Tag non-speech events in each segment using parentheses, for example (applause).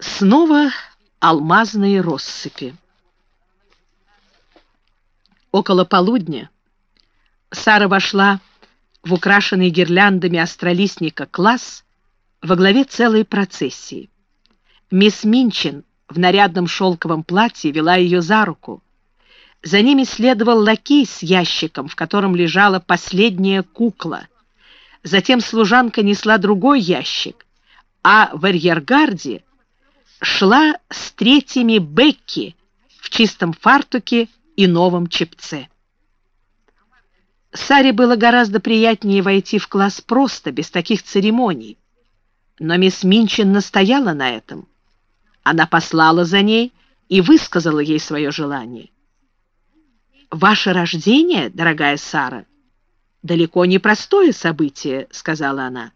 Снова алмазные россыпи. Около полудня Сара вошла в украшенный гирляндами астролистника класс во главе целой процессии. Мисс Минчин в нарядном шелковом платье вела ее за руку. За ними следовал лакей с ящиком, в котором лежала последняя кукла. Затем служанка несла другой ящик, а в арьергарде шла с третьими Бекки в чистом фартуке и новом чепце. Саре было гораздо приятнее войти в класс просто, без таких церемоний. Но мисс Минчин настояла на этом. Она послала за ней и высказала ей свое желание. «Ваше рождение, дорогая Сара, далеко не простое событие», — сказала она.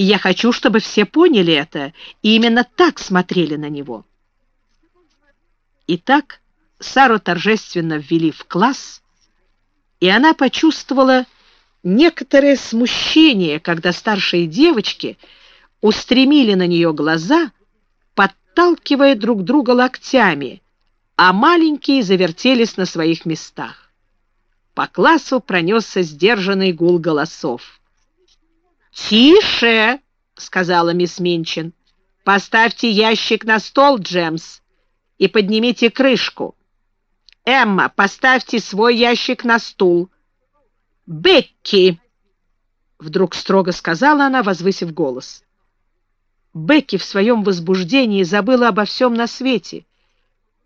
И я хочу, чтобы все поняли это и именно так смотрели на него. Итак, Сару торжественно ввели в класс, и она почувствовала некоторое смущение, когда старшие девочки устремили на нее глаза, подталкивая друг друга локтями, а маленькие завертелись на своих местах. По классу пронесся сдержанный гул голосов. «Тише!» — сказала мисс Минчин. «Поставьте ящик на стол, Джемс, и поднимите крышку. Эмма, поставьте свой ящик на стул. Бекки!» Вдруг строго сказала она, возвысив голос. Бекки в своем возбуждении забыла обо всем на свете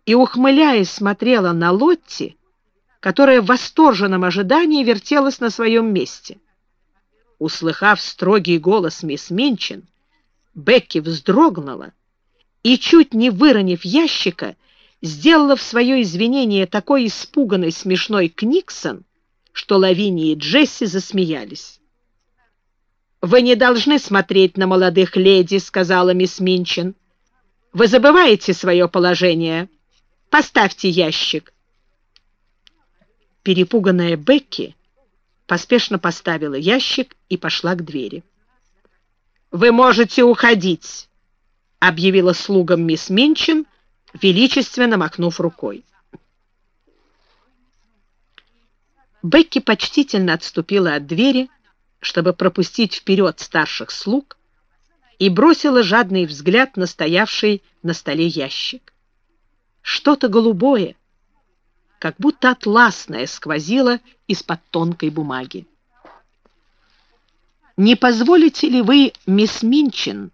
и, ухмыляясь, смотрела на Лотти, которая в восторженном ожидании вертелась на своем месте. Услыхав строгий голос мисс Минчин, Бекки вздрогнула и, чуть не выронив ящика, сделала в свое извинение такой испуганный смешной Книксон, что Лавини и Джесси засмеялись. «Вы не должны смотреть на молодых леди», — сказала мисс Минчин. «Вы забываете свое положение. Поставьте ящик». Перепуганная Бекки поспешно поставила ящик и пошла к двери. «Вы можете уходить», — объявила слугам мисс Минчин, величественно махнув рукой. Бекки почтительно отступила от двери, чтобы пропустить вперед старших слуг, и бросила жадный взгляд на стоявший на столе ящик. Что-то голубое, как будто атласное сквозило из-под тонкой бумаги. «Не позволите ли вы, мисс Минчин,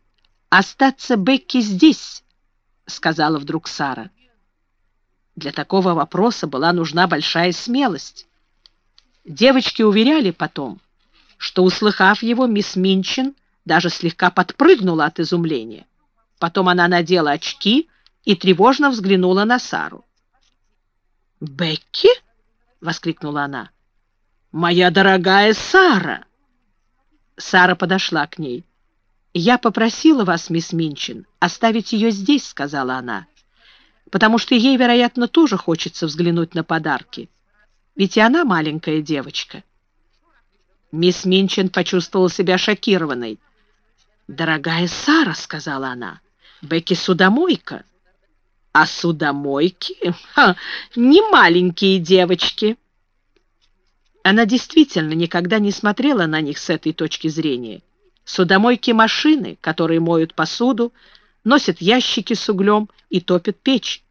остаться Бекки здесь?» — сказала вдруг Сара. Для такого вопроса была нужна большая смелость. Девочки уверяли потом, что, услыхав его, мисс Минчин даже слегка подпрыгнула от изумления. Потом она надела очки и тревожно взглянула на Сару. «Бекки?» — воскликнула она. «Моя дорогая Сара!» Сара подошла к ней. «Я попросила вас, мисс Минчин, оставить ее здесь», — сказала она, «потому что ей, вероятно, тоже хочется взглянуть на подарки. Ведь и она маленькая девочка». Мисс Минчин почувствовала себя шокированной. «Дорогая Сара», — сказала она, — «Бекки судомойка». А судомойки? Не маленькие девочки. Она действительно никогда не смотрела на них с этой точки зрения. Судомойки — машины, которые моют посуду, носят ящики с углем и топят печь.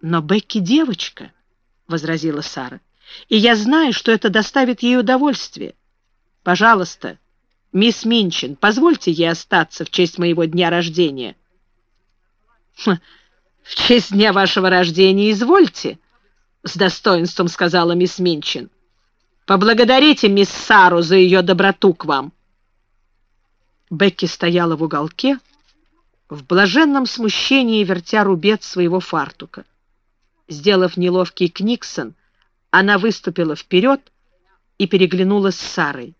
«Но Бекки девочка», — возразила Сара, — «и я знаю, что это доставит ей удовольствие. Пожалуйста, мисс Минчин, позвольте ей остаться в честь моего дня рождения». «В честь дня вашего рождения извольте», — с достоинством сказала мисс Минчин. «Поблагодарите мисс Сару за ее доброту к вам». Бекки стояла в уголке, в блаженном смущении вертя рубец своего фартука. Сделав неловкий книксон, она выступила вперед и переглянулась с Сарой.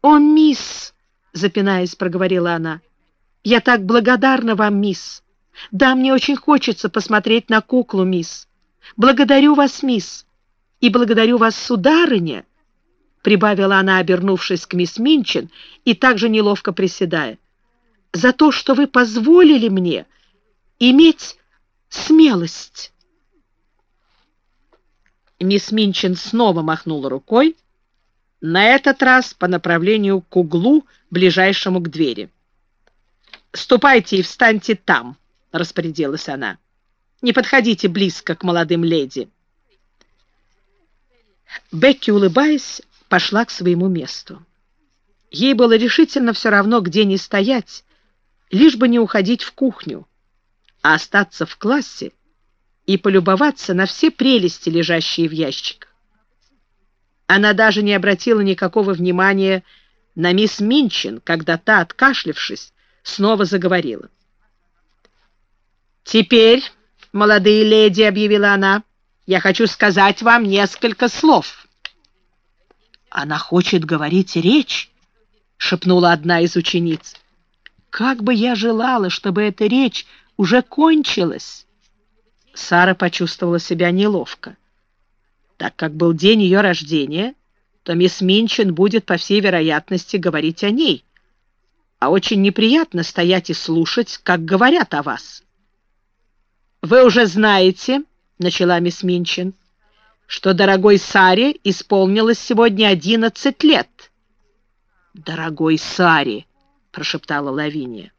«О, мисс!» — запинаясь, проговорила она. «Я так благодарна вам, мисс!» Да, мне очень хочется посмотреть на куклу, мисс. Благодарю вас, мисс, и благодарю вас, сударыня, прибавила она, обернувшись к мисс Минчин и также неловко приседая. за то, что вы позволили мне иметь смелость. Мисс Минчин снова махнула рукой, на этот раз по направлению к углу, ближайшему к двери. «Ступайте и встаньте там», — распорядилась она. «Не подходите близко к молодым леди». Бекки, улыбаясь, пошла к своему месту. Ей было решительно все равно, где не стоять, лишь бы не уходить в кухню, а остаться в классе и полюбоваться на все прелести, лежащие в ящиках. Она даже не обратила никакого внимания на мисс Минчин, когда та, откашлившись, снова заговорила. «Теперь, молодые леди, — объявила она, — я хочу сказать вам несколько слов». «Она хочет говорить речь», — шепнула одна из учениц. «Как бы я желала, чтобы эта речь уже кончилась!» Сара почувствовала себя неловко. Так как был день ее рождения, то мисс Минчин будет, по всей вероятности, говорить о ней. А очень неприятно стоять и слушать, как говорят о вас. «Вы уже знаете, — начала мисс Минчин, — что дорогой Саре исполнилось сегодня одиннадцать лет». «Дорогой Саре!» — прошептала Лавиния.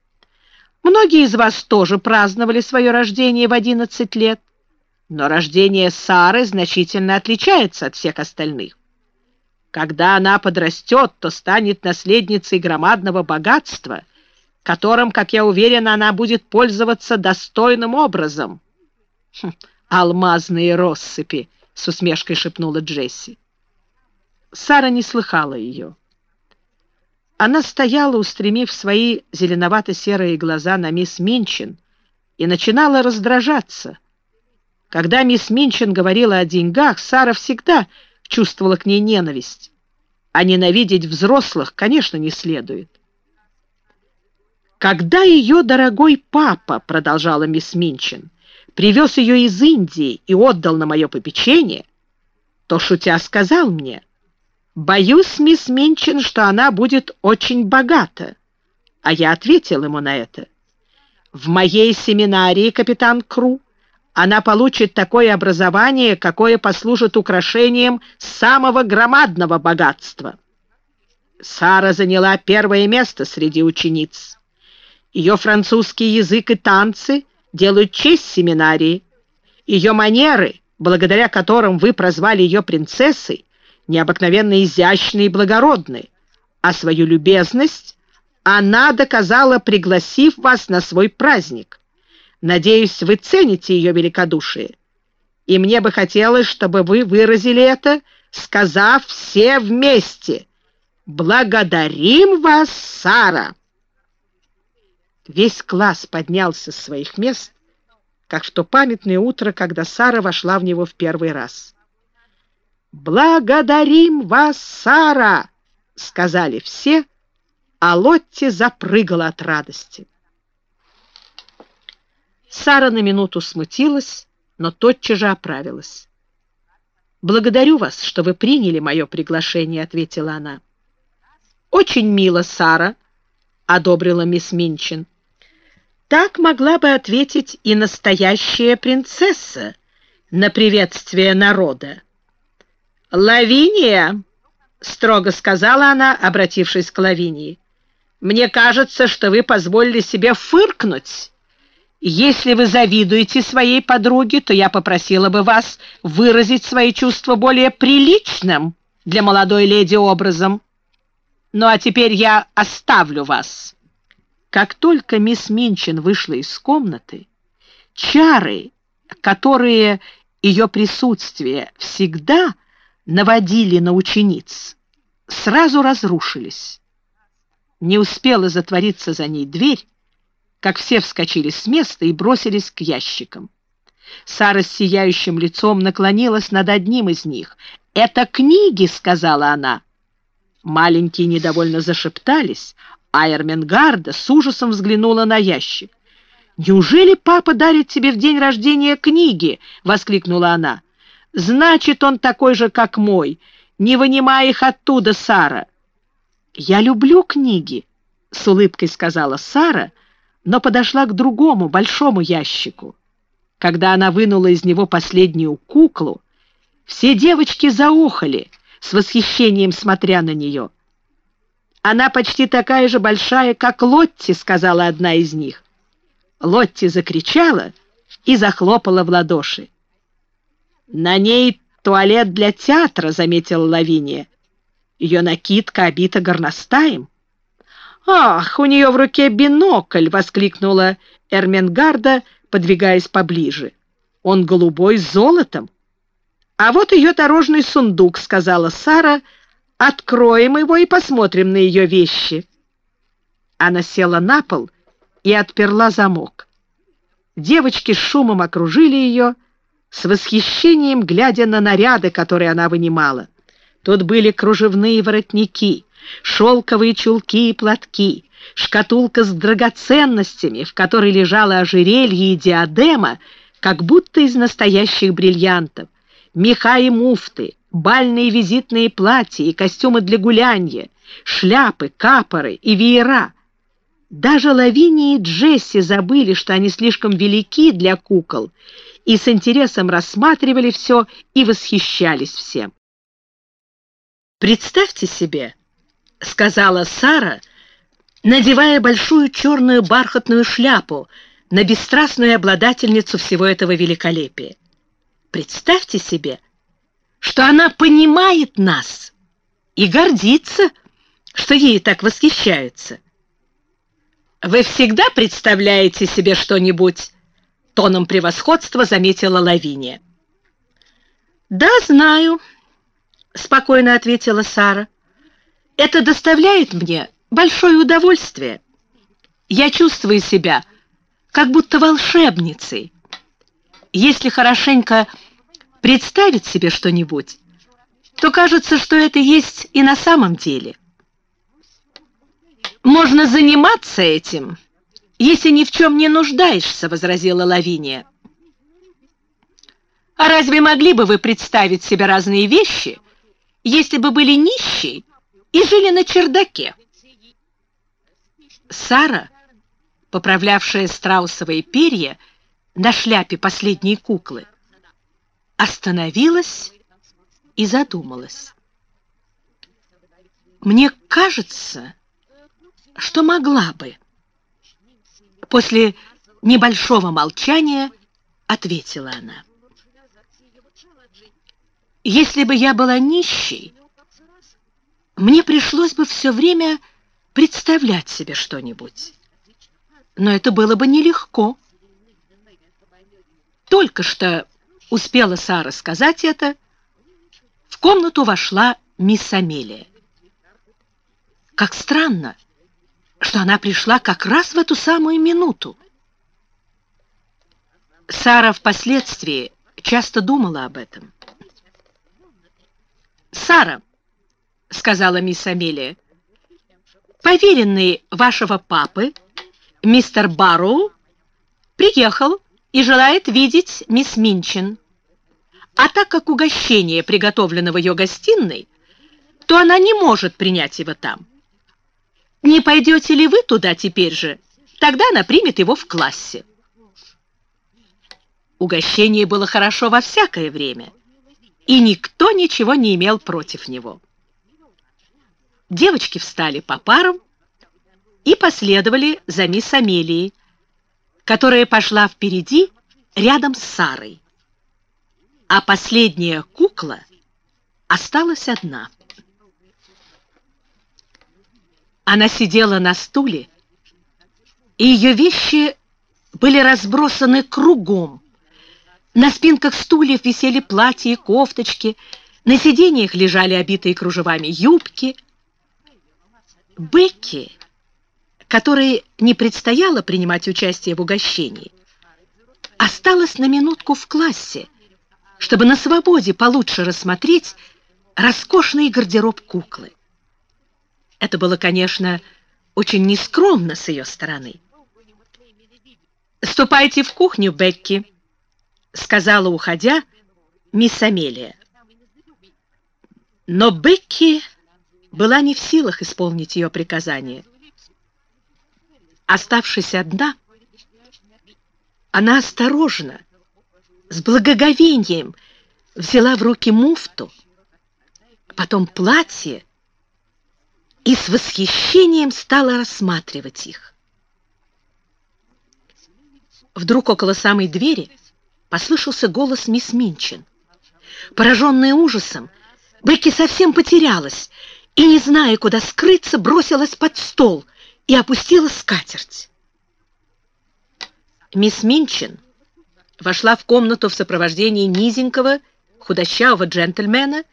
Многие из вас тоже праздновали свое рождение в 11 лет, но рождение Сары значительно отличается от всех остальных. Когда она подрастет, то станет наследницей громадного богатства, которым, как я уверена, она будет пользоваться достойным образом. Хм, «Алмазные россыпи!» — с усмешкой шепнула Джесси. Сара не слыхала ее. Она стояла, устремив свои зеленовато-серые глаза на мисс Минчин, и начинала раздражаться. Когда мисс Минчин говорила о деньгах, Сара всегда чувствовала к ней ненависть. А ненавидеть взрослых, конечно, не следует. «Когда ее дорогой папа, — продолжала мисс Минчин, — привез ее из Индии и отдал на мое попечение, то, шутя, сказал мне — «Боюсь, мисс Минчин, что она будет очень богата». А я ответил ему на это. «В моей семинарии, капитан Кру, она получит такое образование, какое послужит украшением самого громадного богатства». Сара заняла первое место среди учениц. Ее французский язык и танцы делают честь семинарии. Ее манеры, благодаря которым вы прозвали ее принцессой, необыкновенно изящны и благородны, а свою любезность она доказала, пригласив вас на свой праздник. Надеюсь, вы цените ее великодушие. И мне бы хотелось, чтобы вы выразили это, сказав все вместе «Благодарим вас, Сара!» Весь класс поднялся с своих мест, как в то памятное утро, когда Сара вошла в него в первый раз. «Благодарим вас, Сара!» — сказали все, а Лотти запрыгала от радости. Сара на минуту смутилась, но тотчас же оправилась. «Благодарю вас, что вы приняли мое приглашение», — ответила она. «Очень мило, Сара», — одобрила мисс Минчин. «Так могла бы ответить и настоящая принцесса на приветствие народа». «Лавиния!» — строго сказала она, обратившись к Лавинии. «Мне кажется, что вы позволили себе фыркнуть. Если вы завидуете своей подруге, то я попросила бы вас выразить свои чувства более приличным для молодой леди образом. Ну а теперь я оставлю вас». Как только мисс Минчин вышла из комнаты, чары, которые ее присутствие всегда наводили на учениц, сразу разрушились. Не успела затвориться за ней дверь, как все вскочили с места и бросились к ящикам. Сара с сияющим лицом наклонилась над одним из них. «Это книги!» — сказала она. Маленькие недовольно зашептались, а с ужасом взглянула на ящик. «Неужели папа дарит тебе в день рождения книги?» — воскликнула она. Значит, он такой же, как мой. Не вынимай их оттуда, Сара. Я люблю книги, — с улыбкой сказала Сара, но подошла к другому, большому ящику. Когда она вынула из него последнюю куклу, все девочки заохали, с восхищением смотря на нее. «Она почти такая же большая, как Лотти», — сказала одна из них. Лотти закричала и захлопала в ладоши. «На ней туалет для театра», — заметила Лавиния. «Ее накидка обита горностаем». «Ах, у нее в руке бинокль!» — воскликнула Эрменгарда, подвигаясь поближе. «Он голубой с золотом». «А вот ее дорожный сундук», — сказала Сара. «Откроем его и посмотрим на ее вещи». Она села на пол и отперла замок. Девочки с шумом окружили ее, с восхищением глядя на наряды, которые она вынимала. Тут были кружевные воротники, шелковые чулки и платки, шкатулка с драгоценностями, в которой лежало ожерелье и диадема, как будто из настоящих бриллиантов, меха и муфты, бальные визитные платья и костюмы для гулянья, шляпы, капоры и веера. Даже Лавини и Джесси забыли, что они слишком велики для кукол, и с интересом рассматривали все и восхищались всем. «Представьте себе», — сказала Сара, надевая большую черную бархатную шляпу на бесстрастную обладательницу всего этого великолепия. «Представьте себе, что она понимает нас и гордится, что ей так восхищаются». «Вы всегда представляете себе что-нибудь?» Тоном превосходства заметила Лавиния. «Да, знаю», — спокойно ответила Сара. «Это доставляет мне большое удовольствие. Я чувствую себя как будто волшебницей. Если хорошенько представить себе что-нибудь, то кажется, что это есть и на самом деле». «Можно заниматься этим, если ни в чем не нуждаешься», — возразила Лавиния. «А разве могли бы вы представить себе разные вещи, если бы были нищие и жили на чердаке?» Сара, поправлявшая страусовые перья на шляпе последней куклы, остановилась и задумалась. «Мне кажется...» что могла бы. После небольшого молчания ответила она. Если бы я была нищей, мне пришлось бы все время представлять себе что-нибудь. Но это было бы нелегко. Только что успела Сара сказать это, в комнату вошла мисс Амелия. Как странно! что она пришла как раз в эту самую минуту. Сара впоследствии часто думала об этом. «Сара», — сказала мисс Амелия, — «поверенный вашего папы, мистер Барроу, приехал и желает видеть мисс Минчин. А так как угощение приготовлено в ее гостиной, то она не может принять его там. Не пойдете ли вы туда теперь же? Тогда она примет его в классе. Угощение было хорошо во всякое время, и никто ничего не имел против него. Девочки встали по парам и последовали за мисс Амелией, которая пошла впереди рядом с Сарой. А последняя кукла осталась одна. Она сидела на стуле, и ее вещи были разбросаны кругом. На спинках стульев висели платья и кофточки, на сиденьях лежали обитые кружевами юбки. Бекки, которой не предстояло принимать участие в угощении, осталась на минутку в классе, чтобы на свободе получше рассмотреть роскошный гардероб куклы. Это было, конечно, очень нескромно с ее стороны. «Ступайте в кухню, Бекки», — сказала, уходя, мисс Амелия. Но Бекки была не в силах исполнить ее приказание. Оставшись одна, она осторожно, с благоговением взяла в руки муфту, потом платье и с восхищением стала рассматривать их. Вдруг около самой двери послышался голос мисс Минчин. Пораженная ужасом, Бекки совсем потерялась и, не зная, куда скрыться, бросилась под стол и опустила скатерть. Мисс Минчин вошла в комнату в сопровождении низенького, худощавого джентльмена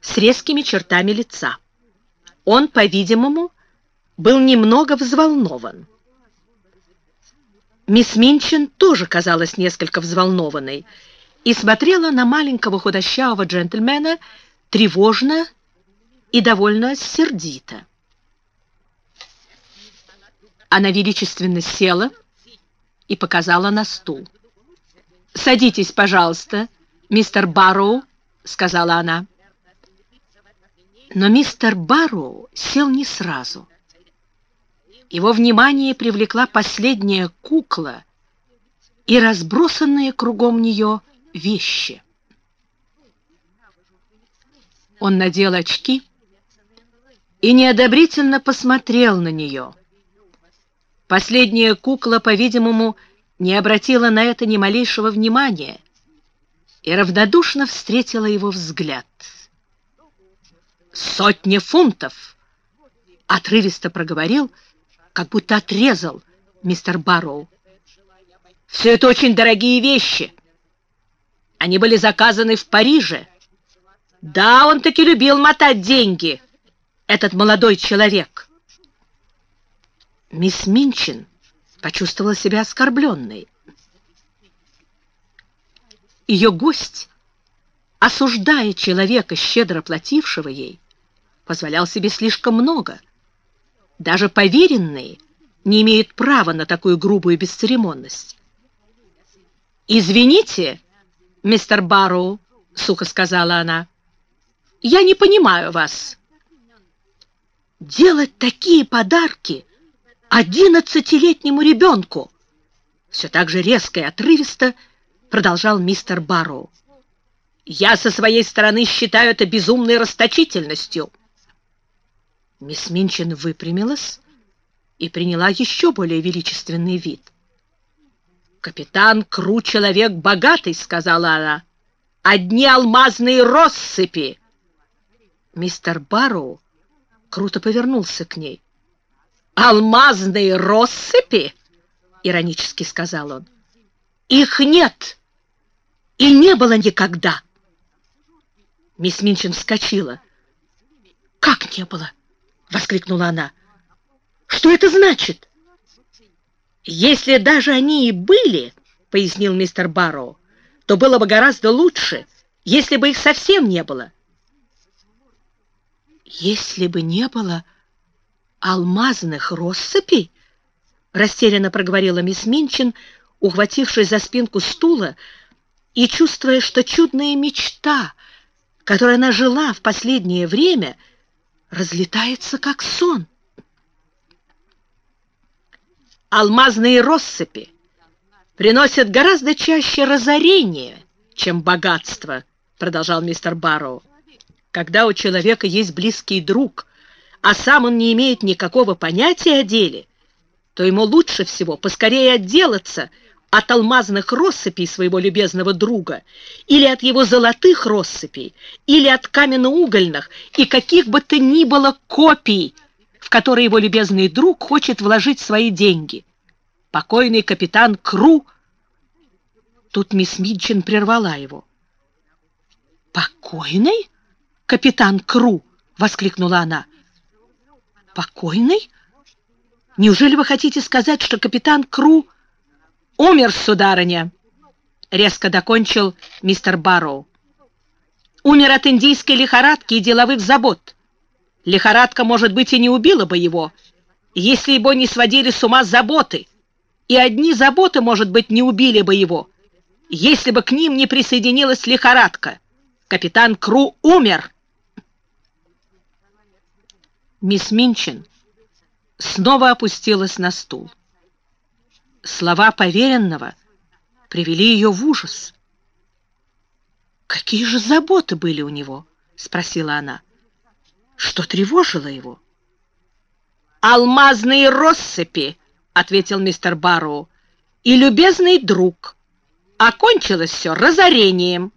с резкими чертами лица. Он, по-видимому, был немного взволнован. Мисс Минчин тоже казалась несколько взволнованной и смотрела на маленького худощавого джентльмена тревожно и довольно сердито. Она величественно села и показала на стул. «Садитесь, пожалуйста, мистер Барроу», — сказала она. Но мистер Барроу сел не сразу. Его внимание привлекла последняя кукла и разбросанные кругом нее вещи. Он надел очки и неодобрительно посмотрел на нее. Последняя кукла, по-видимому, не обратила на это ни малейшего внимания и равнодушно встретила его взгляд. «Сотни фунтов!» — отрывисто проговорил, как будто отрезал мистер Барроу. «Все это очень дорогие вещи. Они были заказаны в Париже. Да, он таки любил мотать деньги, этот молодой человек». Мисс Минчин почувствовала себя оскорбленной. Ее гость, осуждая человека, щедро платившего ей, позволял себе слишком много. Даже поверенные не имеют права на такую грубую бесцеремонность. «Извините, мистер Барроу», — сухо сказала она, — «я не понимаю вас». «Делать такие подарки одиннадцатилетнему ребенку!» Все так же резко и отрывисто продолжал мистер Барроу. «Я со своей стороны считаю это безумной расточительностью». Мисс Минчин выпрямилась и приняла еще более величественный вид. «Капитан Кру человек богатый», — сказала она. «Одни алмазные россыпи». Мистер Барроу круто повернулся к ней. «Алмазные россыпи?» — иронически сказал он. «Их нет и не было никогда!» Мисс Минчин вскочила. «Как не было?» — воскликнула она. «Что это значит?» «Если даже они и были, — пояснил мистер Барроу, — то было бы гораздо лучше, если бы их совсем не было». «Если бы не было...» алмазных россыпей?» — растерянно проговорила мисс Минчин, ухватившись за спинку стула и чувствуя, что чудная мечта, которой она жила в последнее время, разлетается как сон. Алмазные россыпи приносят гораздо чаще разорение, чем богатство, продолжал мистер Барроу. Когда у человека есть близкий друг, а сам он не имеет никакого понятия о деле, то ему лучше всего поскорее отделаться от алмазных россыпей своего любезного друга, или от его золотых россыпей, или от каменно-угольных и каких бы то ни было копий, в которые его любезный друг хочет вложить свои деньги. Покойный капитан Кру... Тут мисс Митчин прервала его. «Покойный капитан Кру?» — воскликнула она. Покойный? Неужели вы хотите сказать, что капитан Кру умер, сударыня? Резко докончил мистер Барроу. Умер от индийской лихорадки и деловых забот. Лихорадка, может быть, и не убила бы его, если его не сводили с ума заботы. И одни заботы, может быть, не убили бы его, если бы к ним не присоединилась лихорадка. Капитан Кру умер. Мисс Минчин снова опустилась на стул. Слова поверенного привели ее в ужас. «Какие же заботы были у него?» — спросила она. «Что тревожило его?» «Алмазные россыпи!» — ответил мистер Барроу. «И любезный друг. Окончилось все разорением».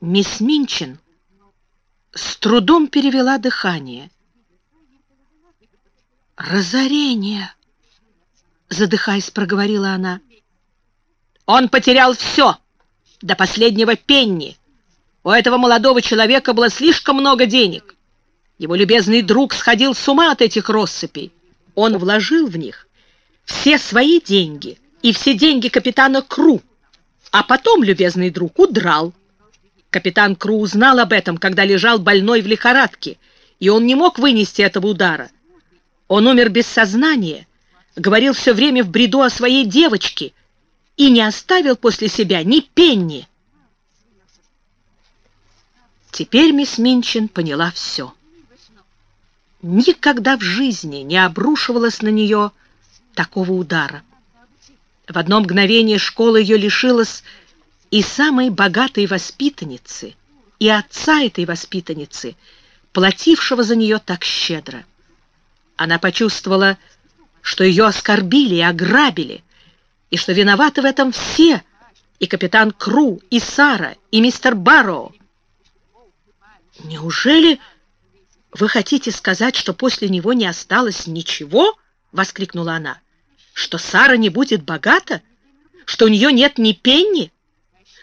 Мисс Минчин с трудом перевела дыхание. «Разорение!» — задыхаясь, проговорила она. «Он потерял все, до последнего пенни. У этого молодого человека было слишком много денег. Его любезный друг сходил с ума от этих россыпей. Он вложил в них все свои деньги и все деньги капитана Кру, а потом любезный друг удрал. Капитан Кру узнал об этом, когда лежал больной в лихорадке, и он не мог вынести этого удара. Он умер без сознания, говорил все время в бреду о своей девочке и не оставил после себя ни пенни. Теперь мисс Минчин поняла все. Никогда в жизни не обрушивалась на нее такого удара. В одно мгновение школа ее лишилась и самой богатой воспитанницы, и отца этой воспитанницы, платившего за нее так щедро. Она почувствовала, что ее оскорбили и ограбили, и что виноваты в этом все, и капитан Кру, и Сара, и мистер Барроу. «Неужели вы хотите сказать, что после него не осталось ничего?» — воскликнула она. «Что Сара не будет богата? Что у нее нет ни пенни?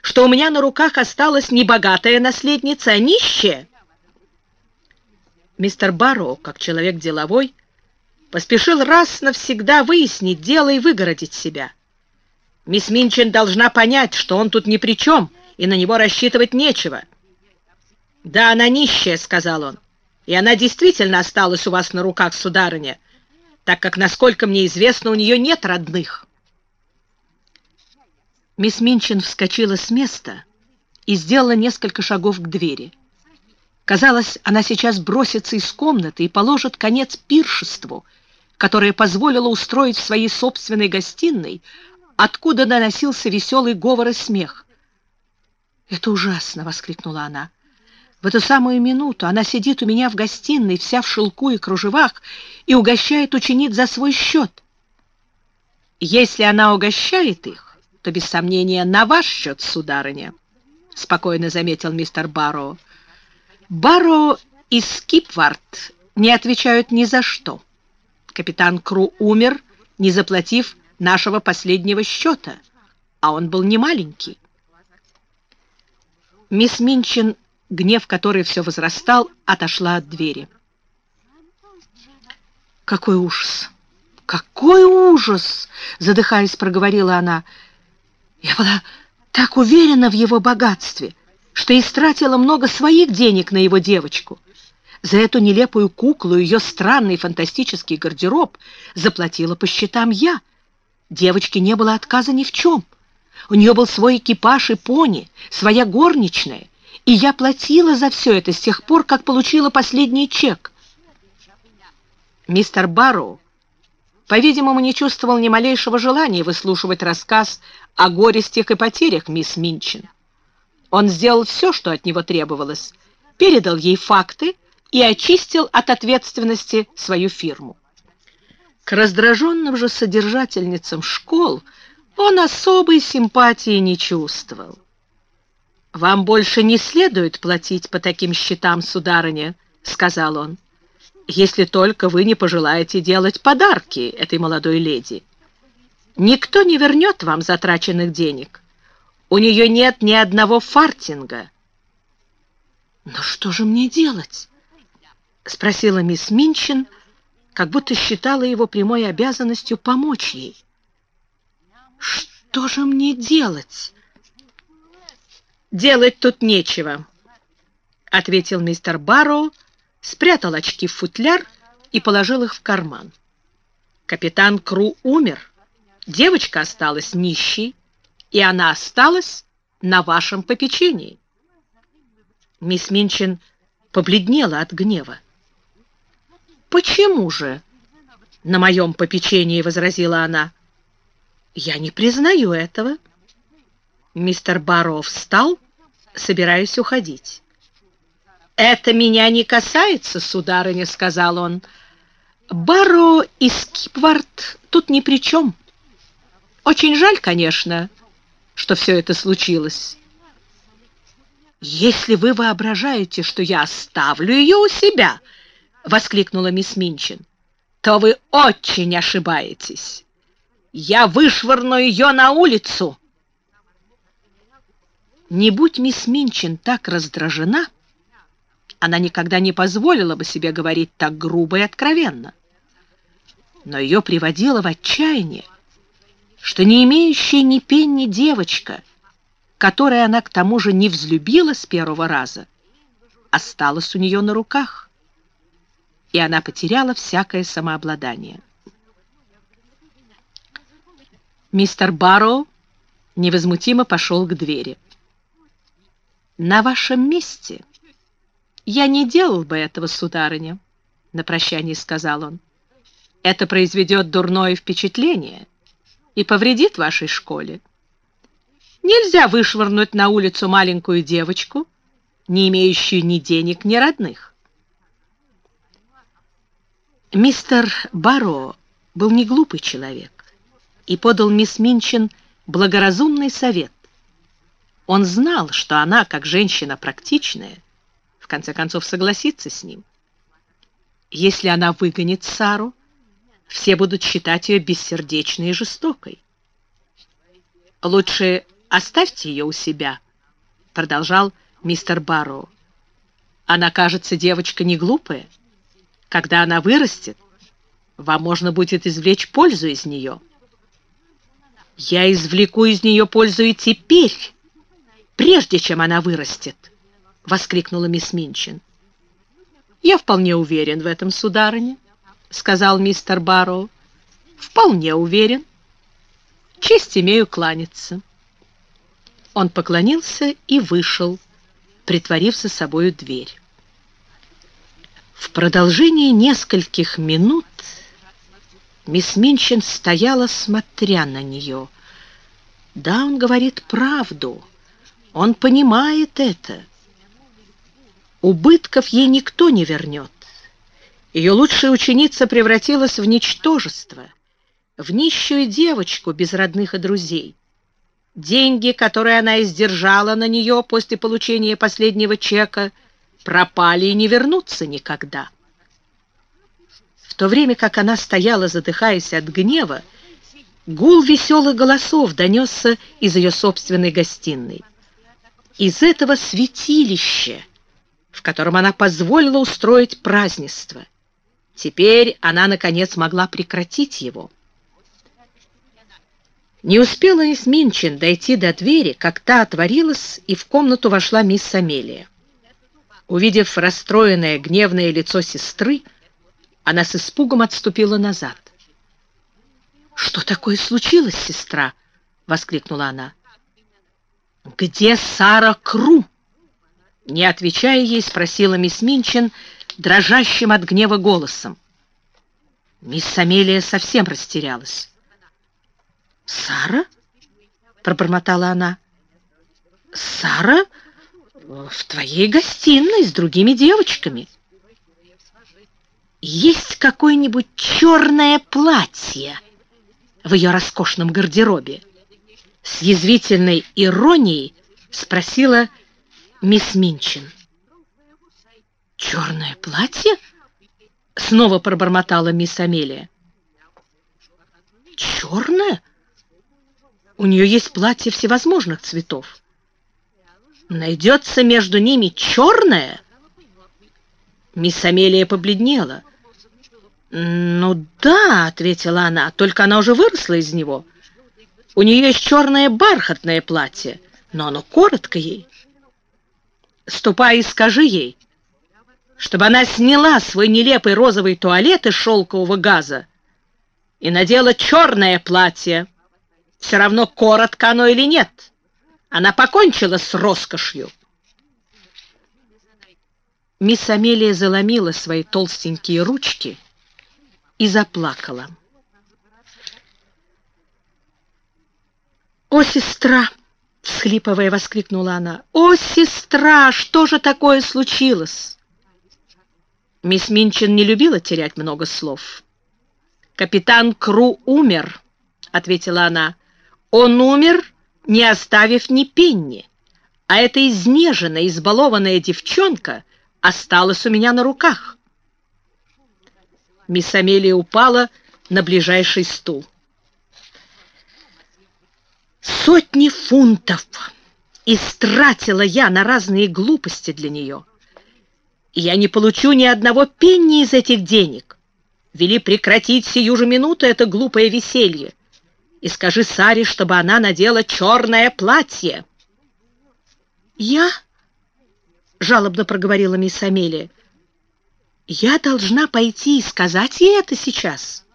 Что у меня на руках осталась не богатая наследница, а нищая?» Мистер Барроу, как человек деловой, поспешил раз навсегда выяснить дело и выгородить себя. Мисс Минчин должна понять, что он тут ни при чем, и на него рассчитывать нечего. «Да, она нищая», — сказал он, — «и она действительно осталась у вас на руках, сударыня, так как, насколько мне известно, у нее нет родных». Мисс Минчин вскочила с места и сделала несколько шагов к двери. Казалось, она сейчас бросится из комнаты и положит конец пиршеству, которое позволило устроить в своей собственной гостиной, откуда доносился веселый говор и смех. «Это ужасно!» — воскликнула она. В эту самую минуту она сидит у меня в гостиной, вся в шелку и кружевах, и угощает учениц за свой счет. Если она угощает их, то, без сомнения, на ваш счет, сударыня, — спокойно заметил мистер Барроу. Барроу и Скипвард не отвечают ни за что. Капитан Кру умер, не заплатив нашего последнего счета, а он был не маленький. Мисс Минчин гнев которой все возрастал, отошла от двери. «Какой ужас! Какой ужас!» — задыхаясь, проговорила она. «Я была так уверена в его богатстве, что истратила много своих денег на его девочку. За эту нелепую куклу ее странный фантастический гардероб заплатила по счетам я. Девочке не было отказа ни в чем. У нее был свой экипаж и пони, своя горничная — и я платила за все это с тех пор, как получила последний чек. Мистер Барроу, по-видимому, не чувствовал ни малейшего желания выслушивать рассказ о горестях и потерях мисс Минчин. Он сделал все, что от него требовалось, передал ей факты и очистил от ответственности свою фирму. К раздраженным же содержательницам школ он особой симпатии не чувствовал. «Вам больше не следует платить по таким счетам, сударыня», — сказал он, «если только вы не пожелаете делать подарки этой молодой леди. Никто не вернет вам затраченных денег. У нее нет ни одного фартинга». «Но что же мне делать?» — спросила мисс Минчин, как будто считала его прямой обязанностью помочь ей. «Что же мне делать?» «Делать тут нечего», — ответил мистер Барроу, спрятал очки в футляр и положил их в карман. Капитан Кру умер, девочка осталась нищей, и она осталась на вашем попечении. Мисс Минчин побледнела от гнева. «Почему же?» — на моем попечении возразила она — «Я не признаю этого». Мистер Барроу встал, собираясь уходить. «Это меня не касается, сударыня», — сказал он. «Барроу и Скипвард тут ни при чем. Очень жаль, конечно, что все это случилось. «Если вы воображаете, что я оставлю ее у себя», — воскликнула мисс Минчин, «то вы очень ошибаетесь. Я вышвырну ее на улицу». Не будь мисс Минчин так раздражена, она никогда не позволила бы себе говорить так грубо и откровенно. Но ее приводило в отчаяние, что не имеющая ни пенни девочка — которое она к тому же не взлюбила с первого раза, осталась у нее на руках, и она потеряла всякое самообладание. Мистер Барроу невозмутимо пошел к двери. «На вашем месте я не делал бы этого, сударыня», — на прощание сказал он. «Это произведет дурное впечатление и повредит вашей школе. Нельзя вышвырнуть на улицу маленькую девочку, не имеющую ни денег, ни родных. Мистер Баро был не глупый человек и подал мисс Минчин благоразумный совет. Он знал, что она, как женщина практичная, в конце концов согласится с ним. Если она выгонит Сару, все будут считать ее бессердечной и жестокой. Лучше оставьте ее у себя», — продолжал мистер Барроу. «Она, кажется, девочка не глупая. Когда она вырастет, вам можно будет извлечь пользу из нее». «Я извлеку из нее пользу и теперь, прежде чем она вырастет», — воскликнула мисс Минчин. «Я вполне уверен в этом, сударыня», — сказал мистер Барроу. «Вполне уверен. Честь имею кланяться». Он поклонился и вышел, притворив за собою дверь. В продолжении нескольких минут мисс Минчин стояла, смотря на нее. Да, он говорит правду. Он понимает это. Убытков ей никто не вернет. Ее лучшая ученица превратилась в ничтожество, в нищую девочку без родных и друзей. Деньги, которые она издержала на нее после получения последнего чека, пропали и не вернутся никогда. В то время как она стояла, задыхаясь от гнева, гул веселых голосов донесся из ее собственной гостиной. Из этого святилища, в котором она позволила устроить празднество. Теперь она, наконец, могла прекратить его. Не успела мисс Минчин дойти до двери, как та отворилась, и в комнату вошла мисс Амелия. Увидев расстроенное, гневное лицо сестры, она с испугом отступила назад. «Что такое случилось, сестра?» — воскликнула она. «Где Сара Кру?» Не отвечая ей, спросила мисс Минчин дрожащим от гнева голосом. Мисс Амелия совсем растерялась. «Сара?» — пробормотала она. «Сара в твоей гостиной с другими девочками. Есть какое-нибудь черное платье в ее роскошном гардеробе?» С язвительной иронией спросила мисс Минчин. «Черное платье?» — снова пробормотала мисс Амелия. «Черное?» У нее есть платье всевозможных цветов. Найдется между ними черное? Мисс Амелия побледнела. «Ну да», — ответила она, — «только она уже выросла из него. У нее есть черное бархатное платье, но оно коротко ей. Ступай и скажи ей, чтобы она сняла свой нелепый розовый туалет из шелкового газа и надела черное платье». Все равно, коротко оно или нет. Она покончила с роскошью. Мисс Амелия заломила свои толстенькие ручки и заплакала. «О, сестра!» — всхлипывая, воскликнула она. «О, сестра! Что же такое случилось?» Мисс Минчин не любила терять много слов. «Капитан Кру умер», — ответила она. «Он умер, не оставив ни пенни, а эта изнеженная, избалованная девчонка осталась у меня на руках». Мисс Амелия упала на ближайший стул. Сотни фунтов истратила я на разные глупости для нее. И я не получу ни одного пенни из этих денег. Вели прекратить сию же минуту это глупое веселье. И скажи Саре, чтобы она надела черное платье. «Я?» — жалобно проговорила мисс Амелия. «Я должна пойти и сказать ей это сейчас».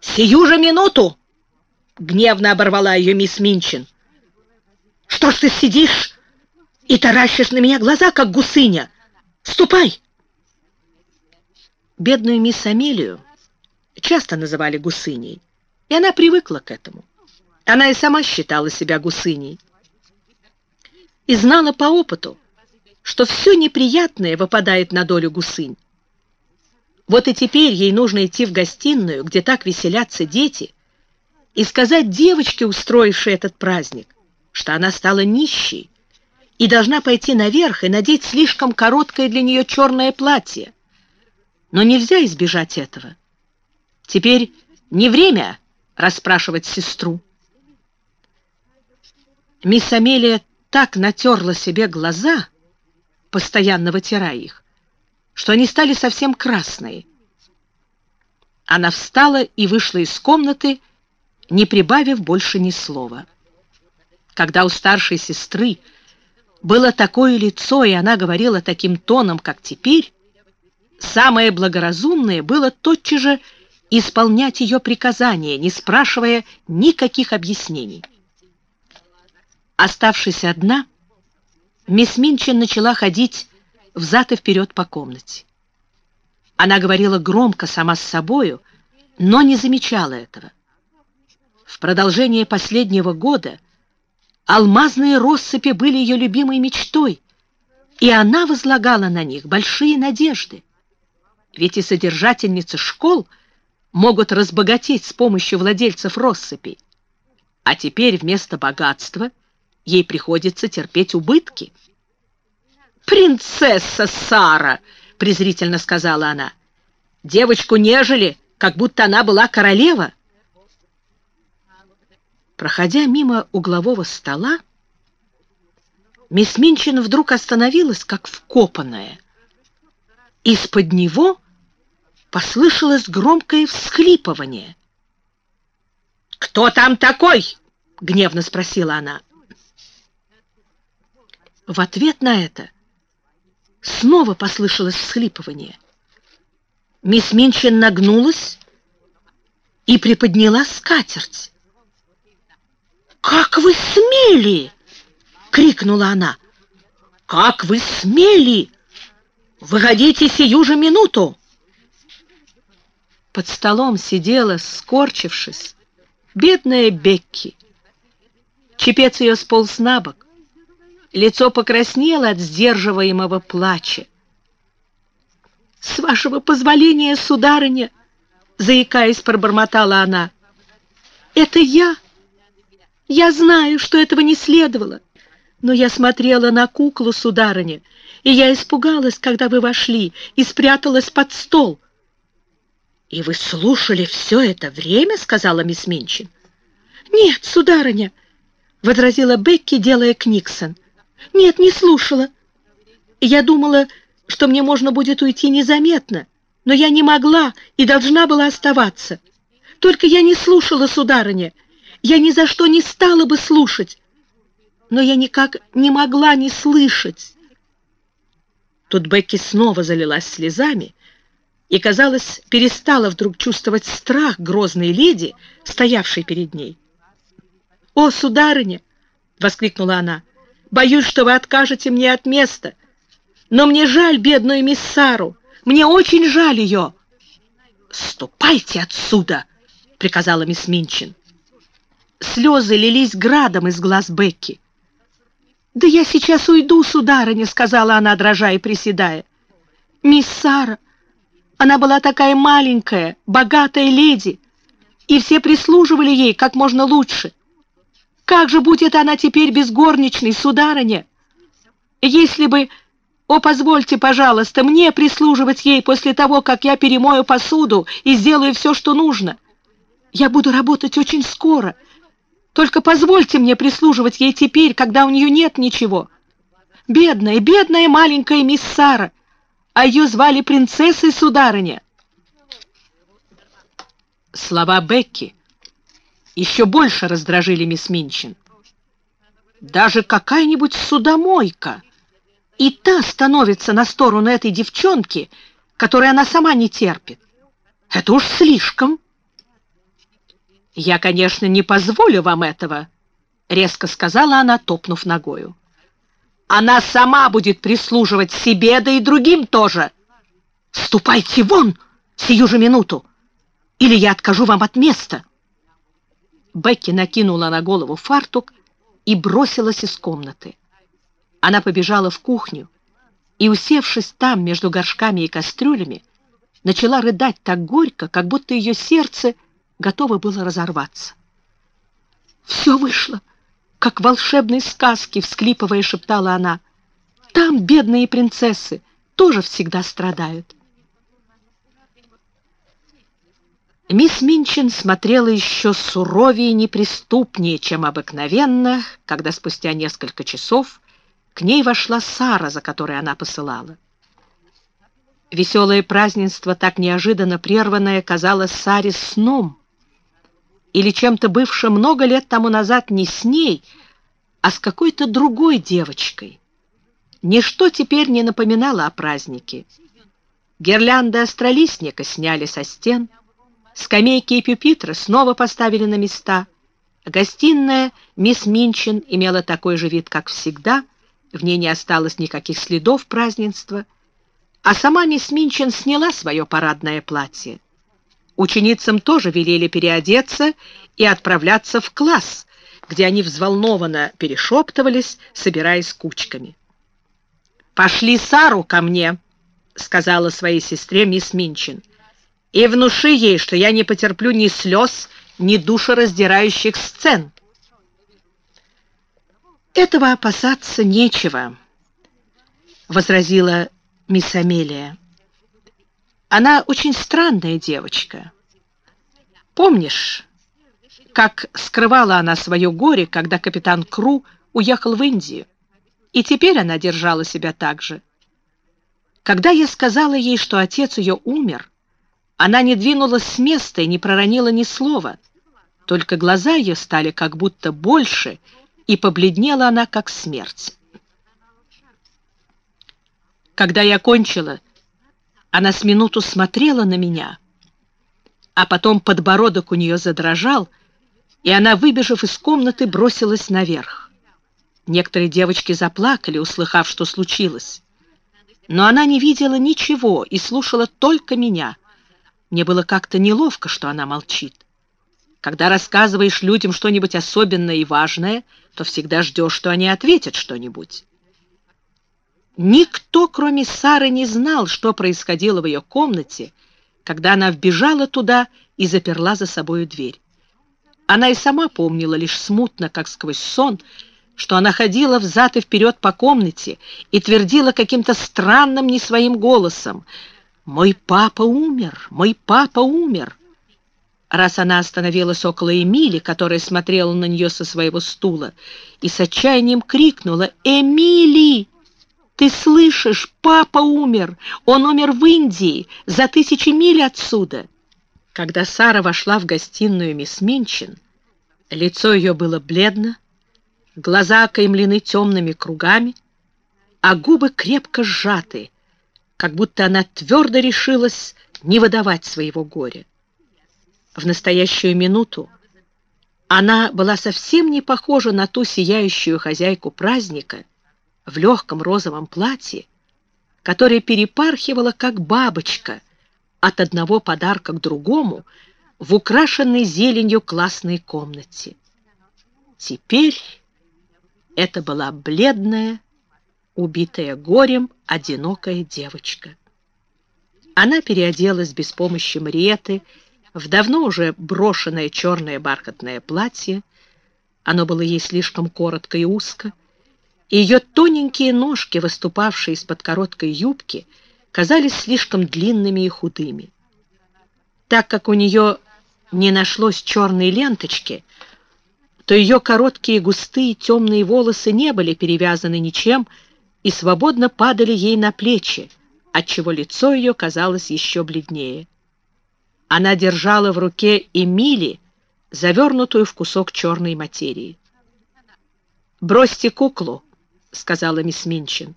«Сию же минуту!» — гневно оборвала ее мисс Минчин. «Что ж ты сидишь и таращишь на меня глаза, как гусыня? Ступай!» Бедную мисс Амелию часто называли гусыней, и она привыкла к этому. Она и сама считала себя гусыней. И знала по опыту, что все неприятное выпадает на долю гусынь. Вот и теперь ей нужно идти в гостиную, где так веселятся дети, и сказать девочке, устроившей этот праздник, что она стала нищей и должна пойти наверх и надеть слишком короткое для нее черное платье. Но нельзя избежать этого. Теперь не время расспрашивать сестру. Мисс Амелия так натерла себе глаза, постоянно вытирая их, что они стали совсем красные. Она встала и вышла из комнаты, не прибавив больше ни слова. Когда у старшей сестры было такое лицо, и она говорила таким тоном, как теперь, самое благоразумное было тотчас же исполнять ее приказания, не спрашивая никаких объяснений. Оставшись одна, мисс Минчин начала ходить взад и вперед по комнате. Она говорила громко сама с собою, но не замечала этого. В продолжение последнего года алмазные россыпи были ее любимой мечтой, и она возлагала на них большие надежды. Ведь и содержательницы школ могут разбогатеть с помощью владельцев россыпей. А теперь вместо богатства ей приходится терпеть убытки. «Принцесса Сара!» — презрительно сказала она. «Девочку нежели, как будто она была королева». Проходя мимо углового стола, мисс Минчин вдруг остановилась, как вкопанная. Из-под него послышалось громкое всхлипывание. «Кто там такой?» — гневно спросила она. В ответ на это Снова послышалось всхлипывание. Мисс Минчин нагнулась и приподняла скатерть. «Как вы смели!» — крикнула она. «Как вы смели! Выходите сию же минуту!» Под столом сидела, скорчившись, бедная Бекки. Чепец ее сполз на бок. Лицо покраснело от сдерживаемого плача. «С вашего позволения, сударыня!» Заикаясь, пробормотала она. «Это я! Я знаю, что этого не следовало, но я смотрела на куклу, сударыня, и я испугалась, когда вы вошли, и спряталась под стол». «И вы слушали все это время?» — сказала мисс Минчин. «Нет, сударыня!» — возразила Бекки, делая книксон. Нет, не слушала. Я думала, что мне можно будет уйти незаметно, но я не могла и должна была оставаться. Только я не слушала, сударыня. Я ни за что не стала бы слушать. Но я никак не могла не слышать. Тут Бекки снова залилась слезами и, казалось, перестала вдруг чувствовать страх грозной леди, стоявшей перед ней. «О, сударыня!» — воскликнула она. Боюсь, что вы откажете мне от места. Но мне жаль бедную мисс Сару. Мне очень жаль ее. «Ступайте отсюда!» — приказала мисс Минчин. Слезы лились градом из глаз Бекки. «Да я сейчас уйду, сударыня», — сказала она, дрожа и приседая. «Мисс Сара, она была такая маленькая, богатая леди, и все прислуживали ей как можно лучше. Как же будет она теперь без горничной, сударыня? Если бы... О, позвольте, пожалуйста, мне прислуживать ей после того, как я перемою посуду и сделаю все, что нужно. Я буду работать очень скоро, — только позвольте мне прислуживать ей теперь, когда у нее нет ничего. Бедная, бедная маленькая мисс Сара, а ее звали принцессой сударыня. Слова Бекки еще больше раздражили мисс Минчин. Даже какая-нибудь судомойка и та становится на сторону этой девчонки, которой она сама не терпит. Это уж слишком. «Я, конечно, не позволю вам этого», — резко сказала она, топнув ногою. «Она сама будет прислуживать себе, да и другим тоже. Ступайте вон сию же минуту, или я откажу вам от места». Бекки накинула на голову фартук и бросилась из комнаты. Она побежала в кухню и, усевшись там между горшками и кастрюлями, начала рыдать так горько, как будто ее сердце — готово было разорваться. «Все вышло, как в волшебной сказке!» — всклипывая, шептала она. «Там бедные принцессы тоже всегда страдают». Мисс Минчин смотрела еще суровее и неприступнее, чем обыкновенно, когда спустя несколько часов к ней вошла Сара, за которой она посылала. Веселое празднество, так неожиданно прерванное, казалось Саре сном, или чем-то бывшим много лет тому назад не с ней, а с какой-то другой девочкой. Ничто теперь не напоминало о празднике. Гирлянды астролистника сняли со стен, скамейки и пюпитры снова поставили на места. Гостиная мисс Минчин имела такой же вид, как всегда, в ней не осталось никаких следов празднества, а сама мисс Минчин сняла свое парадное платье. Ученицам тоже велели переодеться и отправляться в класс, где они взволнованно перешептывались, собираясь кучками. «Пошли Сару ко мне», — сказала своей сестре мисс Минчин, «и внуши ей, что я не потерплю ни слез, ни душераздирающих сцен». «Этого опасаться нечего», — возразила мисс Амелия. Она очень странная девочка. Помнишь, как скрывала она свое горе, когда капитан Кру уехал в Индию? И теперь она держала себя так же. Когда я сказала ей, что отец ее умер, она не двинулась с места и не проронила ни слова. Только глаза ее стали как будто больше, и побледнела она, как смерть. Когда я кончила, она с минуту смотрела на меня, а потом подбородок у нее задрожал, и она, выбежав из комнаты, бросилась наверх. Некоторые девочки заплакали, услыхав, что случилось. Но она не видела ничего и слушала только меня. Мне было как-то неловко, что она молчит. Когда рассказываешь людям что-нибудь особенное и важное, то всегда ждешь, что они ответят что-нибудь. Никто, кроме Сары, не знал, что происходило в ее комнате, когда она вбежала туда и заперла за собою дверь. Она и сама помнила лишь смутно, как сквозь сон, что она ходила взад и вперед по комнате и твердила каким-то странным не своим голосом «Мой папа умер! Мой папа умер!» Раз она остановилась около Эмили, которая смотрела на нее со своего стула, и с отчаянием крикнула «Эмили!» Ты слышишь, папа умер. Он умер в Индии, за тысячи миль отсюда. Когда Сара вошла в гостиную мисс Минчин, лицо ее было бледно, глаза окаймлены темными кругами, а губы крепко сжаты, как будто она твердо решилась не выдавать своего горя. В настоящую минуту она была совсем не похожа на ту сияющую хозяйку праздника, в легком розовом платье, которое перепархивало, как бабочка, от одного подарка к другому в украшенной зеленью классной комнате. Теперь это была бледная, убитая горем, одинокая девочка. Она переоделась без помощи Мариеты в давно уже брошенное черное бархатное платье. Оно было ей слишком коротко и узко, и ее тоненькие ножки, выступавшие из-под короткой юбки, казались слишком длинными и худыми. Так как у нее не нашлось черной ленточки, то ее короткие густые темные волосы не были перевязаны ничем и свободно падали ей на плечи, отчего лицо ее казалось еще бледнее. Она держала в руке Эмили, завернутую в кусок черной материи. «Бросьте куклу», — сказала мисс Минчин.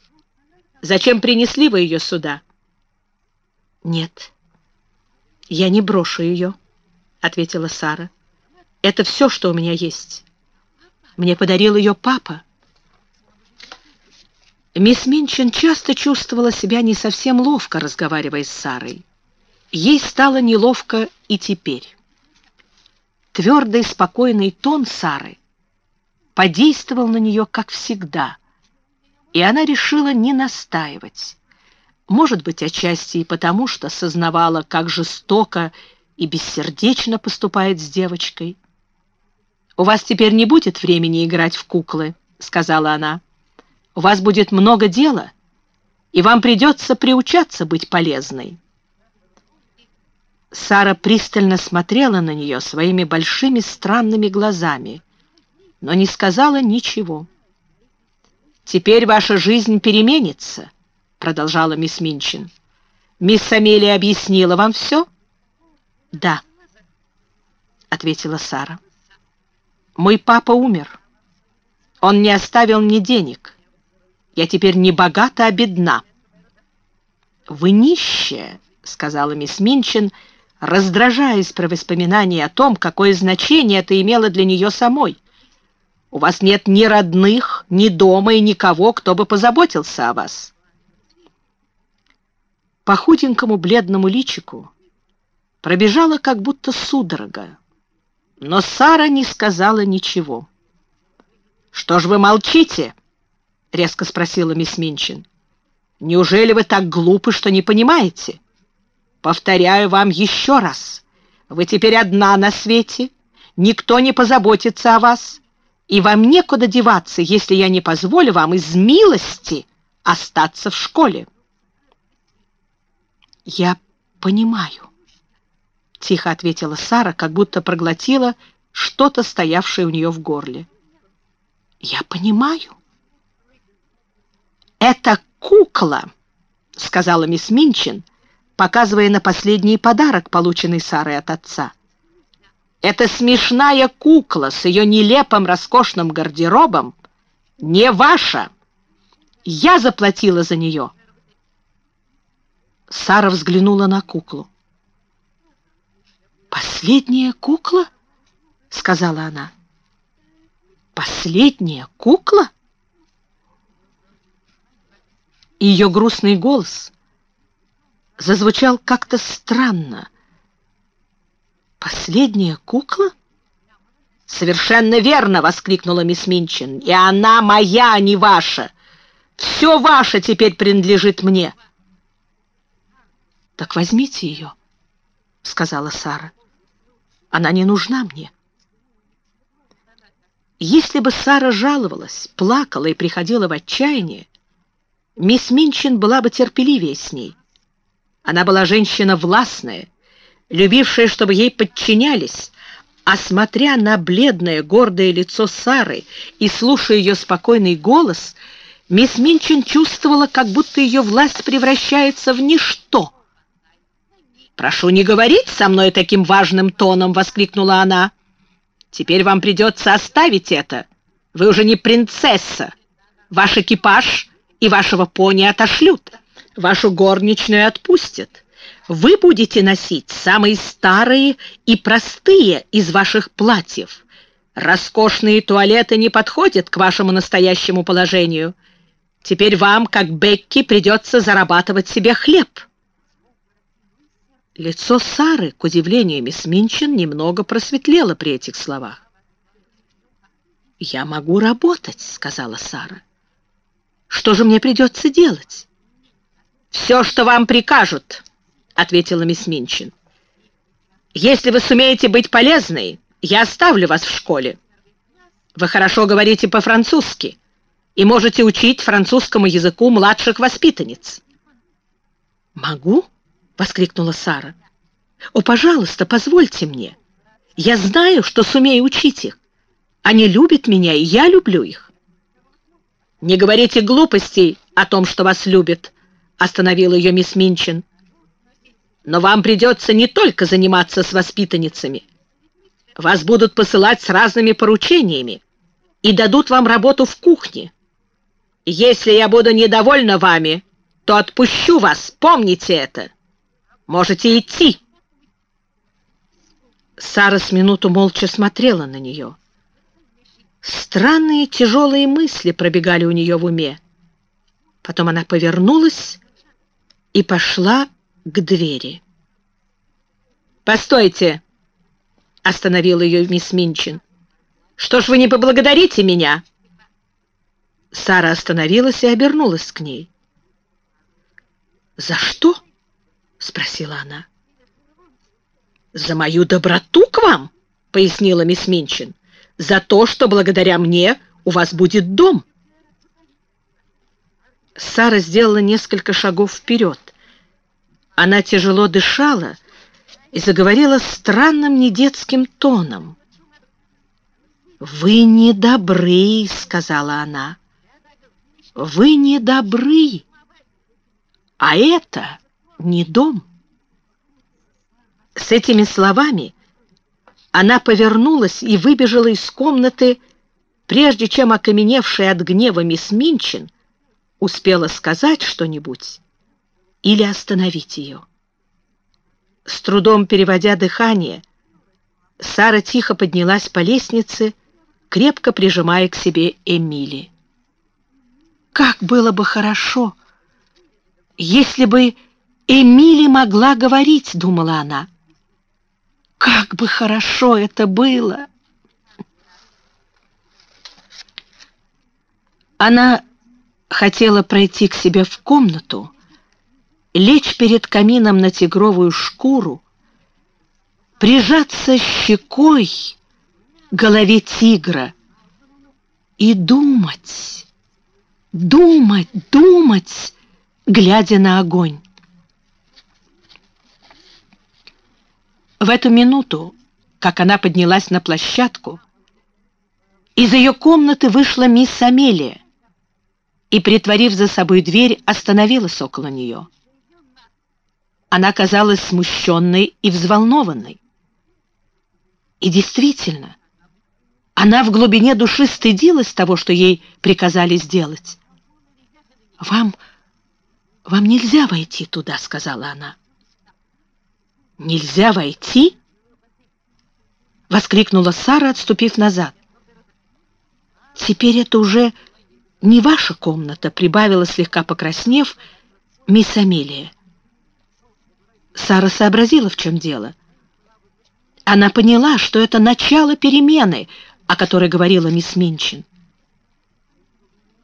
«Зачем принесли вы ее сюда?» «Нет, я не брошу ее», — ответила Сара. «Это все, что у меня есть. Мне подарил ее папа». Мисс Минчин часто чувствовала себя не совсем ловко, разговаривая с Сарой. Ей стало неловко и теперь. Твердый, спокойный тон Сары подействовал на нее, как всегда, и она решила не настаивать. Может быть, отчасти и потому, что сознавала, как жестоко и бессердечно поступает с девочкой. «У вас теперь не будет времени играть в куклы», — сказала она. У вас будет много дела, и вам придется приучаться быть полезной. Сара пристально смотрела на нее своими большими странными глазами, но не сказала ничего. «Теперь ваша жизнь переменится», — продолжала мисс Минчин. «Мисс Амелия объяснила вам все?» «Да», — ответила Сара. «Мой папа умер. Он не оставил мне денег. Я теперь не богата, а бедна». «Вы нищая», — сказала мисс Минчин, раздражаясь про воспоминания о том, какое значение это имело для нее самой. «У вас нет ни родных, ни дома и никого, кто бы позаботился о вас». По худенькому бледному личику пробежала как будто судорога, но Сара не сказала ничего. «Что ж вы молчите?» — резко спросила мисс Минчин. «Неужели вы так глупы, что не понимаете? Повторяю вам еще раз. Вы теперь одна на свете, никто не позаботится о вас, и вам некуда деваться, если я не позволю вам из милости остаться в школе». «Я понимаю», — тихо ответила Сара, как будто проглотила что-то, стоявшее у нее в горле. «Я понимаю». «Это кукла», — сказала мисс Минчин, показывая на последний подарок, полученный Сарой от отца. «Это смешная кукла с ее нелепым роскошным гардеробом не ваша. Я заплатила за нее». Сара взглянула на куклу. «Последняя кукла?» — сказала она. «Последняя кукла?» ее грустный голос зазвучал как-то странно. «Последняя кукла?» «Совершенно верно!» — воскликнула мисс Минчин. «И она моя, а не ваша! Все ваше теперь принадлежит мне!» «Так возьмите ее», — сказала Сара. «Она не нужна мне». Если бы Сара жаловалась, плакала и приходила в отчаяние, мисс Минчин была бы терпеливее с ней. Она была женщина властная, любившая, чтобы ей подчинялись, а смотря на бледное, гордое лицо Сары и слушая ее спокойный голос, мисс Минчин чувствовала, как будто ее власть превращается в ничто. «Прошу не говорить со мной таким важным тоном!» — воскликнула она. «Теперь вам придется оставить это. Вы уже не принцесса. Ваш экипаж и вашего пони отошлют, вашу горничную отпустят. Вы будете носить самые старые и простые из ваших платьев. Роскошные туалеты не подходят к вашему настоящему положению. Теперь вам, как Бекки, придется зарабатывать себе хлеб». Лицо Сары, к удивлению мисс Минчин, немного просветлело при этих словах. «Я могу работать», — сказала Сара. «Что же мне придется делать?» «Все, что вам прикажут», — ответила мисс Минчин. «Если вы сумеете быть полезной, я оставлю вас в школе. Вы хорошо говорите по-французски и можете учить французскому языку младших воспитанниц». «Могу?» — воскликнула Сара. «О, пожалуйста, позвольте мне. Я знаю, что сумею учить их. Они любят меня, и я люблю их. «Не говорите глупостей о том, что вас любят», — остановила ее мисс Минчин. «Но вам придется не только заниматься с воспитанницами. Вас будут посылать с разными поручениями и дадут вам работу в кухне. Если я буду недовольна вами, то отпущу вас, помните это. Можете идти». Сара с минуту молча смотрела на нее. Странные тяжелые мысли пробегали у нее в уме. Потом она повернулась и пошла к двери. «Постойте!» — остановил ее мисс Минчин. «Что ж вы не поблагодарите меня?» Сара остановилась и обернулась к ней. «За что?» — спросила она. «За мою доброту к вам», — пояснила мисс Минчин за то, что благодаря мне у вас будет дом. Сара сделала несколько шагов вперед. Она тяжело дышала и заговорила странным недетским тоном. «Вы не добры», — сказала она. «Вы не добры, а это не дом». С этими словами она повернулась и выбежала из комнаты, прежде чем окаменевшая от гнева мисс Минчин успела сказать что-нибудь или остановить ее. С трудом переводя дыхание, Сара тихо поднялась по лестнице, крепко прижимая к себе Эмили. Как было бы хорошо, если бы Эмили могла говорить, думала она. Как бы хорошо это было! Она хотела пройти к себе в комнату, лечь перед камином на тигровую шкуру, прижаться щекой к голове тигра и думать, думать, думать, глядя на огонь. В эту минуту, как она поднялась на площадку, из ее комнаты вышла мисс Амелия и, притворив за собой дверь, остановилась около нее. Она казалась смущенной и взволнованной. И действительно, она в глубине души стыдилась того, что ей приказали сделать. «Вам... вам нельзя войти туда», — сказала она. «Нельзя войти?» — воскликнула Сара, отступив назад. «Теперь это уже не ваша комната», — прибавила, слегка покраснев, мисс Амелия. Сара сообразила, в чем дело. Она поняла, что это начало перемены, о которой говорила мисс Минчин.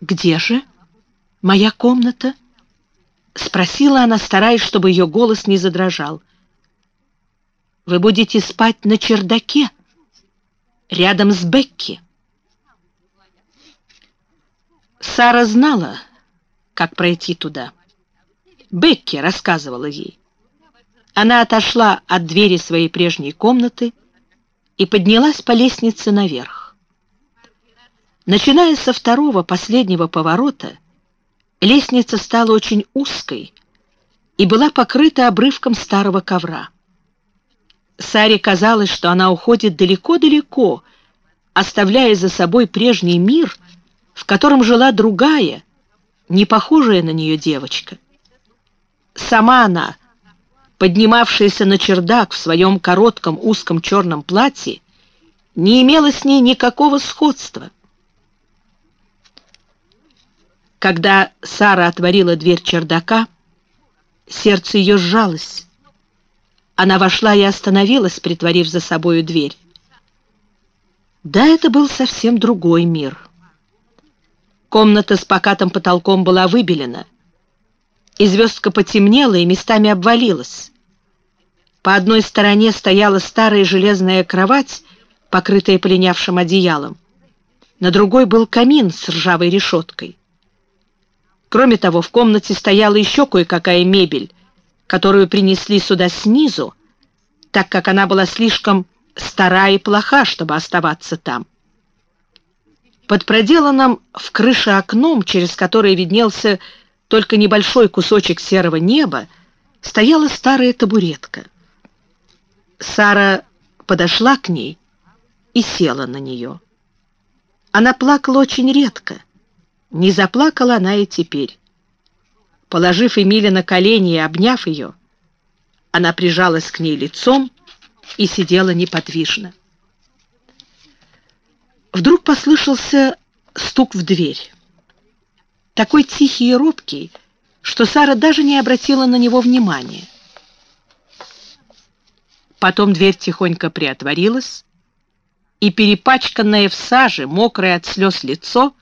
«Где же моя комната?» — спросила она, стараясь, чтобы ее голос не задрожал. Вы будете спать на чердаке, рядом с Бекки. Сара знала, как пройти туда. Бекки рассказывала ей. Она отошла от двери своей прежней комнаты и поднялась по лестнице наверх. Начиная со второго, последнего поворота, лестница стала очень узкой и была покрыта обрывком старого ковра. Саре казалось, что она уходит далеко-далеко, оставляя за собой прежний мир, в котором жила другая, не похожая на нее девочка. Сама она, поднимавшаяся на чердак в своем коротком узком черном платье, не имела с ней никакого сходства. Когда Сара отворила дверь чердака, сердце ее сжалось. Она вошла и остановилась, притворив за собою дверь. Да, это был совсем другой мир. Комната с покатым потолком была выбелена. И звездка потемнела и местами обвалилась. По одной стороне стояла старая железная кровать, покрытая полинявшим одеялом. На другой был камин с ржавой решеткой. Кроме того, в комнате стояла еще кое-какая мебель, которую принесли сюда снизу, так как она была слишком стара и плоха, чтобы оставаться там. Под проделанным в крыше окном, через которое виднелся только небольшой кусочек серого неба, стояла старая табуретка. Сара подошла к ней и села на нее. Она плакала очень редко. Не заплакала она и теперь. Положив Эмиля на колени и обняв ее, она прижалась к ней лицом и сидела неподвижно. Вдруг послышался стук в дверь. Такой тихий и робкий, что Сара даже не обратила на него внимания. Потом дверь тихонько приотворилась, и перепачканное в саже, мокрое от слез лицо,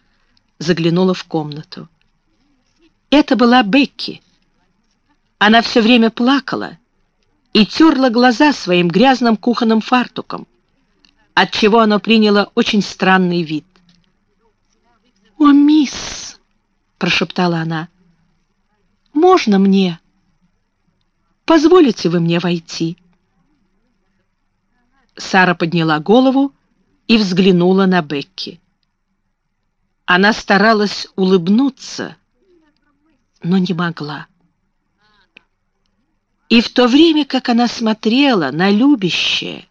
заглянула в комнату. Это была Бекки. Она все время плакала и терла глаза своим грязным кухонным фартуком, отчего оно приняло очень странный вид. «О, мисс!» — прошептала она. «Можно мне? Позволите вы мне войти?» Сара подняла голову и взглянула на Бекки. Она старалась улыбнуться, но не могла. И в то время, как она смотрела на любящее,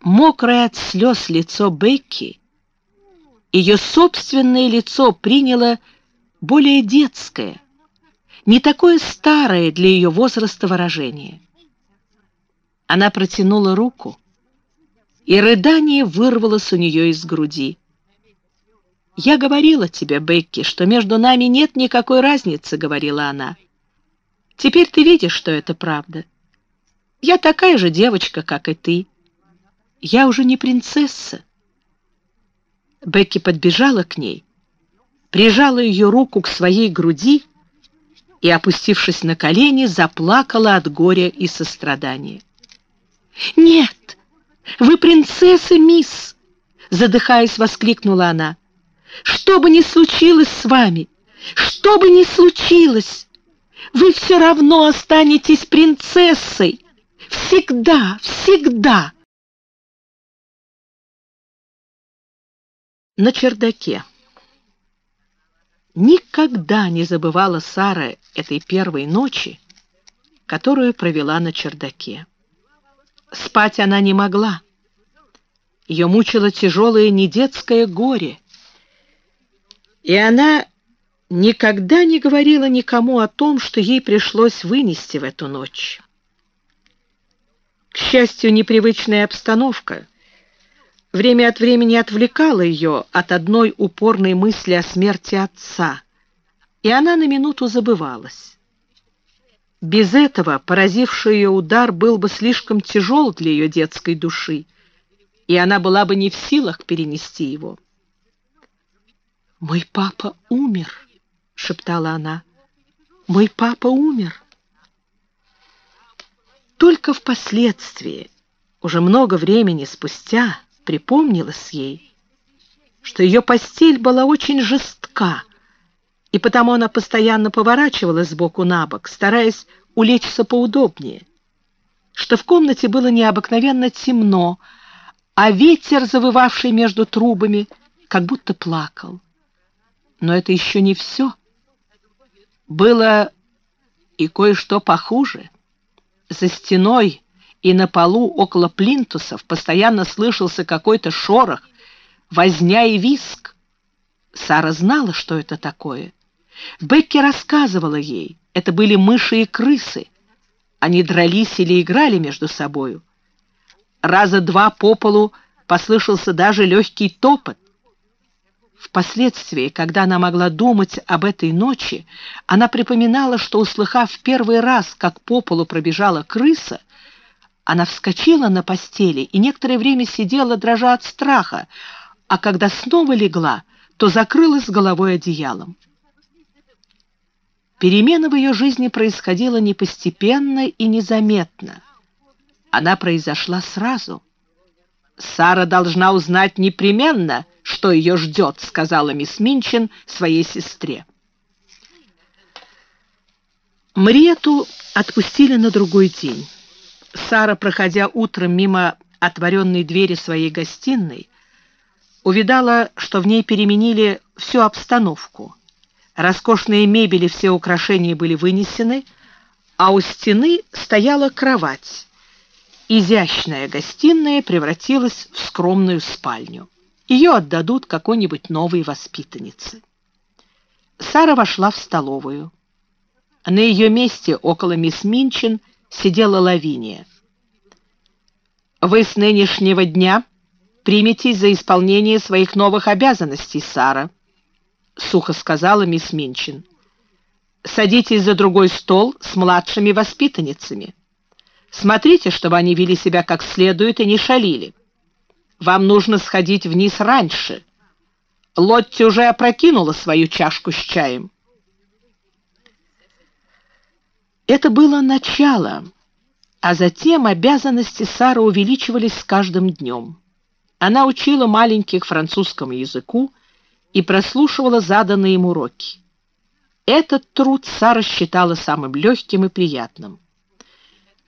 мокрое от слез лицо Бекки, ее собственное лицо приняло более детское, не такое старое для ее возраста выражение. Она протянула руку, и рыдание вырвалось у нее из груди. «Я говорила тебе, Бекки, что между нами нет никакой разницы», — говорила она. «Теперь ты видишь, что это правда. Я такая же девочка, как и ты. Я уже не принцесса». Бекки подбежала к ней, прижала ее руку к своей груди и, опустившись на колени, заплакала от горя и сострадания. «Нет, вы принцесса, мисс!» Задыхаясь, воскликнула она. «Что бы ни случилось с вами, что бы ни случилось, вы все равно останетесь принцессой. Всегда, всегда!» На чердаке. Никогда не забывала Сара этой первой ночи, которую провела на чердаке. Спать она не могла. Ее мучило тяжелое недетское горе. И она никогда не говорила никому о том, что ей пришлось вынести в эту ночь. К счастью, непривычная обстановка время от времени отвлекала ее от одной упорной мысли о смерти отца, и она на минуту забывалась. Без этого поразивший ее удар был бы слишком тяжел для ее детской души, и она была бы не в силах перенести его. «Мой папа умер», — шептала она. «Мой папа умер». Только впоследствии, уже много времени спустя, припомнилось ей, что ее постель была очень жестка, и потому она постоянно поворачивалась сбоку на бок, стараясь улечься поудобнее, что в комнате было необыкновенно темно, а ветер, завывавший между трубами, как будто плакал. Но это еще не все. Было и кое-что похуже. За стеной и на полу около плинтусов постоянно слышался какой-то шорох, возня и виск. Сара знала, что это такое — Бекки рассказывала ей, это были мыши и крысы. Они дрались или играли между собою. Раза два по полу послышался даже легкий топот. Впоследствии, когда она могла думать об этой ночи, она припоминала, что, услыхав первый раз, как по полу пробежала крыса, она вскочила на постели и некоторое время сидела, дрожа от страха, а когда снова легла, то закрылась головой одеялом. Перемена в ее жизни происходила не постепенно и незаметно. Она произошла сразу. «Сара должна узнать непременно, что ее ждет», — сказала мисс Минчин своей сестре. Мариету отпустили на другой день. Сара, проходя утром мимо отворенной двери своей гостиной, увидала, что в ней переменили всю обстановку. Роскошные мебели, все украшения были вынесены, а у стены стояла кровать. Изящная гостиная превратилась в скромную спальню. Ее отдадут какой-нибудь новой воспитаннице. Сара вошла в столовую. На ее месте около мисс Минчин сидела Лавиния. «Вы с нынешнего дня приметесь за исполнение своих новых обязанностей, Сара», — сухо сказала мисс Минчин. «Садитесь за другой стол с младшими воспитанницами. Смотрите, чтобы они вели себя как следует и не шалили. Вам нужно сходить вниз раньше. Лотти уже опрокинула свою чашку с чаем». Это было начало, а затем обязанности Сары увеличивались с каждым днем. Она учила маленьких французскому языку и прослушивала заданные им уроки. Этот труд Сара считала самым легким и приятным.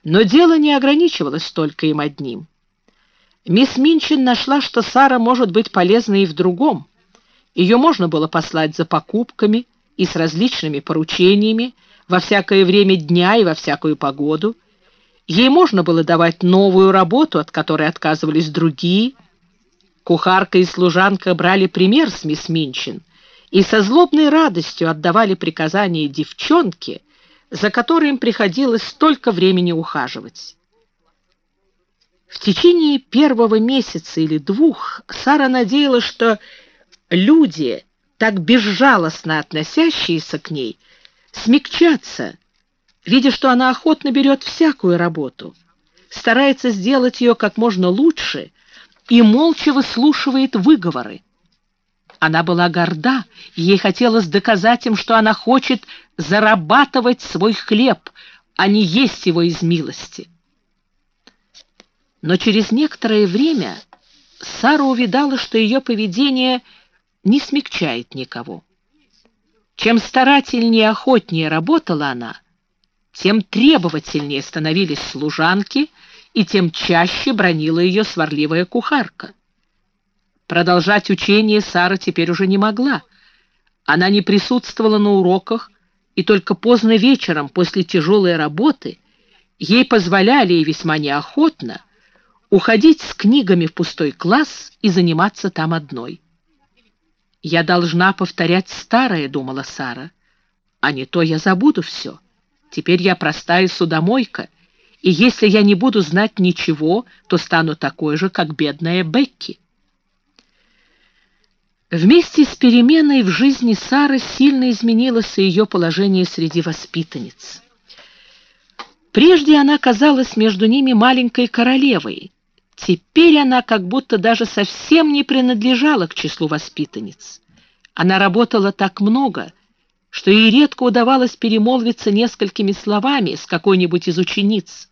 Но дело не ограничивалось только им одним. Мисс Минчин нашла, что Сара может быть полезна и в другом. Ее можно было послать за покупками и с различными поручениями, во всякое время дня и во всякую погоду. Ей можно было давать новую работу, от которой отказывались другие. Кухарка и служанка брали пример с мисс Минчин и со злобной радостью отдавали приказания девчонке, за которой им приходилось столько времени ухаживать. В течение первого месяца или двух Сара надеялась, что люди, так безжалостно относящиеся к ней, смягчаться, видя, что она охотно берет всякую работу, старается сделать ее как можно лучше и молча выслушивает выговоры. Она была горда, ей хотелось доказать им, что она хочет зарабатывать свой хлеб, а не есть его из милости. Но через некоторое время Сара увидала, что ее поведение не смягчает никого. Чем старательнее и охотнее работала она, тем требовательнее становились служанки, и тем чаще бронила ее сварливая кухарка. Продолжать учение Сара теперь уже не могла. Она не присутствовала на уроках, и только поздно вечером, после тяжелой работы, ей позволяли, и весьма неохотно, уходить с книгами в пустой класс и заниматься там одной. «Я должна повторять старое», — думала Сара. «А не то я забуду все. Теперь я простая судомойка, и если я не буду знать ничего, то стану такой же, как бедная Бекки». Вместе с переменой в жизни Сары сильно изменилось и ее положение среди воспитанниц. Прежде она казалась между ними маленькой королевой, Теперь она как будто даже совсем не принадлежала к числу воспитанниц. Она работала так много, что ей редко удавалось перемолвиться несколькими словами с какой-нибудь из учениц.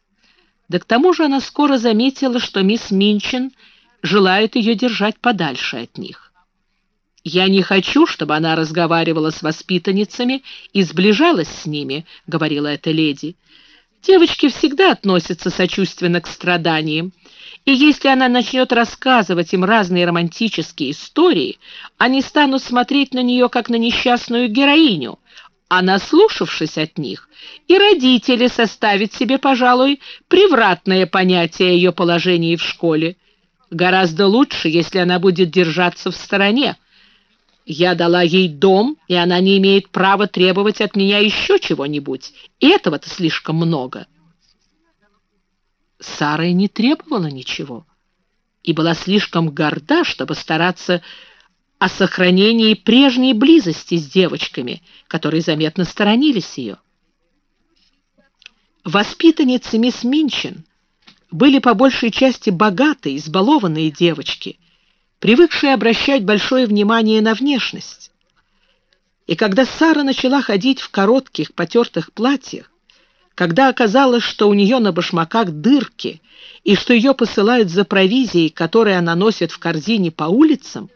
Да к тому же она скоро заметила, что мисс Минчин желает ее держать подальше от них. «Я не хочу, чтобы она разговаривала с воспитанницами и сближалась с ними», — говорила эта леди. «Девочки всегда относятся сочувственно к страданиям, и если она начнет рассказывать им разные романтические истории, они станут смотреть на нее как на несчастную героиню, а наслушавшись от них, и родители составят себе, пожалуй, превратное понятие о ее положении в школе. Гораздо лучше, если она будет держаться в стороне. Я дала ей дом, и она не имеет права требовать от меня еще чего-нибудь. И этого-то слишком много. Сара и не требовала ничего и была слишком горда, чтобы стараться о сохранении прежней близости с девочками, которые заметно сторонились ее. Воспитанницы мисс Минчин были по большей части богатые, избалованные девочки, привыкшая обращать большое внимание на внешность. И когда Сара начала ходить в коротких потертых платьях, когда оказалось, что у нее на башмаках дырки и что ее посылают за провизией, которую она носит в корзине по улицам,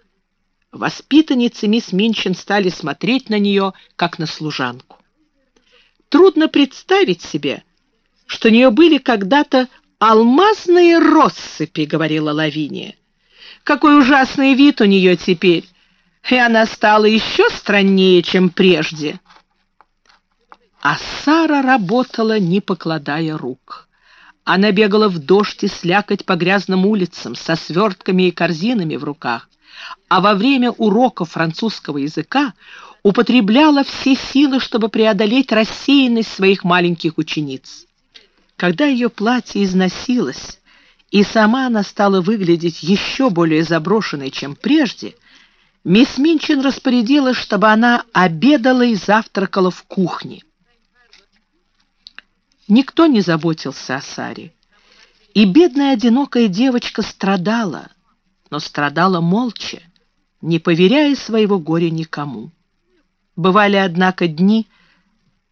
воспитанницы мисс Минчин стали смотреть на нее, как на служанку. Трудно представить себе, что у нее были когда-то алмазные россыпи, говорила Лавиния. Какой ужасный вид у нее теперь, и она стала еще страннее, чем прежде. А Сара работала, не покладая рук. Она бегала в дождь и слякоть по грязным улицам со свертками и корзинами в руках, а во время уроков французского языка употребляла все силы, чтобы преодолеть рассеянность своих маленьких учениц. Когда ее платье износилось, и сама она стала выглядеть еще более заброшенной, чем прежде, мисс Минчин распорядилась, чтобы она обедала и завтракала в кухне. Никто не заботился о Саре. И бедная одинокая девочка страдала, но страдала молча, не поверяя своего горя никому. Бывали, однако, дни,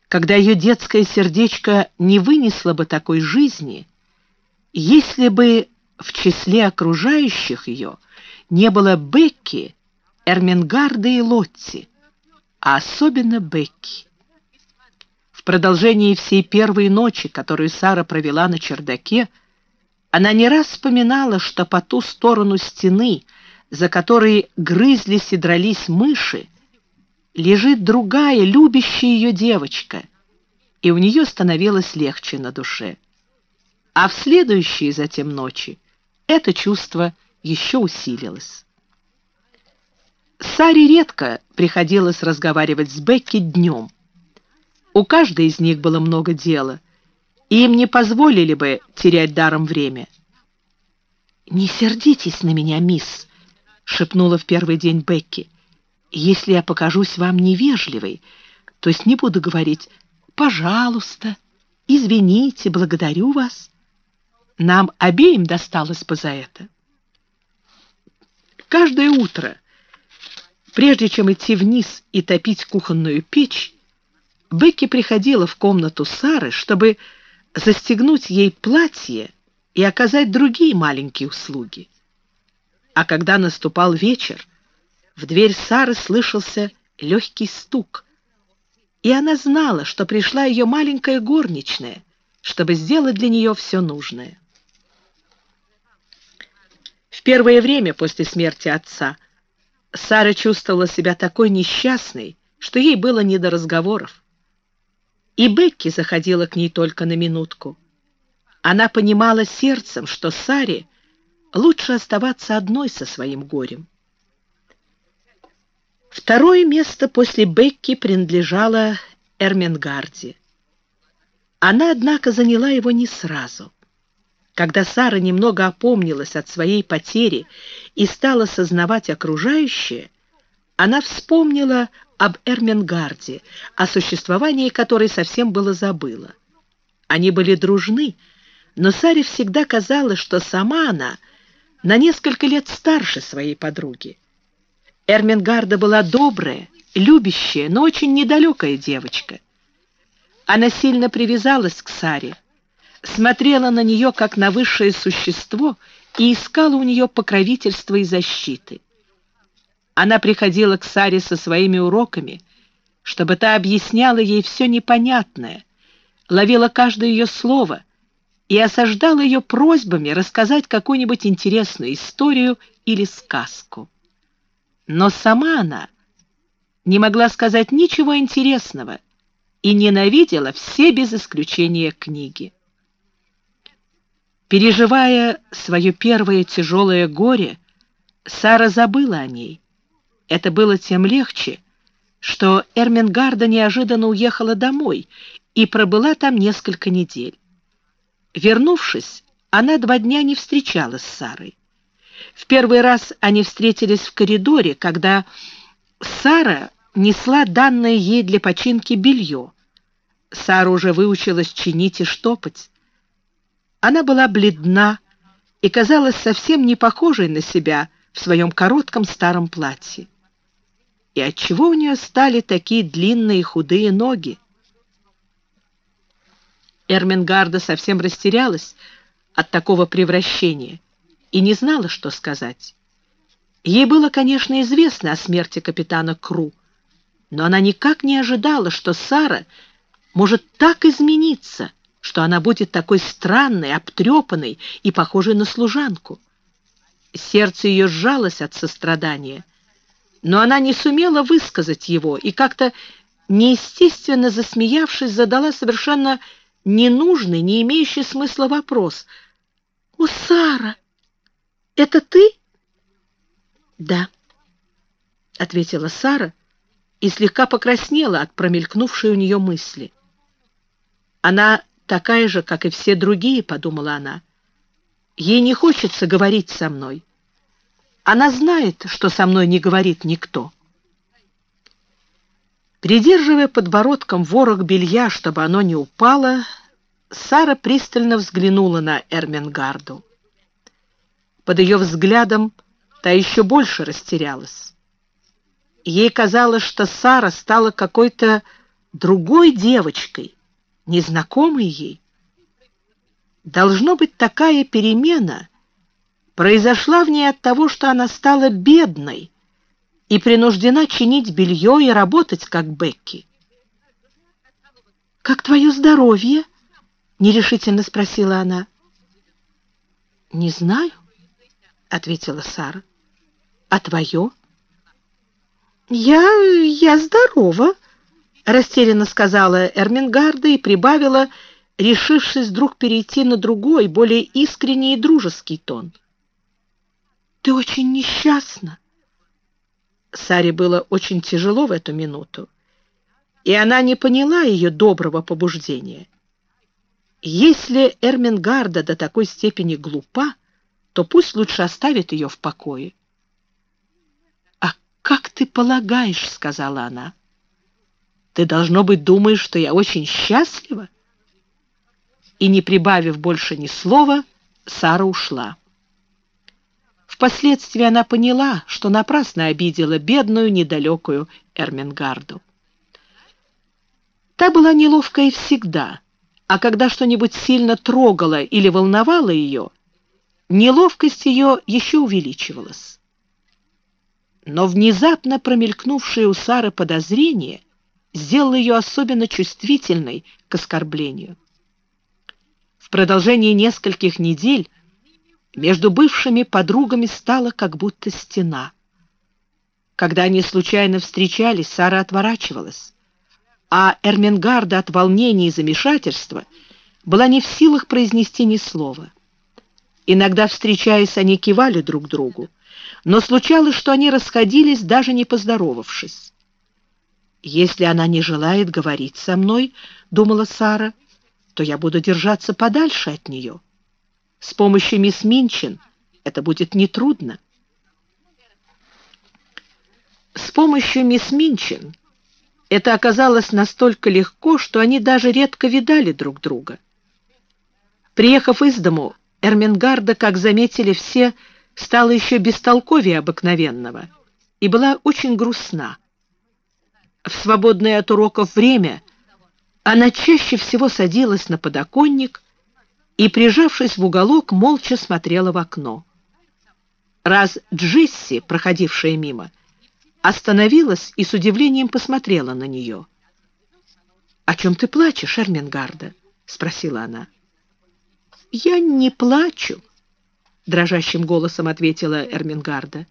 когда ее детское сердечко не вынесло бы такой жизни, если бы в числе окружающих ее не было Бекки, Эрмингарда и Лотти, а особенно Бекки. В продолжении всей первой ночи, которую Сара провела на чердаке, она не раз вспоминала, что по ту сторону стены, за которой грызлись и дрались мыши, лежит другая, любящая ее девочка, и у нее становилось легче на душе. А в следующие затем ночи это чувство еще усилилось. Саре редко приходилось разговаривать с Бекки днем, у каждой из них было много дела, и им не позволили бы терять даром время. «Не сердитесь на меня, мисс», — шепнула в первый день Бекки. «Если я покажусь вам невежливой, то есть не буду говорить «пожалуйста», «извините», «благодарю вас». Нам обеим досталось бы за это. Каждое утро, прежде чем идти вниз и топить кухонную печь, Бекки приходила в комнату Сары, чтобы застегнуть ей платье и оказать другие маленькие услуги. А когда наступал вечер, в дверь Сары слышался легкий стук, и она знала, что пришла ее маленькая горничная, чтобы сделать для нее все нужное. Первое время после смерти отца Сара чувствовала себя такой несчастной, что ей было не до разговоров. И Бекки заходила к ней только на минутку. Она понимала сердцем, что Саре лучше оставаться одной со своим горем. Второе место после Бекки принадлежало Эрменгарде. Она, однако, заняла его не сразу. Когда Сара немного опомнилась от своей потери и стала сознавать окружающее, она вспомнила об Эрменгарде, о существовании которой совсем было забыла. Они были дружны, но Саре всегда казалось, что сама она на несколько лет старше своей подруги. Эрменгарда была добрая, любящая, но очень недалекая девочка. Она сильно привязалась к Саре, смотрела на нее как на высшее существо и искала у нее покровительства и защиты. Она приходила к Саре со своими уроками, чтобы та объясняла ей все непонятное, ловила каждое ее слово и осаждала ее просьбами рассказать какую-нибудь интересную историю или сказку. Но сама она не могла сказать ничего интересного и ненавидела все без исключения книги. Переживая свое первое тяжелое горе, Сара забыла о ней это было тем легче, что Эрмингарда неожиданно уехала домой и пробыла там несколько недель. Вернувшись, она два дня не встречалась с Сарой. В первый раз они встретились в коридоре, когда Сара несла данное ей для починки белье. Сара уже выучилась чинить и штопать. Она была бледна и казалась совсем не похожей на себя в своем коротком старом платье. И отчего у нее стали такие длинные худые ноги? Эрмингарда совсем растерялась от такого превращения и не знала, что сказать. Ей было, конечно, известно о смерти капитана Кру, но она никак не ожидала, что Сара может так измениться, что она будет такой странной, обтрепанной и похожей на служанку. Сердце ее сжалось от сострадания, но она не сумела высказать его и как-то неестественно засмеявшись, задала совершенно ненужный, не имеющий смысла вопрос. «О, Сара, это ты?» «Да», — ответила Сара и слегка покраснела от промелькнувшей у нее мысли. «Она такая же, как и все другие», — подумала она. «Ей не хочется говорить со мной. Она знает, что со мной не говорит никто». Придерживая подбородком ворох белья, чтобы оно не упало, Сара пристально взглянула на Эрмингарду. Под ее взглядом та еще больше растерялась. Ей казалось, что Сара стала какой-то другой девочкой, незнакомой ей. Должно быть, такая перемена произошла в ней от того, что она стала бедной, и принуждена чинить белье и работать, как Бекки. «Как твое здоровье?» — нерешительно спросила она. «Не знаю», — ответила Сара. «А твое?» «Я... я здорова», — растерянно сказала Эрмингарда и прибавила, решившись вдруг перейти на другой, более искренний и дружеский тон. «Ты очень несчастна. Саре было очень тяжело в эту минуту, и она не поняла ее доброго побуждения. Если Эрмингарда до такой степени глупа, то пусть лучше оставит ее в покое. «А как ты полагаешь?» — сказала она. «Ты, должно быть, думаешь, что я очень счастлива?» И, не прибавив больше ни слова, Сара ушла. Впоследствии она поняла, что напрасно обидела бедную, недалекую Эрмингарду. Та была неловкая всегда, а когда что-нибудь сильно трогало или волновало ее, неловкость ее еще увеличивалась. Но внезапно промелькнувшее у Сары подозрение сделало ее особенно чувствительной к оскорблению. В продолжении нескольких недель между бывшими подругами стала как будто стена. Когда они случайно встречались, Сара отворачивалась, а Эрмингарда от волнения и замешательства была не в силах произнести ни слова. Иногда, встречаясь, они кивали друг другу, но случалось, что они расходились, даже не поздоровавшись. «Если она не желает говорить со мной, — думала Сара, — то я буду держаться подальше от нее». С помощью мисс Минчин это будет нетрудно. С помощью мисс Минчин это оказалось настолько легко, что они даже редко видали друг друга. Приехав из дому, Эрмингарда, как заметили все, стала еще бестолковее обыкновенного и была очень грустна. В свободное от уроков время она чаще всего садилась на подоконник и, прижавшись в уголок, молча смотрела в окно. Раз Джесси, проходившая мимо, остановилась и с удивлением посмотрела на нее. «О чем ты плачешь, Эрмингарда?» — спросила она. «Я не плачу», — дрожащим голосом ответила Эрмингарда.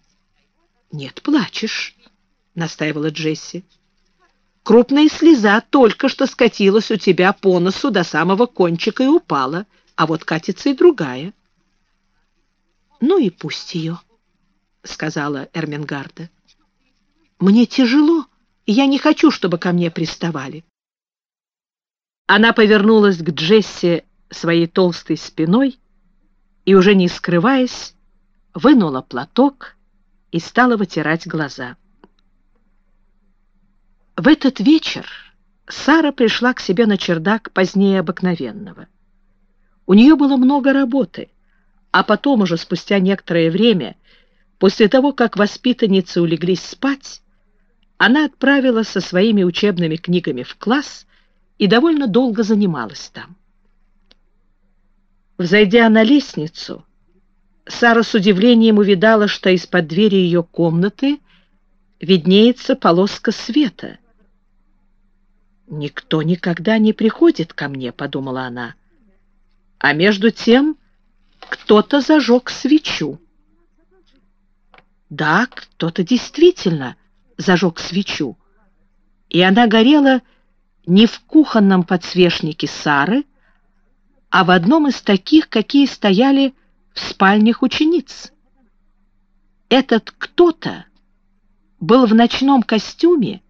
«Нет, плачешь», — настаивала Джесси. «Крупная слеза только что скатилась у тебя по носу до самого кончика и упала» а вот катится и другая. «Ну и пусть ее», — сказала Эрмингарда. «Мне тяжело, и я не хочу, чтобы ко мне приставали». Она повернулась к Джесси своей толстой спиной и, уже не скрываясь, вынула платок и стала вытирать глаза. В этот вечер Сара пришла к себе на чердак позднее обыкновенного. У нее было много работы, а потом уже спустя некоторое время После того, как воспитанницы улеглись спать, она отправилась со своими учебными книгами в класс и довольно долго занималась там. Взойдя на лестницу, Сара с удивлением увидала, что из-под двери ее комнаты виднеется полоска света. «Никто никогда не приходит ко мне», — подумала она. А между тем кто-то зажег свечу. Да, кто-то действительно зажег свечу, и она горела не в кухонном подсвечнике Сары, а в одном из таких, какие стояли в спальнях учениц. Этот кто-то был в ночном костюме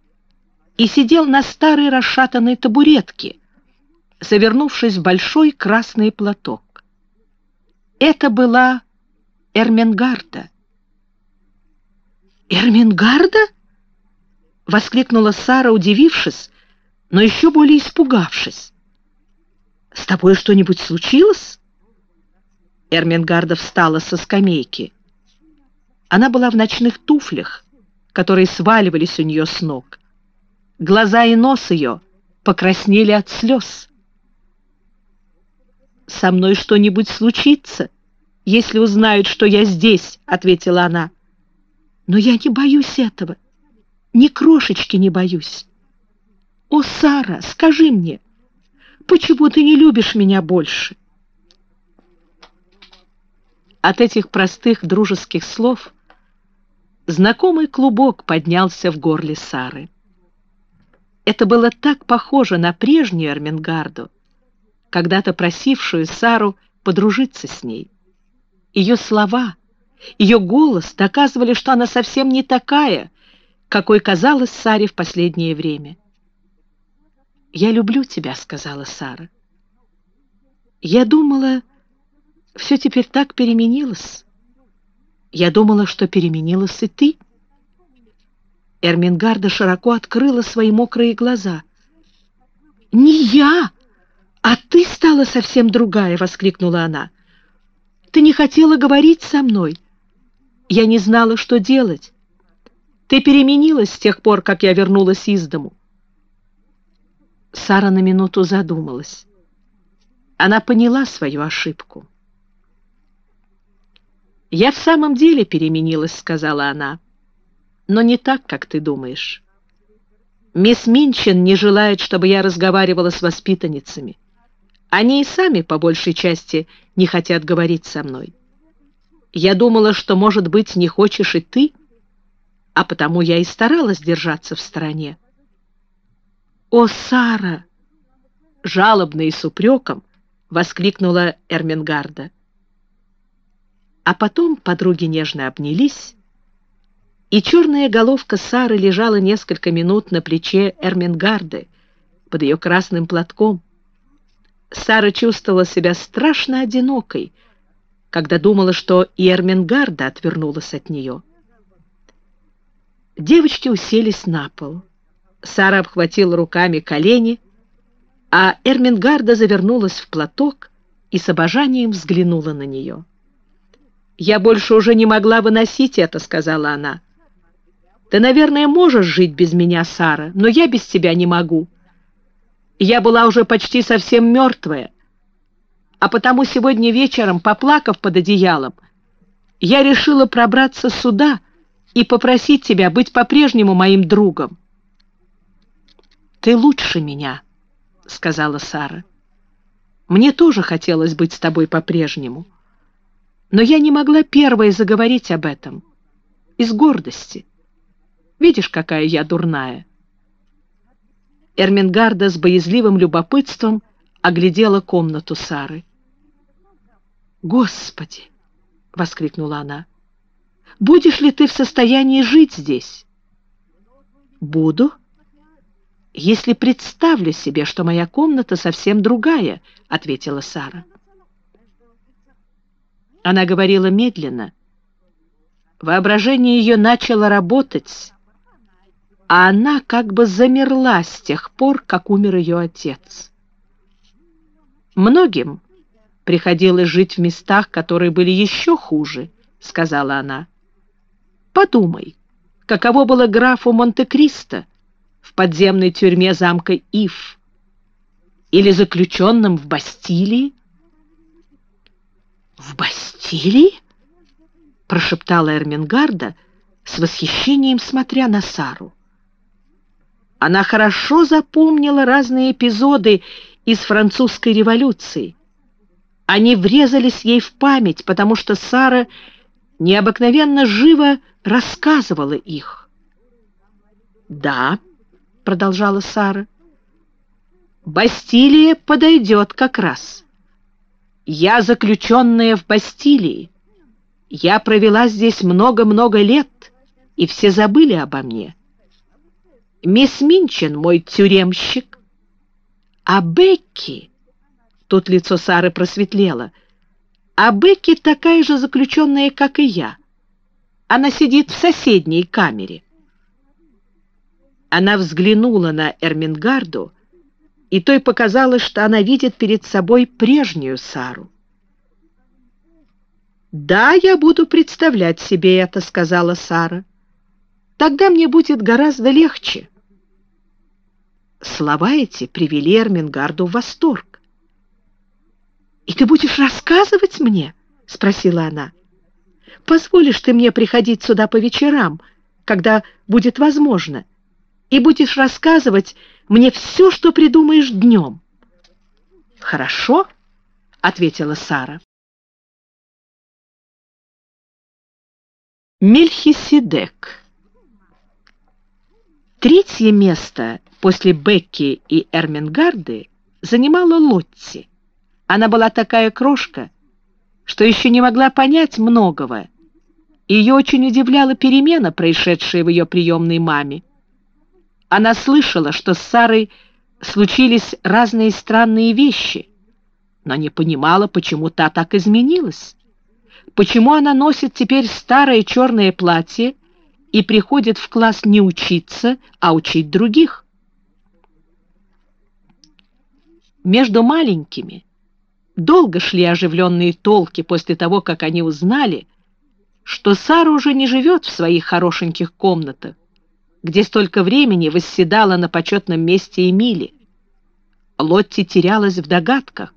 и сидел на старой расшатанной табуретке, завернувшись в большой красный платок. Это была Эрменгарда. «Эрменгарда?» — воскликнула Сара, удивившись, но еще более испугавшись. «С тобой что-нибудь случилось?» Эрменгарда встала со скамейки. Она была в ночных туфлях, которые сваливались у нее с ног. Глаза и нос ее покраснели от слез. «Со мной что-нибудь случится, если узнают, что я здесь», — ответила она. «Но я не боюсь этого, ни крошечки не боюсь. О, Сара, скажи мне, почему ты не любишь меня больше?» От этих простых дружеских слов знакомый клубок поднялся в горле Сары. Это было так похоже на прежнюю Армингарду, когда-то просившую Сару подружиться с ней. Ее слова, ее голос доказывали, что она совсем не такая, какой казалась Саре в последнее время. «Я люблю тебя», — сказала Сара. «Я думала...» все теперь так переменилось. Я думала, что переменилась и ты. Эрмингарда широко открыла свои мокрые глаза. «Не я, а ты стала совсем другая!» — воскликнула она. «Ты не хотела говорить со мной. Я не знала, что делать. Ты переменилась с тех пор, как я вернулась из дому». Сара на минуту задумалась. Она поняла свою ошибку. «Я в самом деле переменилась», — сказала она. «Но не так, как ты думаешь. Мисс Минчин не желает, чтобы я разговаривала с воспитанницами. Они и сами, по большей части, не хотят говорить со мной. Я думала, что, может быть, не хочешь и ты, а потому я и старалась держаться в стороне». «О, Сара!» — жалобно и с упреком воскликнула Эрмингарда. А потом подруги нежно обнялись, и черная головка Сары лежала несколько минут на плече Эрмингарды под ее красным платком. Сара чувствовала себя страшно одинокой, когда думала, что и Эрмингарда отвернулась от нее. Девочки уселись на пол. Сара обхватила руками колени, а Эрмингарда завернулась в платок и с обожанием взглянула на нее. «Я больше уже не могла выносить это», — сказала она. «Ты, наверное, можешь жить без меня, Сара, но я без тебя не могу. Я была уже почти совсем мертвая, а потому сегодня вечером, поплакав под одеялом, я решила пробраться сюда и попросить тебя быть по-прежнему моим другом». «Ты лучше меня», — сказала Сара. «Мне тоже хотелось быть с тобой по-прежнему» но я не могла первой заговорить об этом. Из гордости. Видишь, какая я дурная. Эрмингарда с боязливым любопытством оглядела комнату Сары. «Господи!» — воскликнула она. «Будешь ли ты в состоянии жить здесь?» «Буду, если представлю себе, что моя комната совсем другая», — ответила Сара. Она говорила медленно. Воображение ее начало работать, а она как бы замерла с тех пор, как умер ее отец. «Многим приходилось жить в местах, которые были еще хуже», — сказала она. Подумай, каково было графу Монте-Кристо в подземной тюрьме замка Ив или заключенным в Бастилии? «В Бастилии?» — прошептала Эрмингарда с восхищением, смотря на Сару. Она хорошо запомнила разные эпизоды из французской революции. Они врезались ей в память, потому что Сара необыкновенно живо рассказывала их. «Да», — продолжала Сара, — «Бастилия подойдет как раз. Я заключенная в Бастилии. Я провела здесь много-много лет, и все забыли обо мне. Мисс Минчин мой тюремщик, а Бекки...» Тут лицо Сары просветлело. «А Бекки такая же заключенная, как и я. Она сидит в соседней камере». Она взглянула на Эрмингарду, и той показалось, что она видит перед собой прежнюю Сару. «Да, я буду представлять себе это», — сказала Сара. «Тогда мне будет гораздо легче». Слова эти привели Эрмингарду в восторг. «И ты будешь рассказывать мне?» — спросила она. «Позволишь ты мне приходить сюда по вечерам, когда будет возможно, и будешь рассказывать мне все, что придумаешь днем?» «Хорошо», — ответила Сара. Мельхиседек Третье место после Бекки и Эрмингарды занимала Лотти. Она была такая крошка, что еще не могла понять многого. Ее очень удивляла перемена, происшедшая в ее приемной маме. Она слышала, что с Сарой случились разные странные вещи, но не понимала, почему та так изменилась. Почему она носит теперь старое черное платье и приходит в класс не учиться, а учить других. Между маленькими Долго шли оживленные толки после того, как они узнали, что Сара уже не живет в своих хорошеньких комнатах, где столько времени восседала на почетном месте Эмили. Лотти терялась в догадках,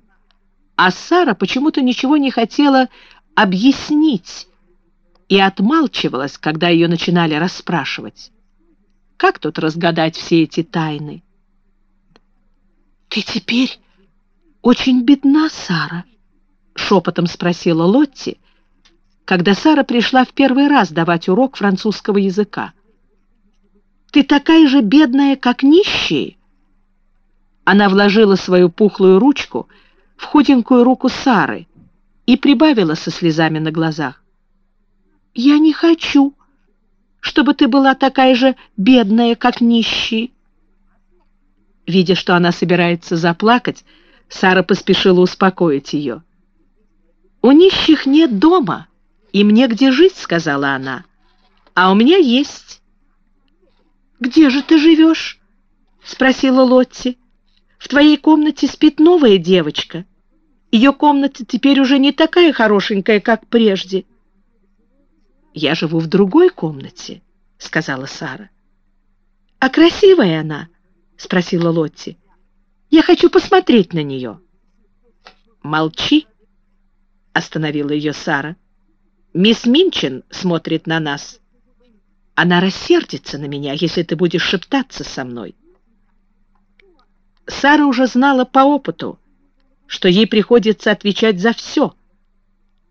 а Сара почему-то ничего не хотела объяснить и отмалчивалась, когда ее начинали расспрашивать. Как тут разгадать все эти тайны? «Ты теперь очень бедна, Сара?» — шепотом спросила Лотти, когда Сара пришла в первый раз давать урок французского языка. «Ты такая же бедная, как нищие?» Она вложила свою пухлую ручку в худенькую руку Сары и прибавила со слезами на глазах. «Я не хочу, чтобы ты была такая же бедная, как нищие». Видя, что она собирается заплакать, Сара поспешила успокоить ее. «У нищих нет дома, им негде жить», — сказала она. «А у меня есть». «Где же ты живешь?» — спросила Лотти. «В твоей комнате спит новая девочка. Ее комната теперь уже не такая хорошенькая, как прежде». «Я живу в другой комнате», — сказала Сара. «А красивая она?» — спросила Лотти. Я хочу посмотреть на нее». «Молчи!» — остановила ее Сара. «Мисс Минчин смотрит на нас. Она рассердится на меня, если ты будешь шептаться со мной». Сара уже знала по опыту, что ей приходится отвечать за все.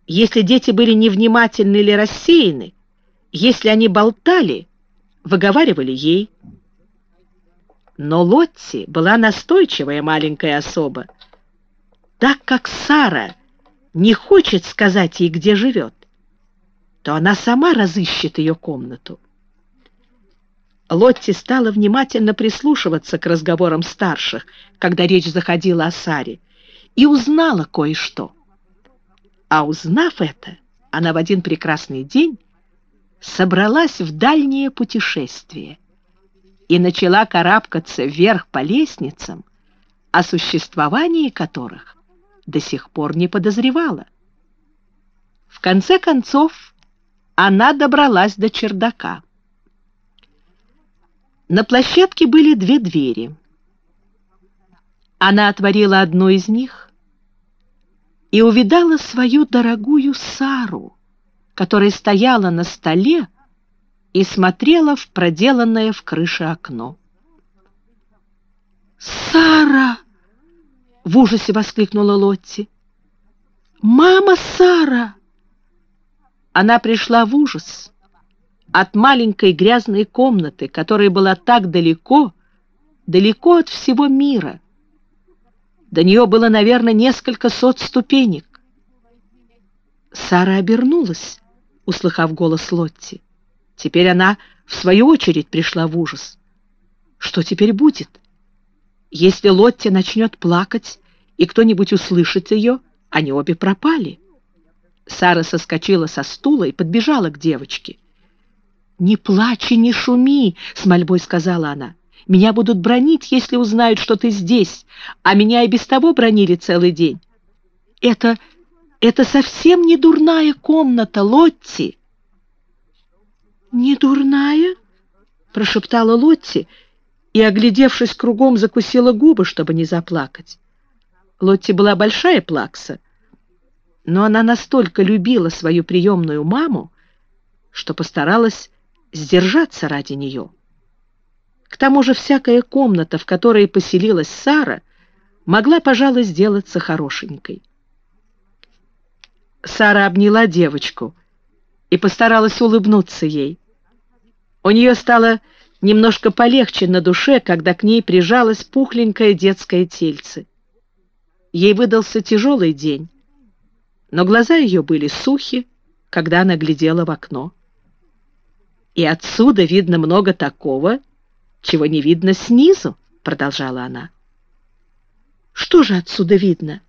Если дети были невнимательны или рассеяны, если они болтали, выговаривали ей – но Лотти была настойчивая маленькая особа. Так как Сара не хочет сказать ей, где живет, то она сама разыщет ее комнату. Лотти стала внимательно прислушиваться к разговорам старших, когда речь заходила о Саре, и узнала кое-что. А узнав это, она в один прекрасный день собралась в дальнее путешествие — и начала карабкаться вверх по лестницам, о существовании которых до сих пор не подозревала. В конце концов, она добралась до чердака. На площадке были две двери. Она отворила одну из них и увидала свою дорогую Сару, которая стояла на столе и смотрела в проделанное в крыше окно. «Сара!» — в ужасе воскликнула Лотти. «Мама Сара!» Она пришла в ужас от маленькой грязной комнаты, которая была так далеко, далеко от всего мира. До нее было, наверное, несколько сот ступенек. Сара обернулась, услыхав голос Лотти. Теперь она, в свою очередь, пришла в ужас. Что теперь будет? Если Лотти начнет плакать, и кто-нибудь услышит ее, они обе пропали. Сара соскочила со стула и подбежала к девочке. «Не плачь и не шуми!» — с мольбой сказала она. «Меня будут бронить, если узнают, что ты здесь, а меня и без того бронили целый день. Это... это совсем не дурная комната, Лотти!» «Не дурная?» — прошептала Лотти и, оглядевшись кругом, закусила губы, чтобы не заплакать. Лотти была большая плакса, но она настолько любила свою приемную маму, что постаралась сдержаться ради нее. К тому же всякая комната, в которой поселилась Сара, могла, пожалуй, сделаться хорошенькой. Сара обняла девочку и постаралась улыбнуться ей. У нее стало немножко полегче на душе, когда к ней прижалось пухленькое детское тельце. Ей выдался тяжелый день, но глаза ее были сухи, когда она глядела в окно и отсюда видно много такого, чего не видно снизу, продолжала она. Что же отсюда видно?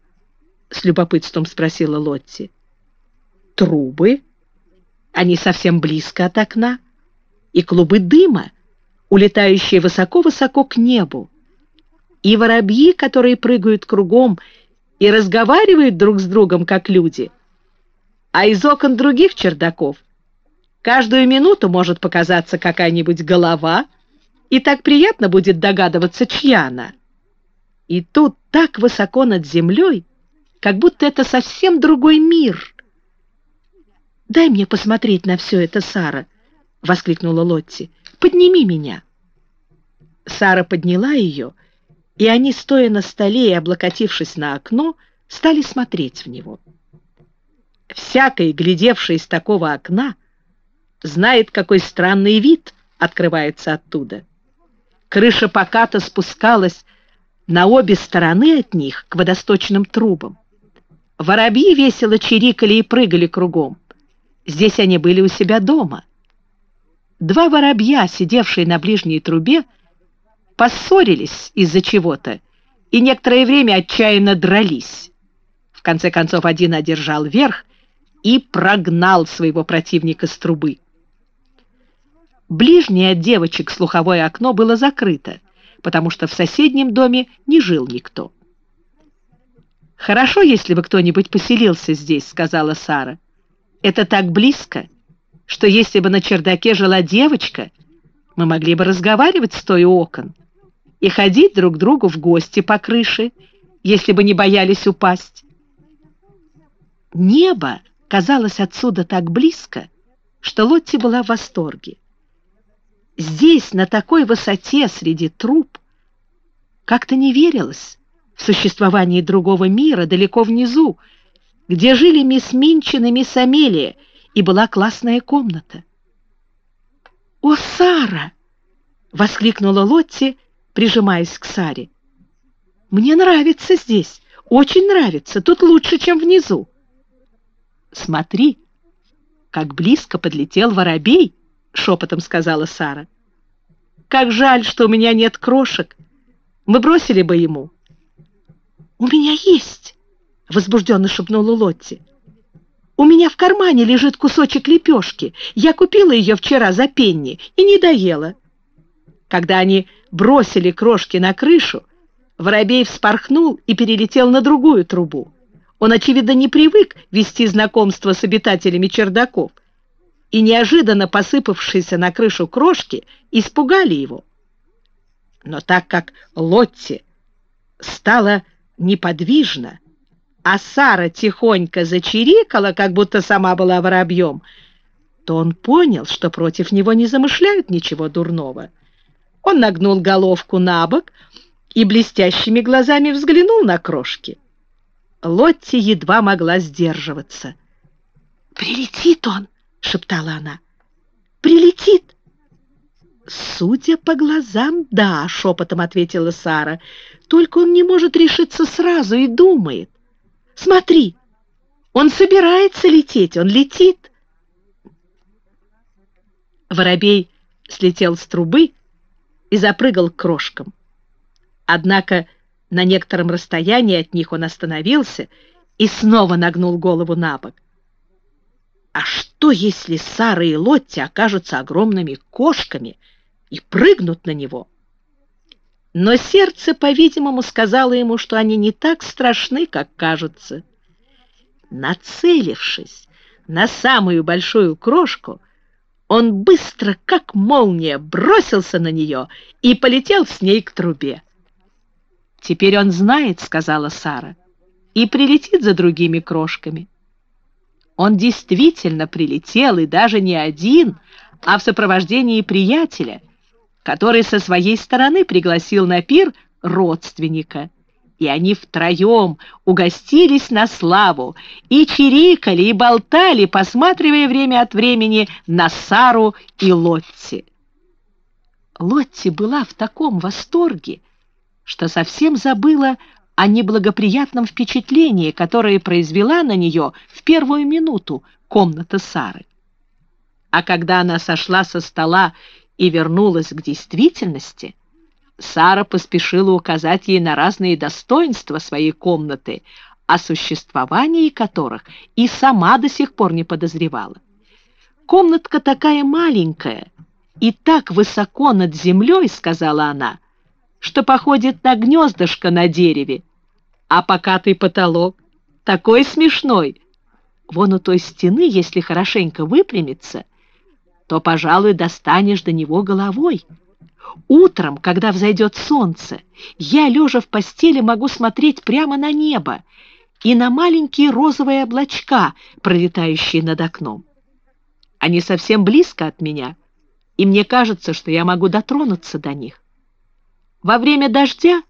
С любопытством спросила Лотти. Трубы, они совсем близко от окна, и клубы дыма, улетающие высоко-высоко к небу, и воробьи, которые прыгают кругом и разговаривают друг с другом, как люди. А из окон других чердаков Каждую минуту может показаться какая-нибудь голова, и так приятно будет догадываться, чья она. И тут так высоко над землей, как будто это совсем другой мир. «Дай мне посмотреть на все это, Сара!» — воскликнула Лотти. «Подними меня!» Сара подняла ее, и они, стоя на столе и облокотившись на окно, стали смотреть в него. Всякой, глядевшей из такого окна, — знает, какой странный вид открывается оттуда. Крыша поката спускалась на обе стороны от них к водосточным трубам. Воробьи весело чирикали и прыгали кругом. Здесь они были у себя дома. Два воробья, сидевшие на ближней трубе, поссорились из-за чего-то и некоторое время отчаянно дрались. В конце концов один одержал верх и прогнал своего противника с трубы. Ближнее от девочек слуховое окно было закрыто, потому что в соседнем доме не жил никто. «Хорошо, если бы кто-нибудь поселился здесь», — сказала Сара. «Это так близко, что если бы на чердаке жила девочка, мы могли бы разговаривать стоя у окон и ходить друг другу в гости по крыше, если бы не боялись упасть». Небо казалось отсюда так близко, что Лотти была в восторге. Здесь, на такой высоте, среди труб, как-то не верилось в существование другого мира далеко внизу, где жили мисс Минчин и мисс Амелия, и была классная комната. «О, Сара!» — воскликнула Лотти, прижимаясь к Саре. «Мне нравится здесь, очень нравится, тут лучше, чем внизу». «Смотри, как близко подлетел воробей!» — шепотом сказала Сара. «Как жаль, что у меня нет крошек. Мы бросили бы ему». «У меня есть!» — возбужденно шепнула Лотти. «У меня в кармане лежит кусочек лепешки. Я купила ее вчера за пенни и не доела». Когда они бросили крошки на крышу, воробей вспорхнул и перелетел на другую трубу. Он, очевидно, не привык вести знакомство с обитателями чердаков — и неожиданно посыпавшиеся на крышу крошки испугали его. Но так как Лотти стала неподвижна, а Сара тихонько зачирикала, как будто сама была воробьем, то он понял, что против него не замышляют ничего дурного. Он нагнул головку на бок и блестящими глазами взглянул на крошки. Лотти едва могла сдерживаться. «Прилетит он!» — шептала она. «Прилетит!» «Судя по глазам, да», — шепотом ответила Сара. «Только он не может решиться сразу и думает. Смотри, он собирается лететь, он летит». Воробей слетел с трубы и запрыгал к крошкам. Однако на некотором расстоянии от них он остановился и снова нагнул голову на бок. А что, если Сара и Лотти окажутся огромными кошками — и прыгнут на него. Но сердце, по-видимому, сказало ему, что они не так страшны, как кажутся. Нацелившись на самую большую крошку, он быстро, как молния, бросился на нее и полетел с ней к трубе. «Теперь он знает», — сказала Сара, — «и прилетит за другими крошками». Он действительно прилетел, и даже не один, а в сопровождении приятеля — который со своей стороны пригласил на пир родственника. И они втроем угостились на славу, и чирикали, и болтали, посматривая время от времени на Сару и Лотти. Лотти была в таком восторге, что совсем забыла о неблагоприятном впечатлении, которое произвела на нее в первую минуту комната Сары. А когда она сошла со стола и вернулась к действительности, Сара поспешила указать ей на разные достоинства своей комнаты, о существовании которых и сама до сих пор не подозревала. «Комнатка такая маленькая и так высоко над землей, — сказала она, — что походит на гнездышко на дереве, а покатый потолок такой смешной. Вон у той стены, если хорошенько выпрямиться — то, пожалуй, достанешь до него головой. Утром, когда взойдет солнце, я, лежа в постели, могу смотреть прямо на небо и на маленькие розовые облачка, пролетающие над окном. Они совсем близко от меня, и мне кажется, что я могу дотронуться до них. Во время дождя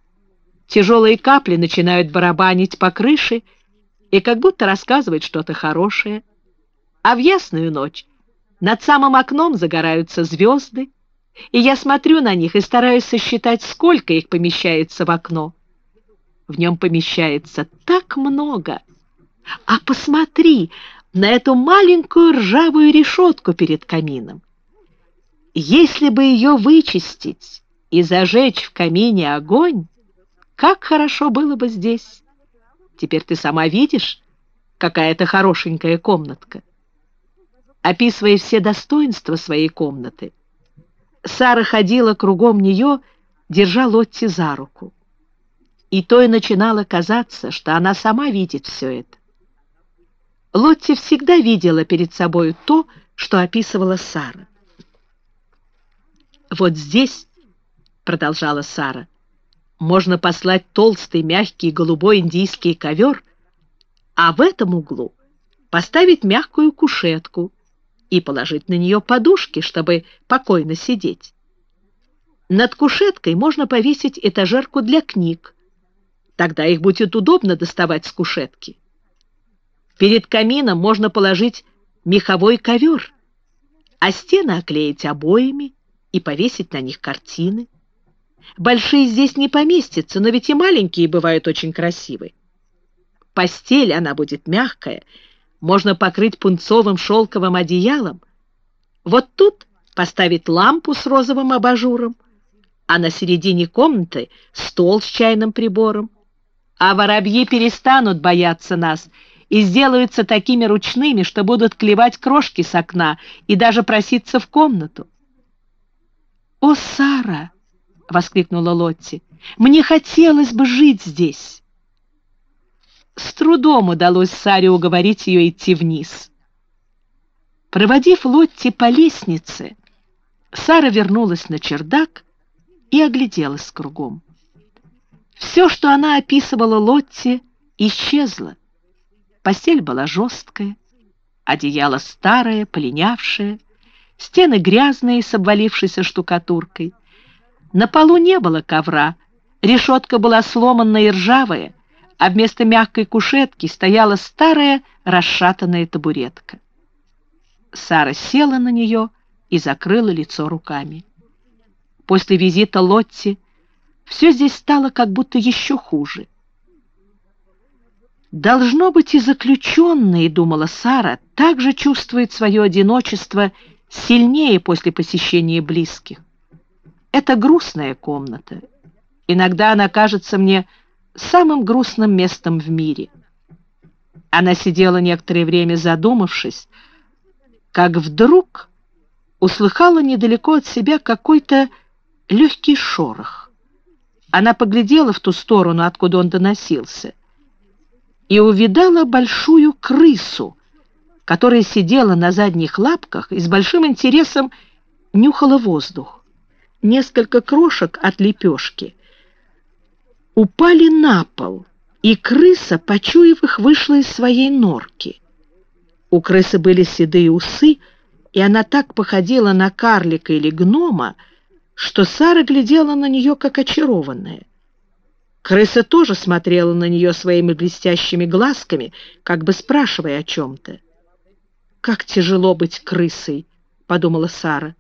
тяжелые капли начинают барабанить по крыше и как будто рассказывать что-то хорошее, а в ясную ночь над самым окном загораются звезды, и я смотрю на них и стараюсь сосчитать, сколько их помещается в окно. В нем помещается так много. А посмотри на эту маленькую ржавую решетку перед камином. Если бы ее вычистить и зажечь в камине огонь, как хорошо было бы здесь. Теперь ты сама видишь, какая это хорошенькая комнатка описывая все достоинства своей комнаты. Сара ходила кругом нее, держа Лотти за руку. И то и начинало казаться, что она сама видит все это. Лотти всегда видела перед собой то, что описывала Сара. «Вот здесь, — продолжала Сара, — можно послать толстый, мягкий, голубой индийский ковер, а в этом углу поставить мягкую кушетку, и положить на нее подушки, чтобы покойно сидеть. Над кушеткой можно повесить этажерку для книг. Тогда их будет удобно доставать с кушетки. Перед камином можно положить меховой ковер, а стены оклеить обоями и повесить на них картины. Большие здесь не поместятся, но ведь и маленькие бывают очень красивые. Постель, она будет мягкая, можно покрыть пунцовым шелковым одеялом. Вот тут поставить лампу с розовым абажуром, а на середине комнаты стол с чайным прибором. А воробьи перестанут бояться нас и сделаются такими ручными, что будут клевать крошки с окна и даже проситься в комнату. «О, Сара!» — воскликнула Лотти. «Мне хотелось бы жить здесь!» С трудом удалось Саре уговорить ее идти вниз. Проводив Лотти по лестнице, Сара вернулась на чердак и огляделась кругом. Все, что она описывала Лотти, исчезло. Постель была жесткая, одеяло старое, полинявшее, стены грязные с обвалившейся штукатуркой. На полу не было ковра, решетка была сломанная и ржавая, а вместо мягкой кушетки стояла старая расшатанная табуретка. Сара села на нее и закрыла лицо руками. После визита Лотти все здесь стало как будто еще хуже. Должно быть, и заключенные, думала Сара, также чувствует свое одиночество сильнее после посещения близких. Это грустная комната. Иногда она кажется мне самым грустным местом в мире. Она сидела некоторое время задумавшись, как вдруг услыхала недалеко от себя какой-то легкий шорох. Она поглядела в ту сторону, откуда он доносился, и увидала большую крысу, которая сидела на задних лапках и с большим интересом нюхала воздух. Несколько крошек от лепешки упали на пол, и крыса, почуяв их, вышла из своей норки. У крысы были седые усы, и она так походила на карлика или гнома, что Сара глядела на нее как очарованная. Крыса тоже смотрела на нее своими блестящими глазками, как бы спрашивая о чем-то. «Как тяжело быть крысой», — подумала Сара.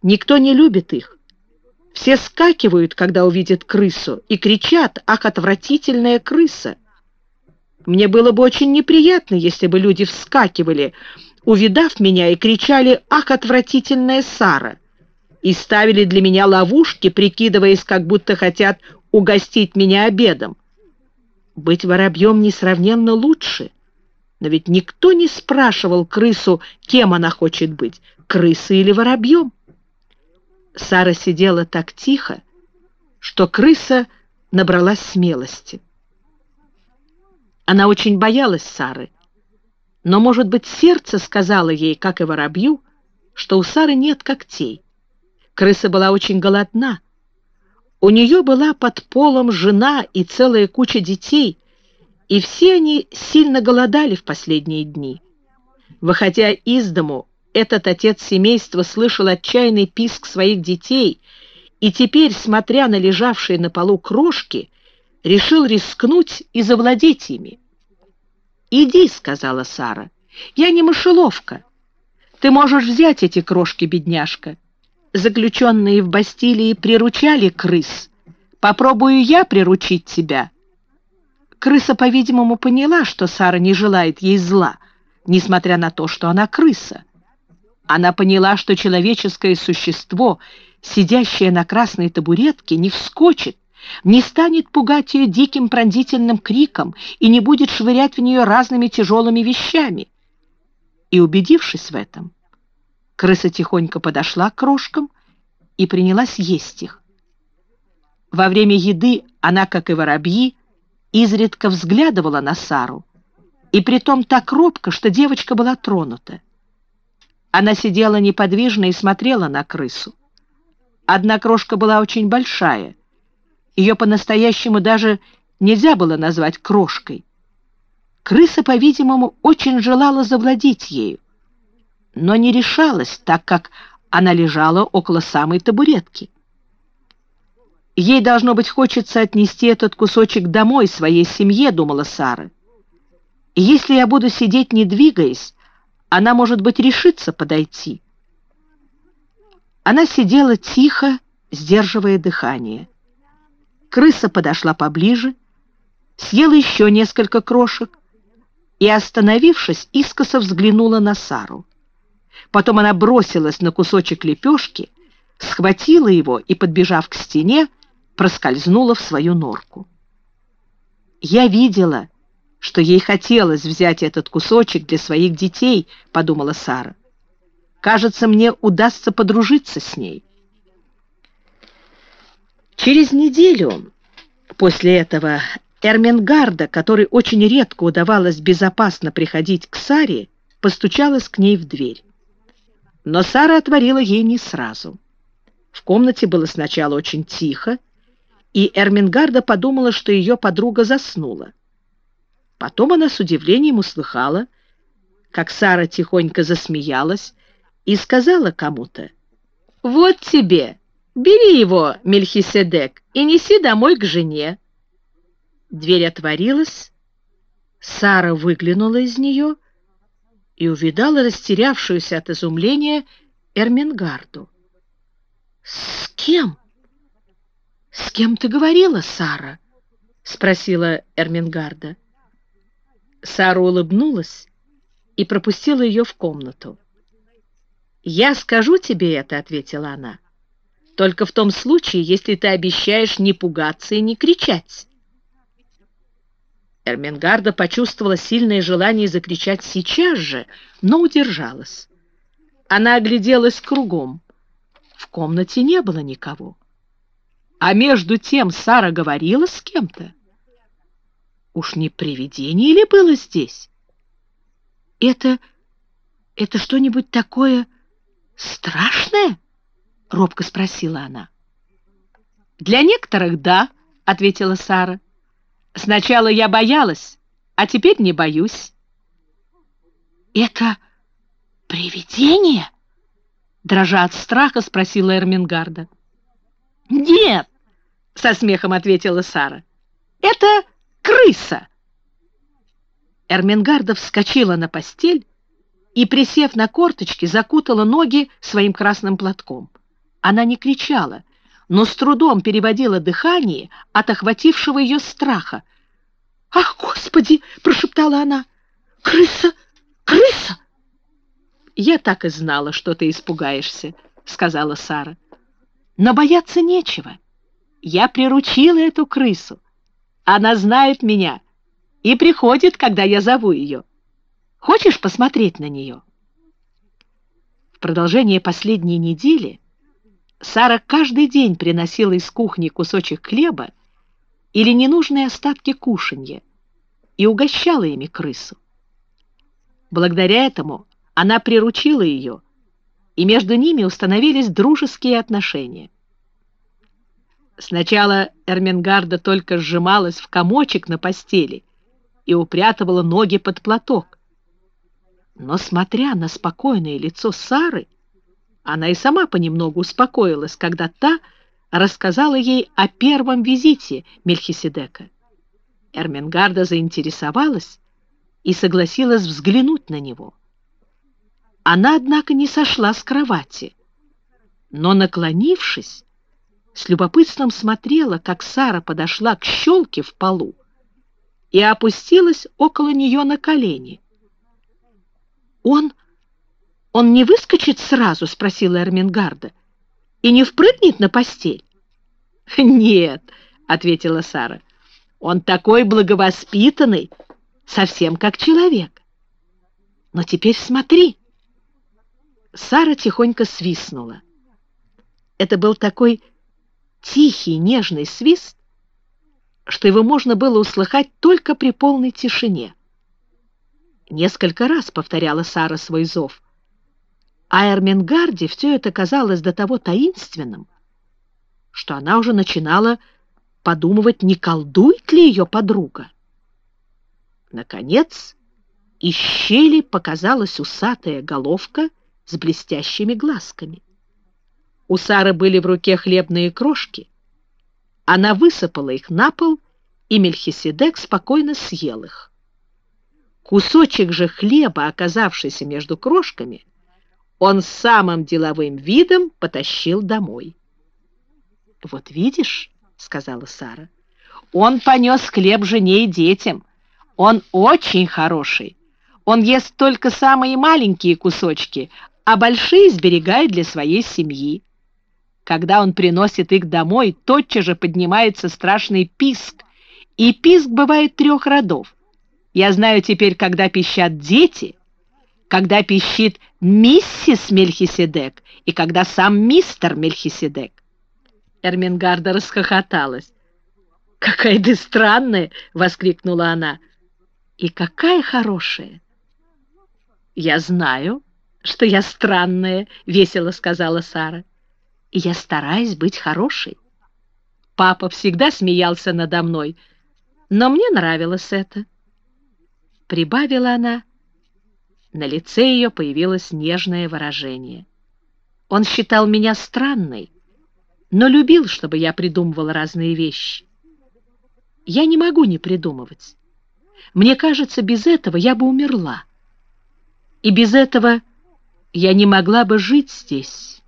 «Никто не любит их. Все скакивают, когда увидят крысу, и кричат «Ах, отвратительная крыса!» Мне было бы очень неприятно, если бы люди вскакивали, увидав меня, и кричали «Ах, отвратительная Сара!» и ставили для меня ловушки, прикидываясь, как будто хотят угостить меня обедом. Быть воробьем несравненно лучше, но ведь никто не спрашивал крысу, кем она хочет быть, крысой или воробьем. Сара сидела так тихо, что крыса набралась смелости. Она очень боялась Сары, но, может быть, сердце сказала ей, как и воробью, что у Сары нет когтей. Крыса была очень голодна. У нее была под полом жена и целая куча детей, и все они сильно голодали в последние дни. Выходя из дому, этот отец семейства слышал отчаянный писк своих детей и теперь, смотря на лежавшие на полу крошки, решил рискнуть и завладеть ими. «Иди», — сказала Сара, — «я не мышеловка. Ты можешь взять эти крошки, бедняжка. Заключенные в Бастилии приручали крыс. Попробую я приручить тебя». Крыса, по-видимому, поняла, что Сара не желает ей зла, несмотря на то, что она крыса. Она поняла, что человеческое существо, сидящее на красной табуретке, не вскочит, не станет пугать ее диким пронзительным криком и не будет швырять в нее разными тяжелыми вещами. И, убедившись в этом, крыса тихонько подошла к крошкам и принялась есть их. Во время еды она, как и воробьи, изредка взглядывала на Сару, и притом так робко, что девочка была тронута. Она сидела неподвижно и смотрела на крысу. Одна крошка была очень большая. Ее по-настоящему даже нельзя было назвать крошкой. Крыса, по-видимому, очень желала завладеть ею, но не решалась, так как она лежала около самой табуретки. Ей, должно быть, хочется отнести этот кусочек домой своей семье, думала Сара. Если я буду сидеть, не двигаясь, она, может быть, решится подойти. Она сидела тихо, сдерживая дыхание. Крыса подошла поближе, съела еще несколько крошек и, остановившись, искоса взглянула на Сару. Потом она бросилась на кусочек лепешки, схватила его и, подбежав к стене, проскользнула в свою норку. «Я видела, что ей хотелось взять этот кусочек для своих детей», — подумала Сара. «Кажется, мне удастся подружиться с ней». Через неделю после этого Эрмингарда, который очень редко удавалось безопасно приходить к Саре, постучалась к ней в дверь. Но Сара отворила ей не сразу. В комнате было сначала очень тихо, и Эрмингарда подумала, что ее подруга заснула. Потом она с удивлением услыхала, как Сара тихонько засмеялась и сказала кому-то, «Вот тебе, бери его, Мельхиседек, и неси домой к жене». Дверь отворилась, Сара выглянула из нее и увидала растерявшуюся от изумления Эрмингарду. «С кем? С кем ты говорила, Сара?» — спросила Эрмингарда. Сара улыбнулась и пропустила ее в комнату. «Я скажу тебе это», — ответила она, — «только в том случае, если ты обещаешь не пугаться и не кричать». Эрмингарда почувствовала сильное желание закричать сейчас же, но удержалась. Она огляделась кругом. В комнате не было никого. А между тем Сара говорила с кем-то. Уж не привидение ли было здесь? Это... это что-нибудь такое страшное? Робко спросила она. Для некоторых — да, — ответила Сара. Сначала я боялась, а теперь не боюсь. Это привидение? Дрожа от страха, спросила Эрмингарда. Нет, со смехом ответила Сара. Это крыса. Эрмингарда вскочила на постель и, присев на корточки, закутала ноги своим красным платком. Она не кричала, но с трудом переводила дыхание от охватившего ее страха. «Ах, Господи!» — прошептала она. «Крыса! Крыса!» «Я так и знала, что ты испугаешься», — сказала Сара. «Но бояться нечего. Я приручила эту крысу. Она знает меня и приходит, когда я зову ее. Хочешь посмотреть на нее?» В продолжение последней недели Сара каждый день приносила из кухни кусочек хлеба или ненужные остатки кушанья и угощала ими крысу. Благодаря этому она приручила ее, и между ними установились дружеские отношения. Сначала Эрмингарда только сжималась в комочек на постели и упрятывала ноги под платок. Но, смотря на спокойное лицо Сары, она и сама понемногу успокоилась, когда та рассказала ей о первом визите Мельхиседека. Эрмингарда заинтересовалась и согласилась взглянуть на него. Она, однако, не сошла с кровати, но, наклонившись, с любопытством смотрела, как Сара подошла к щелке в полу и опустилась около нее на колени. «Он «Он не выскочит сразу?» — спросила Эрмингарда. «И не впрыгнет на постель?» (laughs) «Нет», — ответила Сара. «Он такой благовоспитанный, совсем как человек. Но теперь смотри». Сара тихонько свистнула. Это был такой тихий, нежный свист, что его можно было услыхать только при полной тишине. Несколько раз повторяла Сара свой зов — а Эрмингарде все это казалось до того таинственным, что она уже начинала подумывать, не колдует ли ее подруга. Наконец, из щели показалась усатая головка с блестящими глазками. У Сары были в руке хлебные крошки. Она высыпала их на пол, и Мельхиседек спокойно съел их. Кусочек же хлеба, оказавшийся между крошками, он самым деловым видом потащил домой. «Вот видишь», — сказала Сара, — «он понес хлеб жене и детям. Он очень хороший. Он ест только самые маленькие кусочки, а большие сберегает для своей семьи. Когда он приносит их домой, тотчас же поднимается страшный писк, и писк бывает трех родов. Я знаю теперь, когда пищат дети — когда пищит миссис Мельхиседек и когда сам мистер Мельхиседек. Эрмингарда расхохоталась. «Какая ты странная!» — воскликнула она. «И какая хорошая!» «Я знаю», — что я странная», — весело сказала Сара. «И я стараюсь быть хорошей. Папа всегда смеялся надо мной, но мне нравилось это». Прибавила она. На лице ее появилось нежное выражение. Он считал меня странной, но любил, чтобы я придумывала разные вещи. Я не могу не придумывать. Мне кажется, без этого я бы умерла. И без этого я не могла бы жить здесь.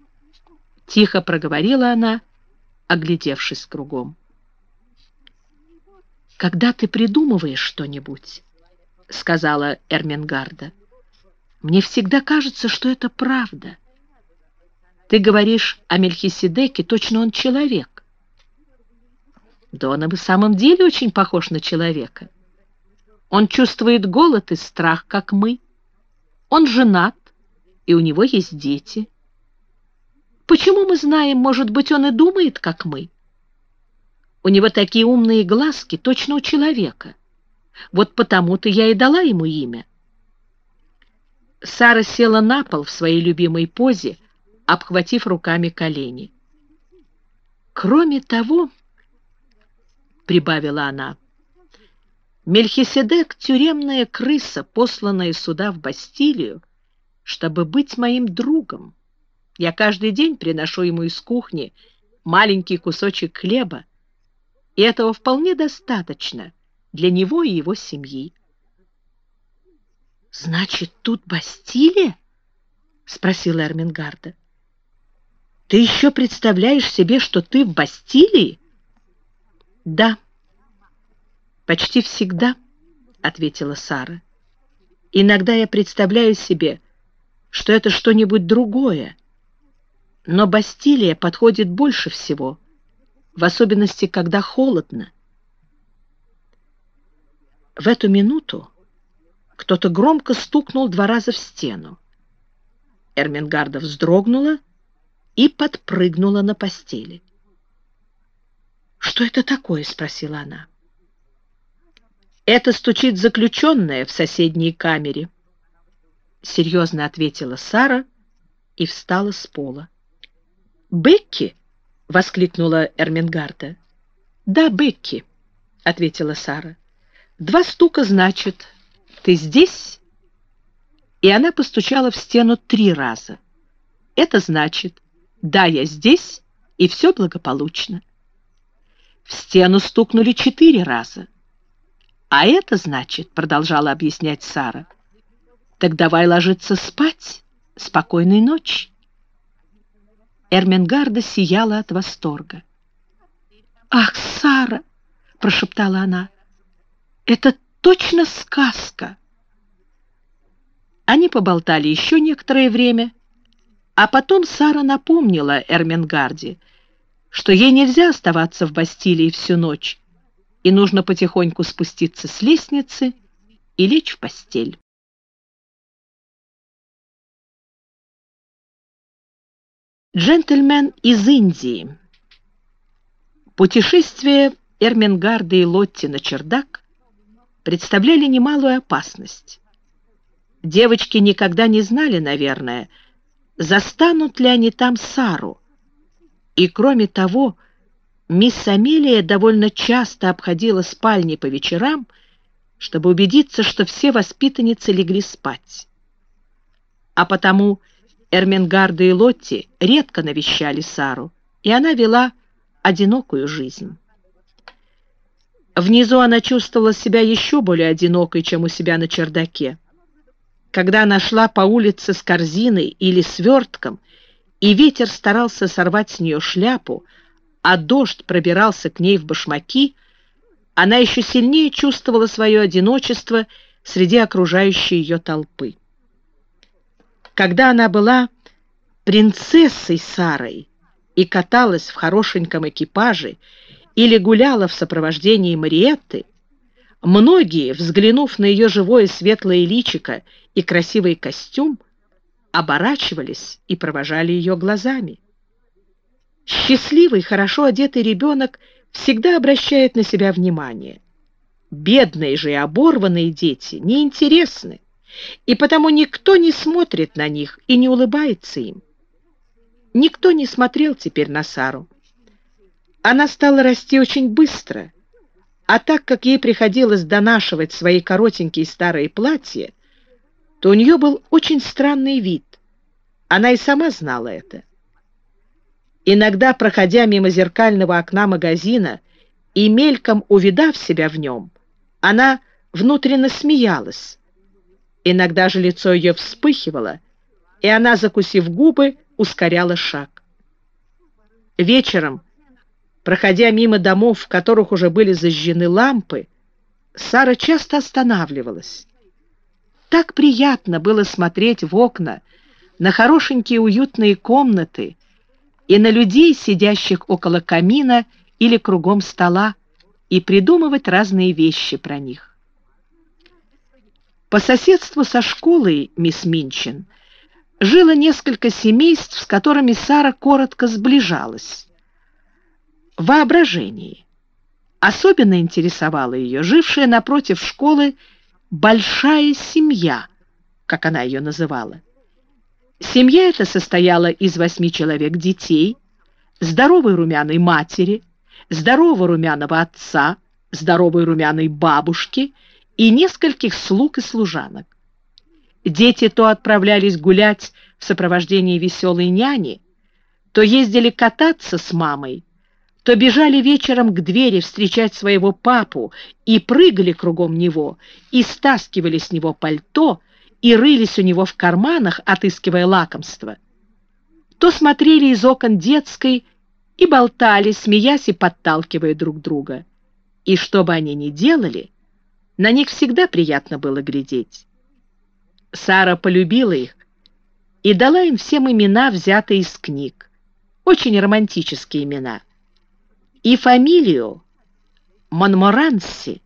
Тихо проговорила она, оглядевшись кругом. «Когда ты придумываешь что-нибудь, — сказала Эрмингарда, — мне всегда кажется, что это правда. Ты говоришь о Мельхиседеке, точно он человек. Да он и в самом деле очень похож на человека. Он чувствует голод и страх, как мы. Он женат, и у него есть дети. Почему мы знаем, может быть, он и думает, как мы? У него такие умные глазки, точно у человека. Вот потому-то я и дала ему имя. Сара села на пол в своей любимой позе, обхватив руками колени. Кроме того, прибавила она, Мельхиседек — тюремная крыса, посланная сюда, в Бастилию, чтобы быть моим другом. Я каждый день приношу ему из кухни маленький кусочек хлеба, и этого вполне достаточно для него и его семьи. «Значит, тут Бастилия?» — спросила Эрмингарда. «Ты еще представляешь себе, что ты в Бастилии?» «Да», «Почти всегда», — ответила Сара. «Иногда я представляю себе, что это что-нибудь другое, но Бастилия подходит больше всего, в особенности, когда холодно». В эту минуту кто-то громко стукнул два раза в стену. Эрмингарда вздрогнула и подпрыгнула на постели. «Что это такое?» — спросила она. «Это стучит заключенная в соседней камере», — серьезно ответила Сара и встала с пола. «Бекки?» — воскликнула Эрмингарда. «Да, Бекки», — ответила Сара. «Два стука, значит, ты здесь?» И она постучала в стену три раза. «Это значит, да, я здесь, и все благополучно». В стену стукнули четыре раза. «А это значит, — продолжала объяснять Сара, — так давай ложиться спать. Спокойной ночи». Эрмингарда сияла от восторга. «Ах, Сара!» — прошептала она. «Это точно сказка!» Они поболтали еще некоторое время, а потом Сара напомнила Эрмингарде, что ей нельзя оставаться в Бастилии всю ночь, и нужно потихоньку спуститься с лестницы и лечь в постель. Джентльмен из Индии. Путешествие Эрмингарда и Лотти на чердак представляли немалую опасность. Девочки никогда не знали, наверное, застанут ли они там Сару. И, кроме того, Мисс Амелия довольно часто обходила спальни по вечерам, чтобы убедиться, что все воспитанницы легли спать. А потому Эрмингарда и Лотти редко навещали Сару, и она вела одинокую жизнь. Внизу она чувствовала себя еще более одинокой, чем у себя на чердаке. Когда она шла по улице с корзиной или свертком, и ветер старался сорвать с нее шляпу, а дождь пробирался к ней в башмаки, она еще сильнее чувствовала свое одиночество среди окружающей ее толпы. Когда она была принцессой Сарой и каталась в хорошеньком экипаже или гуляла в сопровождении Мариетты, многие, взглянув на ее живое светлое личико и красивый костюм, оборачивались и провожали ее глазами. Счастливый, хорошо одетый ребенок всегда обращает на себя внимание. Бедные же и оборванные дети неинтересны, и потому никто не смотрит на них и не улыбается им. Никто не смотрел теперь на Сару. Она стала расти очень быстро, а так как ей приходилось донашивать свои коротенькие старые платья, то у нее был очень странный вид. Она и сама знала это. Иногда, проходя мимо зеркального окна магазина и мельком увидав себя в нем, она внутренно смеялась. Иногда же лицо ее вспыхивало, и она, закусив губы, ускоряла шаг. Вечером, проходя мимо домов, в которых уже были зажжены лампы, Сара часто останавливалась. Так приятно было смотреть в окна на хорошенькие уютные комнаты и на людей, сидящих около камина или кругом стола, и придумывать разные вещи про них. По соседству со школой мисс Минчин жило несколько семейств, с которыми Сара коротко сближалась. Воображение. Особенно интересовала ее жившая напротив школы большая семья, как она ее называла. Семья эта состояла из восьми человек детей, здоровой румяной матери, здорового румяного отца, здоровой румяной бабушки и нескольких слуг и служанок. Дети то отправлялись гулять в сопровождении веселой няни, то ездили кататься с мамой, то бежали вечером к двери встречать своего папу и прыгали кругом него, и стаскивали с него пальто, и рылись у него в карманах, отыскивая лакомство. То смотрели из окон детской и болтали, смеясь и подталкивая друг друга. И что бы они ни делали, на них всегда приятно было глядеть. Сара полюбила их и дала им всем имена, взятые из книг. Очень романтические имена. И фамилию Монморанси,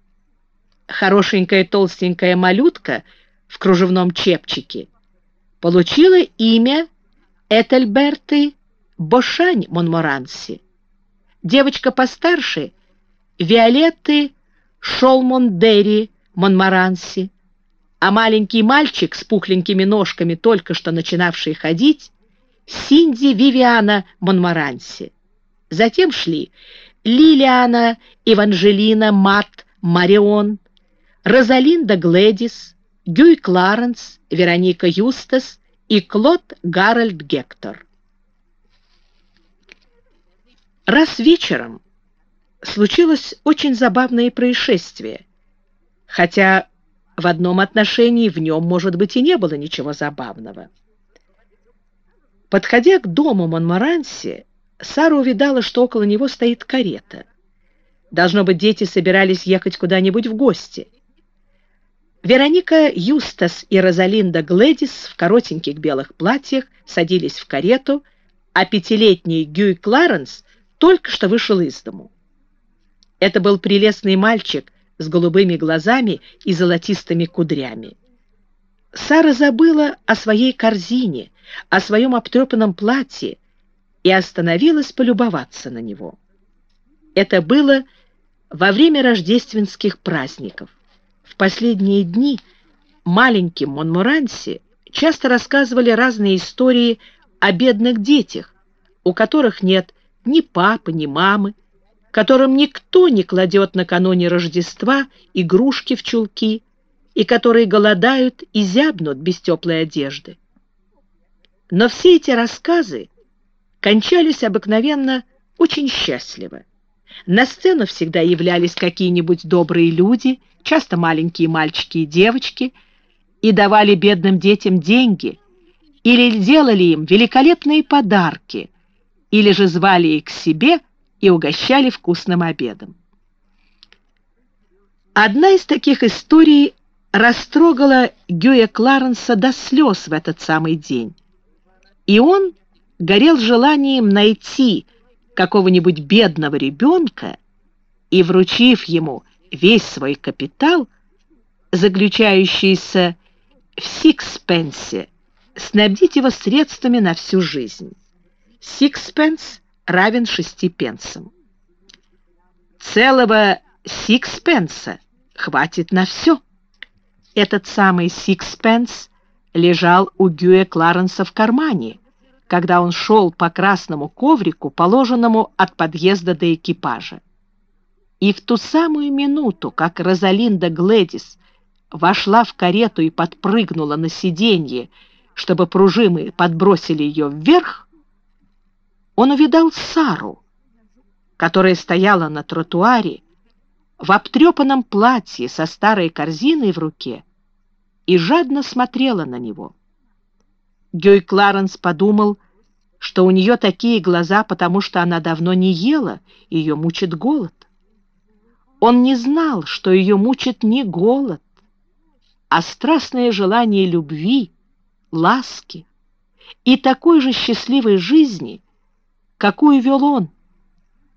хорошенькая толстенькая малютка в кружевном чепчике, получила имя Этельберты Бошань Монморанси. Девочка постарше — Виолетты Шолмондери Монморанси а маленький мальчик с пухленькими ножками, только что начинавший ходить, Синди Вивиана Монмаранси. Затем шли Лилиана, Эванжелина, Мат, Марион, Розалинда Глэдис, Гюй Кларенс, Вероника Юстас и Клод Гарольд Гектор. Раз вечером случилось очень забавное происшествие, хотя в одном отношении в нем, может быть, и не было ничего забавного. Подходя к дому Монморанси, Сара увидала, что около него стоит карета. Должно быть, дети собирались ехать куда-нибудь в гости. Вероника Юстас и Розалинда Глэдис в коротеньких белых платьях садились в карету, а пятилетний Гюй Кларенс только что вышел из дому. Это был прелестный мальчик с голубыми глазами и золотистыми кудрями. Сара забыла о своей корзине, о своем обтрепанном платье и остановилась полюбоваться на него. Это было во время рождественских праздников. В последние дни маленьким Монмуранси часто рассказывали разные истории о бедных детях, у которых нет ни папы, ни мамы, которым никто не кладет накануне Рождества игрушки в чулки и которые голодают и зябнут без теплой одежды. Но все эти рассказы кончались обыкновенно очень счастливо. На сцену всегда являлись какие-нибудь добрые люди, часто маленькие мальчики и девочки, и давали бедным детям деньги, или делали им великолепные подарки, или же звали их к себе – и угощали вкусным обедом. Одна из таких историй растрогала Гюя Кларенса до слез в этот самый день, и он горел желанием найти какого-нибудь бедного ребенка и, вручив ему весь свой капитал, заключающийся в сикспенсе, снабдить его средствами на всю жизнь. Сикспенс равен шести пенсам. Целого сикспенса хватит на все. Этот самый сикспенс лежал у Гюэ Кларенса в кармане, когда он шел по красному коврику, положенному от подъезда до экипажа. И в ту самую минуту, как Розалинда Глэдис вошла в карету и подпрыгнула на сиденье, чтобы пружины подбросили ее вверх, он увидал Сару, которая стояла на тротуаре в обтрепанном платье со старой корзиной в руке и жадно смотрела на него. Гёй Кларенс подумал, что у нее такие глаза, потому что она давно не ела, ее мучит голод. Он не знал, что ее мучит не голод, а страстное желание любви, ласки и такой же счастливой жизни, какую вел он,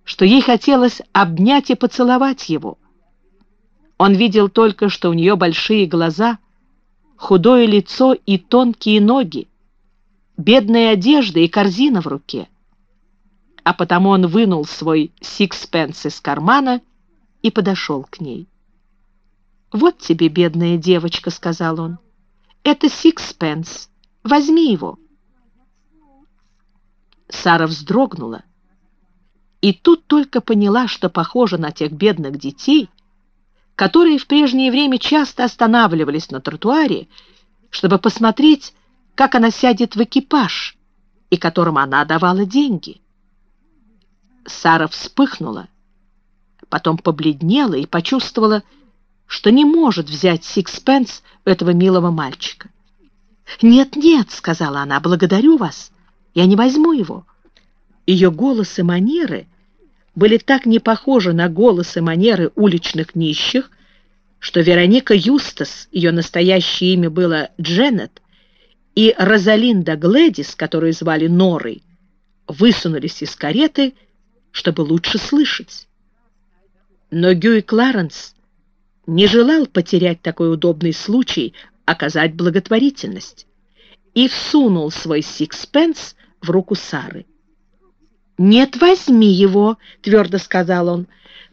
что ей хотелось обнять и поцеловать его. Он видел только, что у нее большие глаза, худое лицо и тонкие ноги, бедная одежда и корзина в руке. А потому он вынул свой сикспенс из кармана и подошел к ней. «Вот тебе, бедная девочка», — сказал он. «Это сикспенс. Возьми его». Сара вздрогнула и тут только поняла, что похожа на тех бедных детей, которые в прежнее время часто останавливались на тротуаре, чтобы посмотреть, как она сядет в экипаж, и которым она давала деньги. Сара вспыхнула, потом побледнела и почувствовала, что не может взять сикспенс этого милого мальчика. «Нет-нет», — сказала она, — «благодарю вас, я не возьму его». Ее голос и манеры были так не похожи на голос и манеры уличных нищих, что Вероника Юстас, ее настоящее имя было Дженнет, и Розалинда Глэдис, которую звали Норой, высунулись из кареты, чтобы лучше слышать. Но Гюй Кларенс не желал потерять такой удобный случай оказать благотворительность и всунул свой сикспенс в руку Сары. «Нет, возьми его», — твердо сказал он.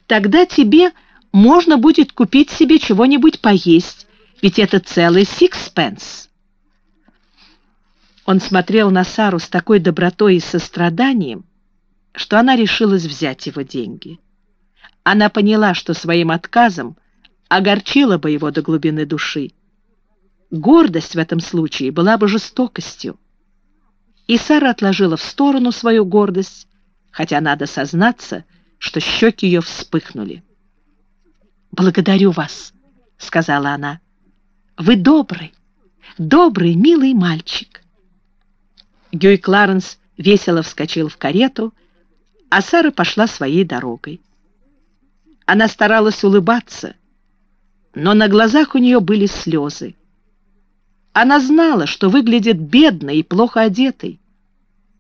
«Тогда тебе можно будет купить себе чего-нибудь поесть, ведь это целый сикспенс». Он смотрел на Сару с такой добротой и состраданием, что она решилась взять его деньги. Она поняла, что своим отказом огорчила бы его до глубины души. Гордость в этом случае была бы жестокостью. И Сара отложила в сторону свою гордость хотя надо сознаться, что щеки ее вспыхнули. «Благодарю вас», — сказала она. «Вы добрый, добрый, милый мальчик». Гюй Кларенс весело вскочил в карету, а Сара пошла своей дорогой. Она старалась улыбаться, но на глазах у нее были слезы. Она знала, что выглядит бедной и плохо одетой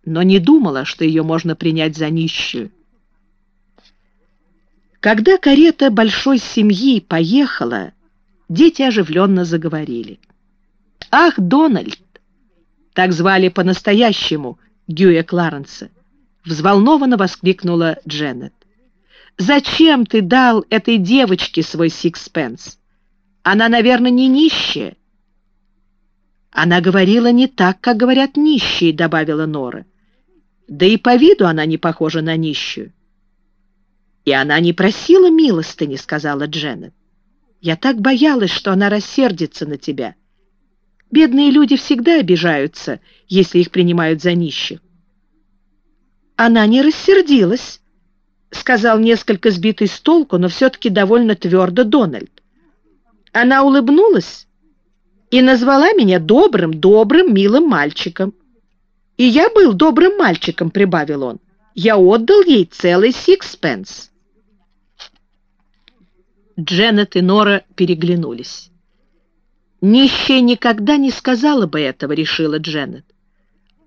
но не думала, что ее можно принять за нищую. Когда карета большой семьи поехала, дети оживленно заговорили. «Ах, Дональд!» Так звали по-настоящему Гюя Кларенса. Взволнованно воскликнула Дженнет. «Зачем ты дал этой девочке свой сикспенс? Она, наверное, не нищая». «Она говорила не так, как говорят нищие», — добавила Нора. Да и по виду она не похожа на нищую. «И она не просила милостыни», — сказала Дженнет. «Я так боялась, что она рассердится на тебя. Бедные люди всегда обижаются, если их принимают за нищих». «Она не рассердилась», — сказал несколько сбитый с толку, но все-таки довольно твердо Дональд. Она улыбнулась и назвала меня добрым, добрым, милым мальчиком. «И я был добрым мальчиком», — прибавил он. «Я отдал ей целый сикспенс». Дженнет и Нора переглянулись. «Нищая никогда не сказала бы этого», — решила Дженнет.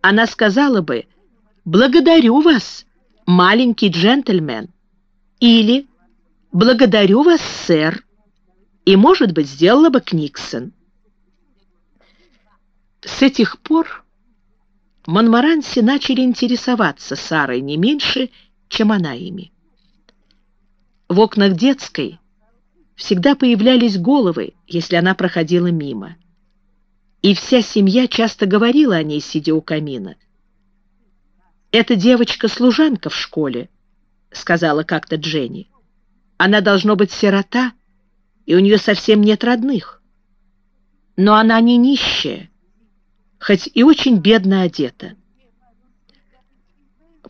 «Она сказала бы, благодарю вас, маленький джентльмен, или благодарю вас, сэр, и, может быть, сделала бы Книксон». С этих пор Монмаранси начали интересоваться Сарой не меньше, чем она ими. В окнах детской всегда появлялись головы, если она проходила мимо. И вся семья часто говорила о ней, сидя у камина. «Эта девочка-служанка в школе», — сказала как-то Дженни. «Она должно быть сирота, и у нее совсем нет родных. Но она не нищая, хоть и очень бедно одета».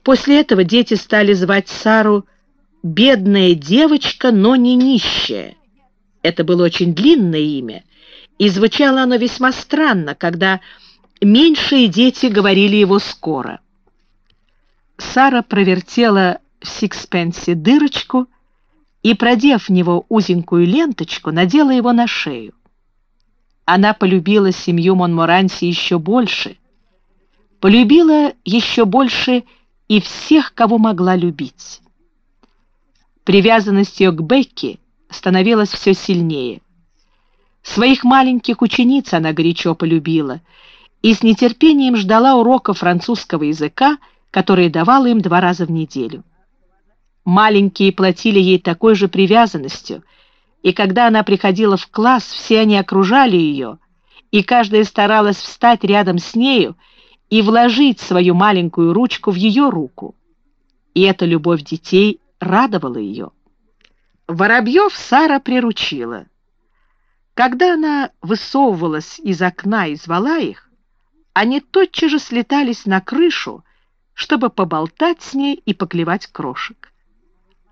После этого дети стали звать Сару «бедная девочка, но не нищая». Это было очень длинное имя, и звучало оно весьма странно, когда меньшие дети говорили его скоро. Сара провертела в сикспенсе дырочку и, продев в него узенькую ленточку, надела его на шею. Она полюбила семью Монморанси еще больше, полюбила еще больше и всех, кого могла любить. Привязанность ее к Бекке становилась все сильнее. Своих маленьких учениц она горячо полюбила и с нетерпением ждала урока французского языка, которые давала им два раза в неделю. Маленькие платили ей такой же привязанностью, и когда она приходила в класс, все они окружали ее, и каждая старалась встать рядом с нею и вложить свою маленькую ручку в ее руку. И эта любовь детей радовала ее. Воробьев Сара приручила. Когда она высовывалась из окна и звала их, они тотчас же слетались на крышу, чтобы поболтать с ней и поклевать крошек.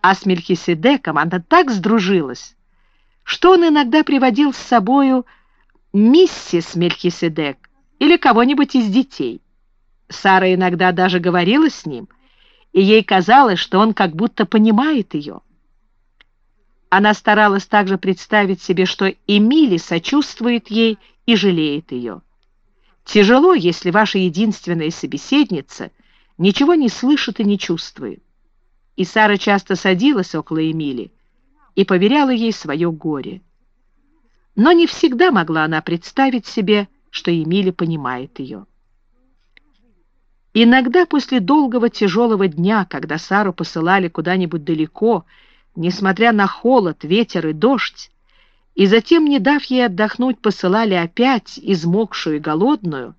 А с Мельхиседеком она так сдружилась, что он иногда приводил с собою миссис Мельхиседек или кого-нибудь из детей. Сара иногда даже говорила с ним, и ей казалось, что он как будто понимает ее. Она старалась также представить себе, что Эмили сочувствует ей и жалеет ее. Тяжело, если ваша единственная собеседница ничего не слышит и не чувствует. И Сара часто садилась около Эмили и поверяла ей свое горе. Но не всегда могла она представить себе, что Эмили понимает ее. Иногда после долгого тяжелого дня, когда Сару посылали куда-нибудь далеко, несмотря на холод, ветер и дождь, и затем, не дав ей отдохнуть, посылали опять измокшую и голодную,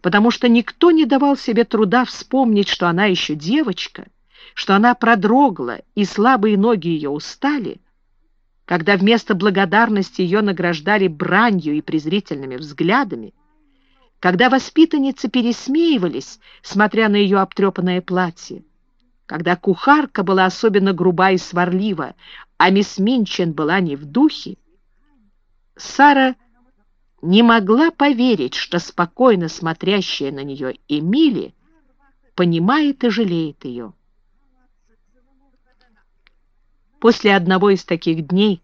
потому что никто не давал себе труда вспомнить, что она еще девочка, что она продрогла, и слабые ноги ее устали, когда вместо благодарности ее награждали бранью и презрительными взглядами, когда воспитанницы пересмеивались, смотря на ее обтрепанное платье, когда кухарка была особенно груба и сварлива, а мисс Минчен была не в духе, Сара не могла поверить, что спокойно смотрящая на нее Эмили понимает и жалеет ее. После одного из таких дней,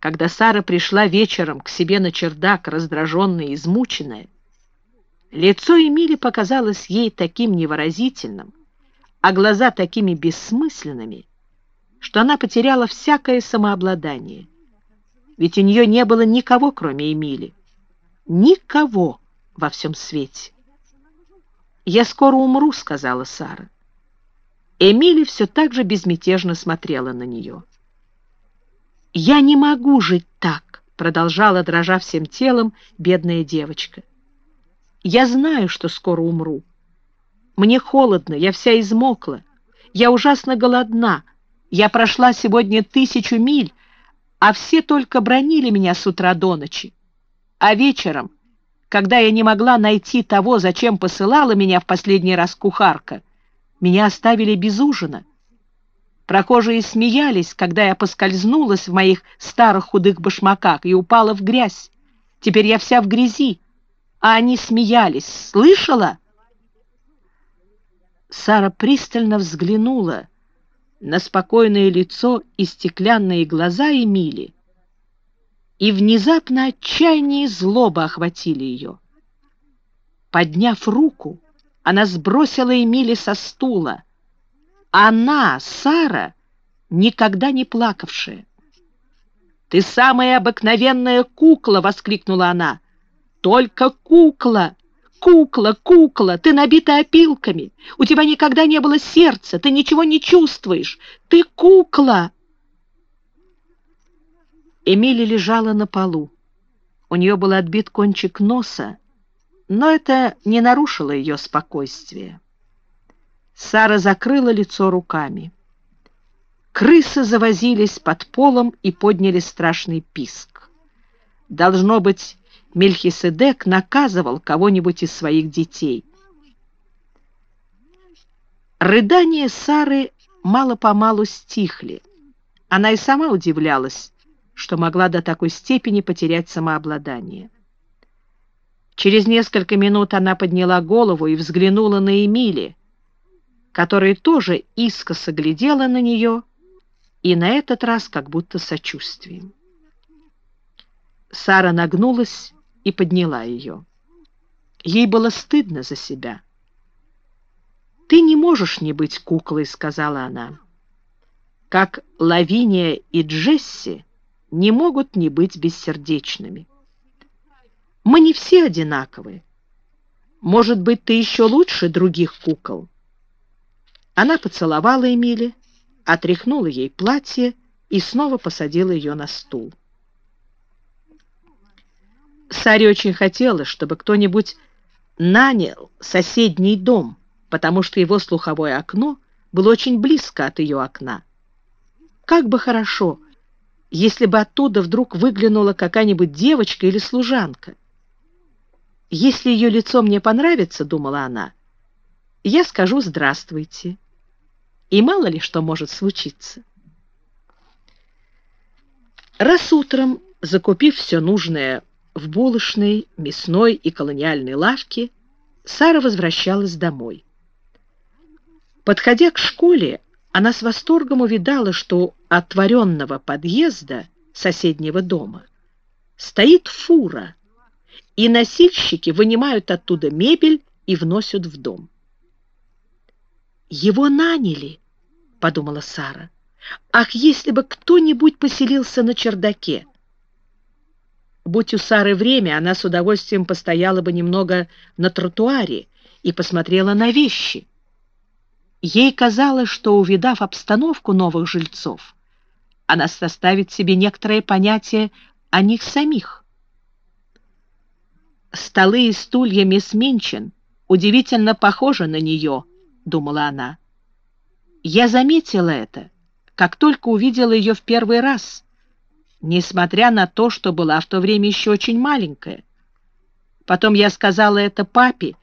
когда Сара пришла вечером к себе на чердак, раздраженная и измученная, Лицо Эмили показалось ей таким невыразительным, а глаза такими бессмысленными, что она потеряла всякое самообладание. Ведь у нее не было никого, кроме Эмили. Никого во всем свете. «Я скоро умру», — сказала Сара. Эмили все так же безмятежно смотрела на нее. «Я не могу жить так», — продолжала, дрожа всем телом, бедная девочка. Я знаю, что скоро умру. Мне холодно, я вся измокла. Я ужасно голодна. Я прошла сегодня тысячу миль, а все только бронили меня с утра до ночи. А вечером, когда я не могла найти того, зачем посылала меня в последний раз кухарка, меня оставили без ужина. Прохожие смеялись, когда я поскользнулась в моих старых худых башмаках и упала в грязь. Теперь я вся в грязи а они смеялись. Слышала?» Сара пристально взглянула на спокойное лицо и стеклянные глаза Эмили, и внезапно отчаяние и злоба охватили ее. Подняв руку, она сбросила Эмили со стула. Она, Сара, никогда не плакавшая. «Ты самая обыкновенная кукла!» — воскликнула она. Только кукла, кукла, кукла, ты набита опилками, у тебя никогда не было сердца, ты ничего не чувствуешь, ты кукла. Эмили лежала на полу. У нее был отбит кончик носа, но это не нарушило ее спокойствие. Сара закрыла лицо руками. Крысы завозились под полом и подняли страшный писк. Должно быть, Мельхиседек наказывал кого-нибудь из своих детей. Рыдания Сары мало-помалу стихли. Она и сама удивлялась, что могла до такой степени потерять самообладание. Через несколько минут она подняла голову и взглянула на Эмили, которая тоже искоса глядела на нее, и на этот раз как будто сочувствием. Сара нагнулась и подняла ее. Ей было стыдно за себя. «Ты не можешь не быть куклой», — сказала она. «Как Лавиния и Джесси не могут не быть бессердечными. Мы не все одинаковы. Может быть, ты еще лучше других кукол?» Она поцеловала Эмили, отряхнула ей платье и снова посадила ее на стул. Саре очень хотелось, чтобы кто-нибудь нанял соседний дом, потому что его слуховое окно было очень близко от ее окна. Как бы хорошо, если бы оттуда вдруг выглянула какая-нибудь девочка или служанка. Если ее лицо мне понравится, думала она, я скажу «здравствуйте». И мало ли что может случиться. Раз утром, закупив все нужное в булочной, мясной и колониальной лавке Сара возвращалась домой. Подходя к школе, она с восторгом увидала, что отворенного подъезда соседнего дома стоит фура, и носильщики вынимают оттуда мебель и вносят в дом. «Его наняли», — подумала Сара. «Ах, если бы кто-нибудь поселился на чердаке!» Будь у Сары время, она с удовольствием постояла бы немного на тротуаре и посмотрела на вещи. Ей казалось, что, увидав обстановку новых жильцов, она составит себе некоторое понятие о них самих. «Столы и стулья мисс Минчин удивительно похожи на нее», — думала она. «Я заметила это, как только увидела ее в первый раз» несмотря на то, что была в то время еще очень маленькая. Потом я сказала это папе,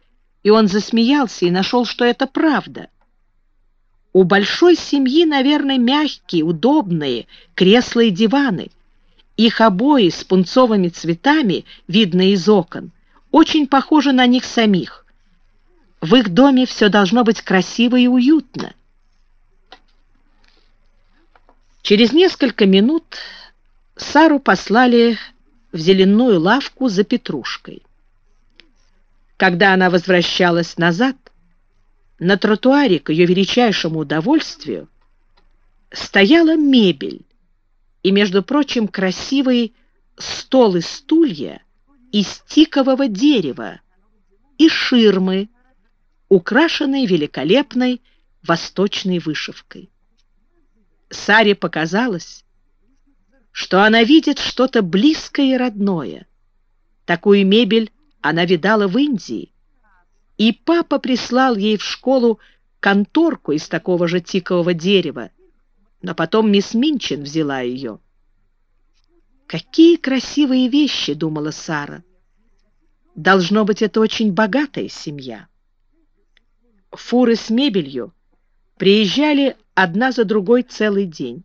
и он засмеялся и нашел, что это правда. У большой семьи, наверное, мягкие, удобные кресла и диваны. Их обои с пунцовыми цветами, видно из окон, очень похожи на них самих. В их доме все должно быть красиво и уютно. Через несколько минут Сару послали в зеленую лавку за петрушкой. Когда она возвращалась назад, на тротуаре к ее величайшему удовольствию стояла мебель и, между прочим, красивый стол и стулья из тикового дерева и ширмы, украшенные великолепной восточной вышивкой. Саре показалось, что она видит что-то близкое и родное. Такую мебель она видала в Индии, и папа прислал ей в школу конторку из такого же тикового дерева, но потом мисс Минчин взяла ее. «Какие красивые вещи!» — думала Сара. «Должно быть, это очень богатая семья». Фуры с мебелью приезжали одна за другой целый день,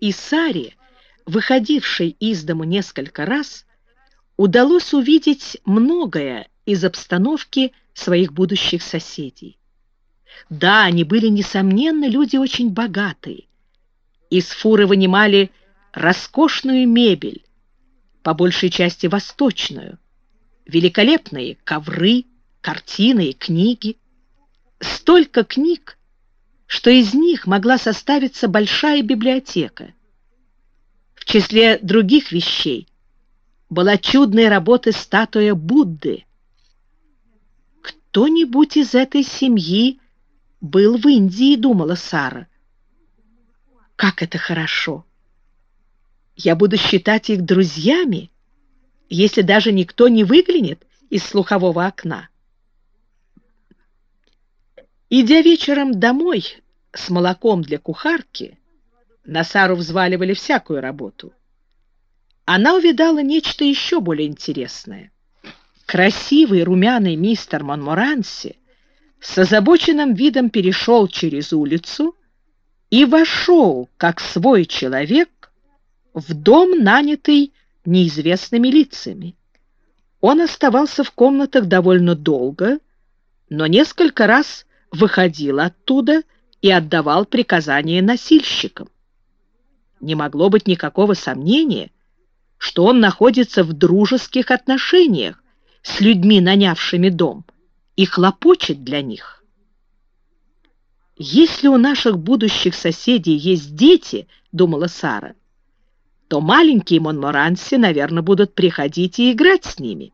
и Саре выходившей из дому несколько раз, удалось увидеть многое из обстановки своих будущих соседей. Да, они были, несомненно, люди очень богатые. Из фуры вынимали роскошную мебель, по большей части восточную, великолепные ковры, картины и книги. Столько книг, что из них могла составиться большая библиотека – в числе других вещей была чудной работы статуя Будды. «Кто-нибудь из этой семьи был в Индии», — думала Сара. «Как это хорошо! Я буду считать их друзьями, если даже никто не выглянет из слухового окна. Идя вечером домой с молоком для кухарки, на Сару взваливали всякую работу. Она увидала нечто еще более интересное. Красивый румяный мистер Монморанси с озабоченным видом перешел через улицу и вошел, как свой человек, в дом, нанятый неизвестными лицами. Он оставался в комнатах довольно долго, но несколько раз выходил оттуда и отдавал приказания носильщикам. Не могло быть никакого сомнения, что он находится в дружеских отношениях с людьми, нанявшими дом, и хлопочет для них. «Если у наших будущих соседей есть дети, — думала Сара, то маленькие Монморанси, наверное, будут приходить и играть с ними.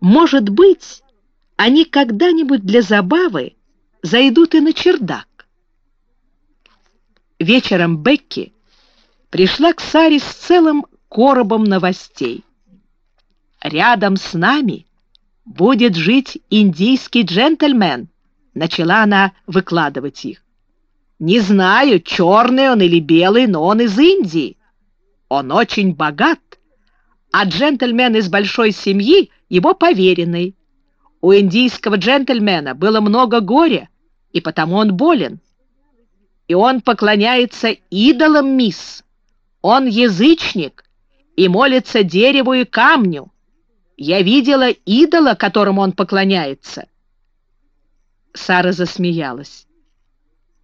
Может быть, они когда-нибудь для забавы зайдут и на чердак. Вечером Бекки пришла к Саре с целым коробом новостей. «Рядом с нами будет жить индийский джентльмен», начала она выкладывать их. «Не знаю, черный он или белый, но он из Индии. Он очень богат, а джентльмен из большой семьи его поверенный. У индийского джентльмена было много горя, и потому он болен. И он поклоняется идолам, мисс. Он язычник и молится дереву и камню. Я видела идола, которому он поклоняется. Сара засмеялась.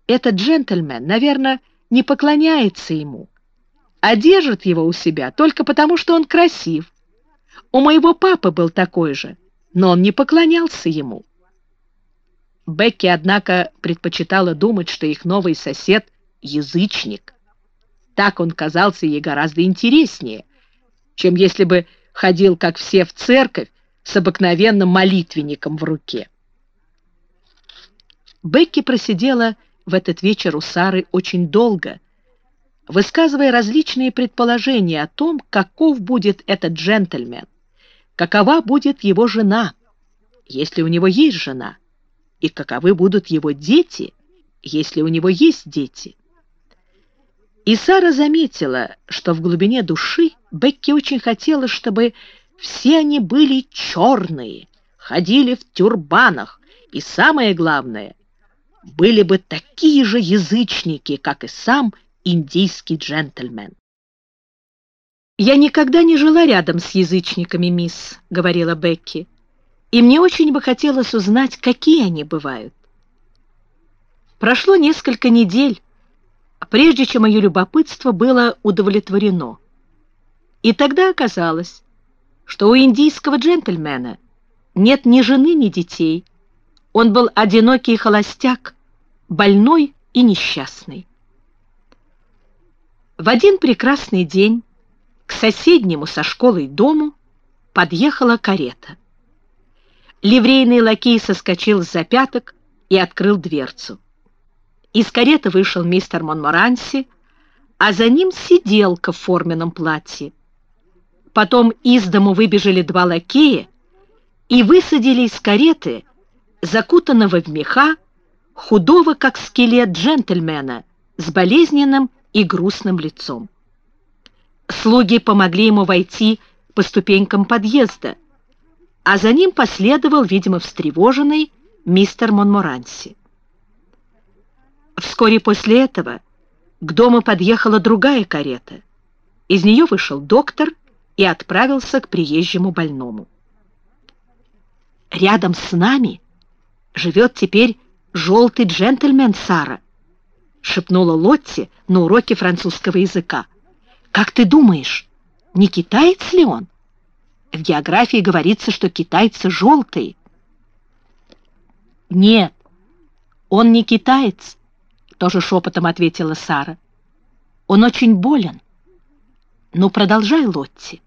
Этот джентльмен, наверное, не поклоняется ему а держит его у себя только потому, что он красив. У моего папы был такой же, но он не поклонялся ему. Бекки, однако, предпочитала думать, что их новый сосед — язычник. Так он казался ей гораздо интереснее, чем если бы ходил, как все, в церковь с обыкновенным молитвенником в руке. Бекки просидела в этот вечер у Сары очень долго, высказывая различные предположения о том, каков будет этот джентльмен, какова будет его жена, если у него есть жена, и каковы будут его дети, если у него есть дети. И Сара заметила, что в глубине души Бекки очень хотела, чтобы все они были черные, ходили в тюрбанах, и самое главное, были бы такие же язычники, как и сам индийский джентльмен. «Я никогда не жила рядом с язычниками, мисс», — говорила Бекки, «и мне очень бы хотелось узнать, какие они бывают». Прошло несколько недель, прежде чем мое любопытство было удовлетворено. И тогда оказалось, что у индийского джентльмена нет ни жены, ни детей. Он был одинокий холостяк, больной и несчастный. В один прекрасный день к соседнему со школой дому подъехала карета. Ливрейный лакей соскочил с запяток и открыл дверцу. Из кареты вышел мистер Монморанси, а за ним сиделка в форменном платье. Потом из дому выбежали два лакея и высадили из кареты закутанного в меха, худого как скелет джентльмена с болезненным и грустным лицом. Слуги помогли ему войти по ступенькам подъезда, а за ним последовал, видимо, встревоженный мистер Монморанси. Вскоре после этого к дому подъехала другая карета. Из нее вышел доктор и отправился к приезжему больному. «Рядом с нами живет теперь желтый джентльмен Сара», шепнула Лотти на уроке французского языка. «Как ты думаешь, не китаец ли он? В географии говорится, что китайцы желтые». «Нет, он не китаец», — тоже шепотом ответила Сара. «Он очень болен. Ну, продолжай, Лотти».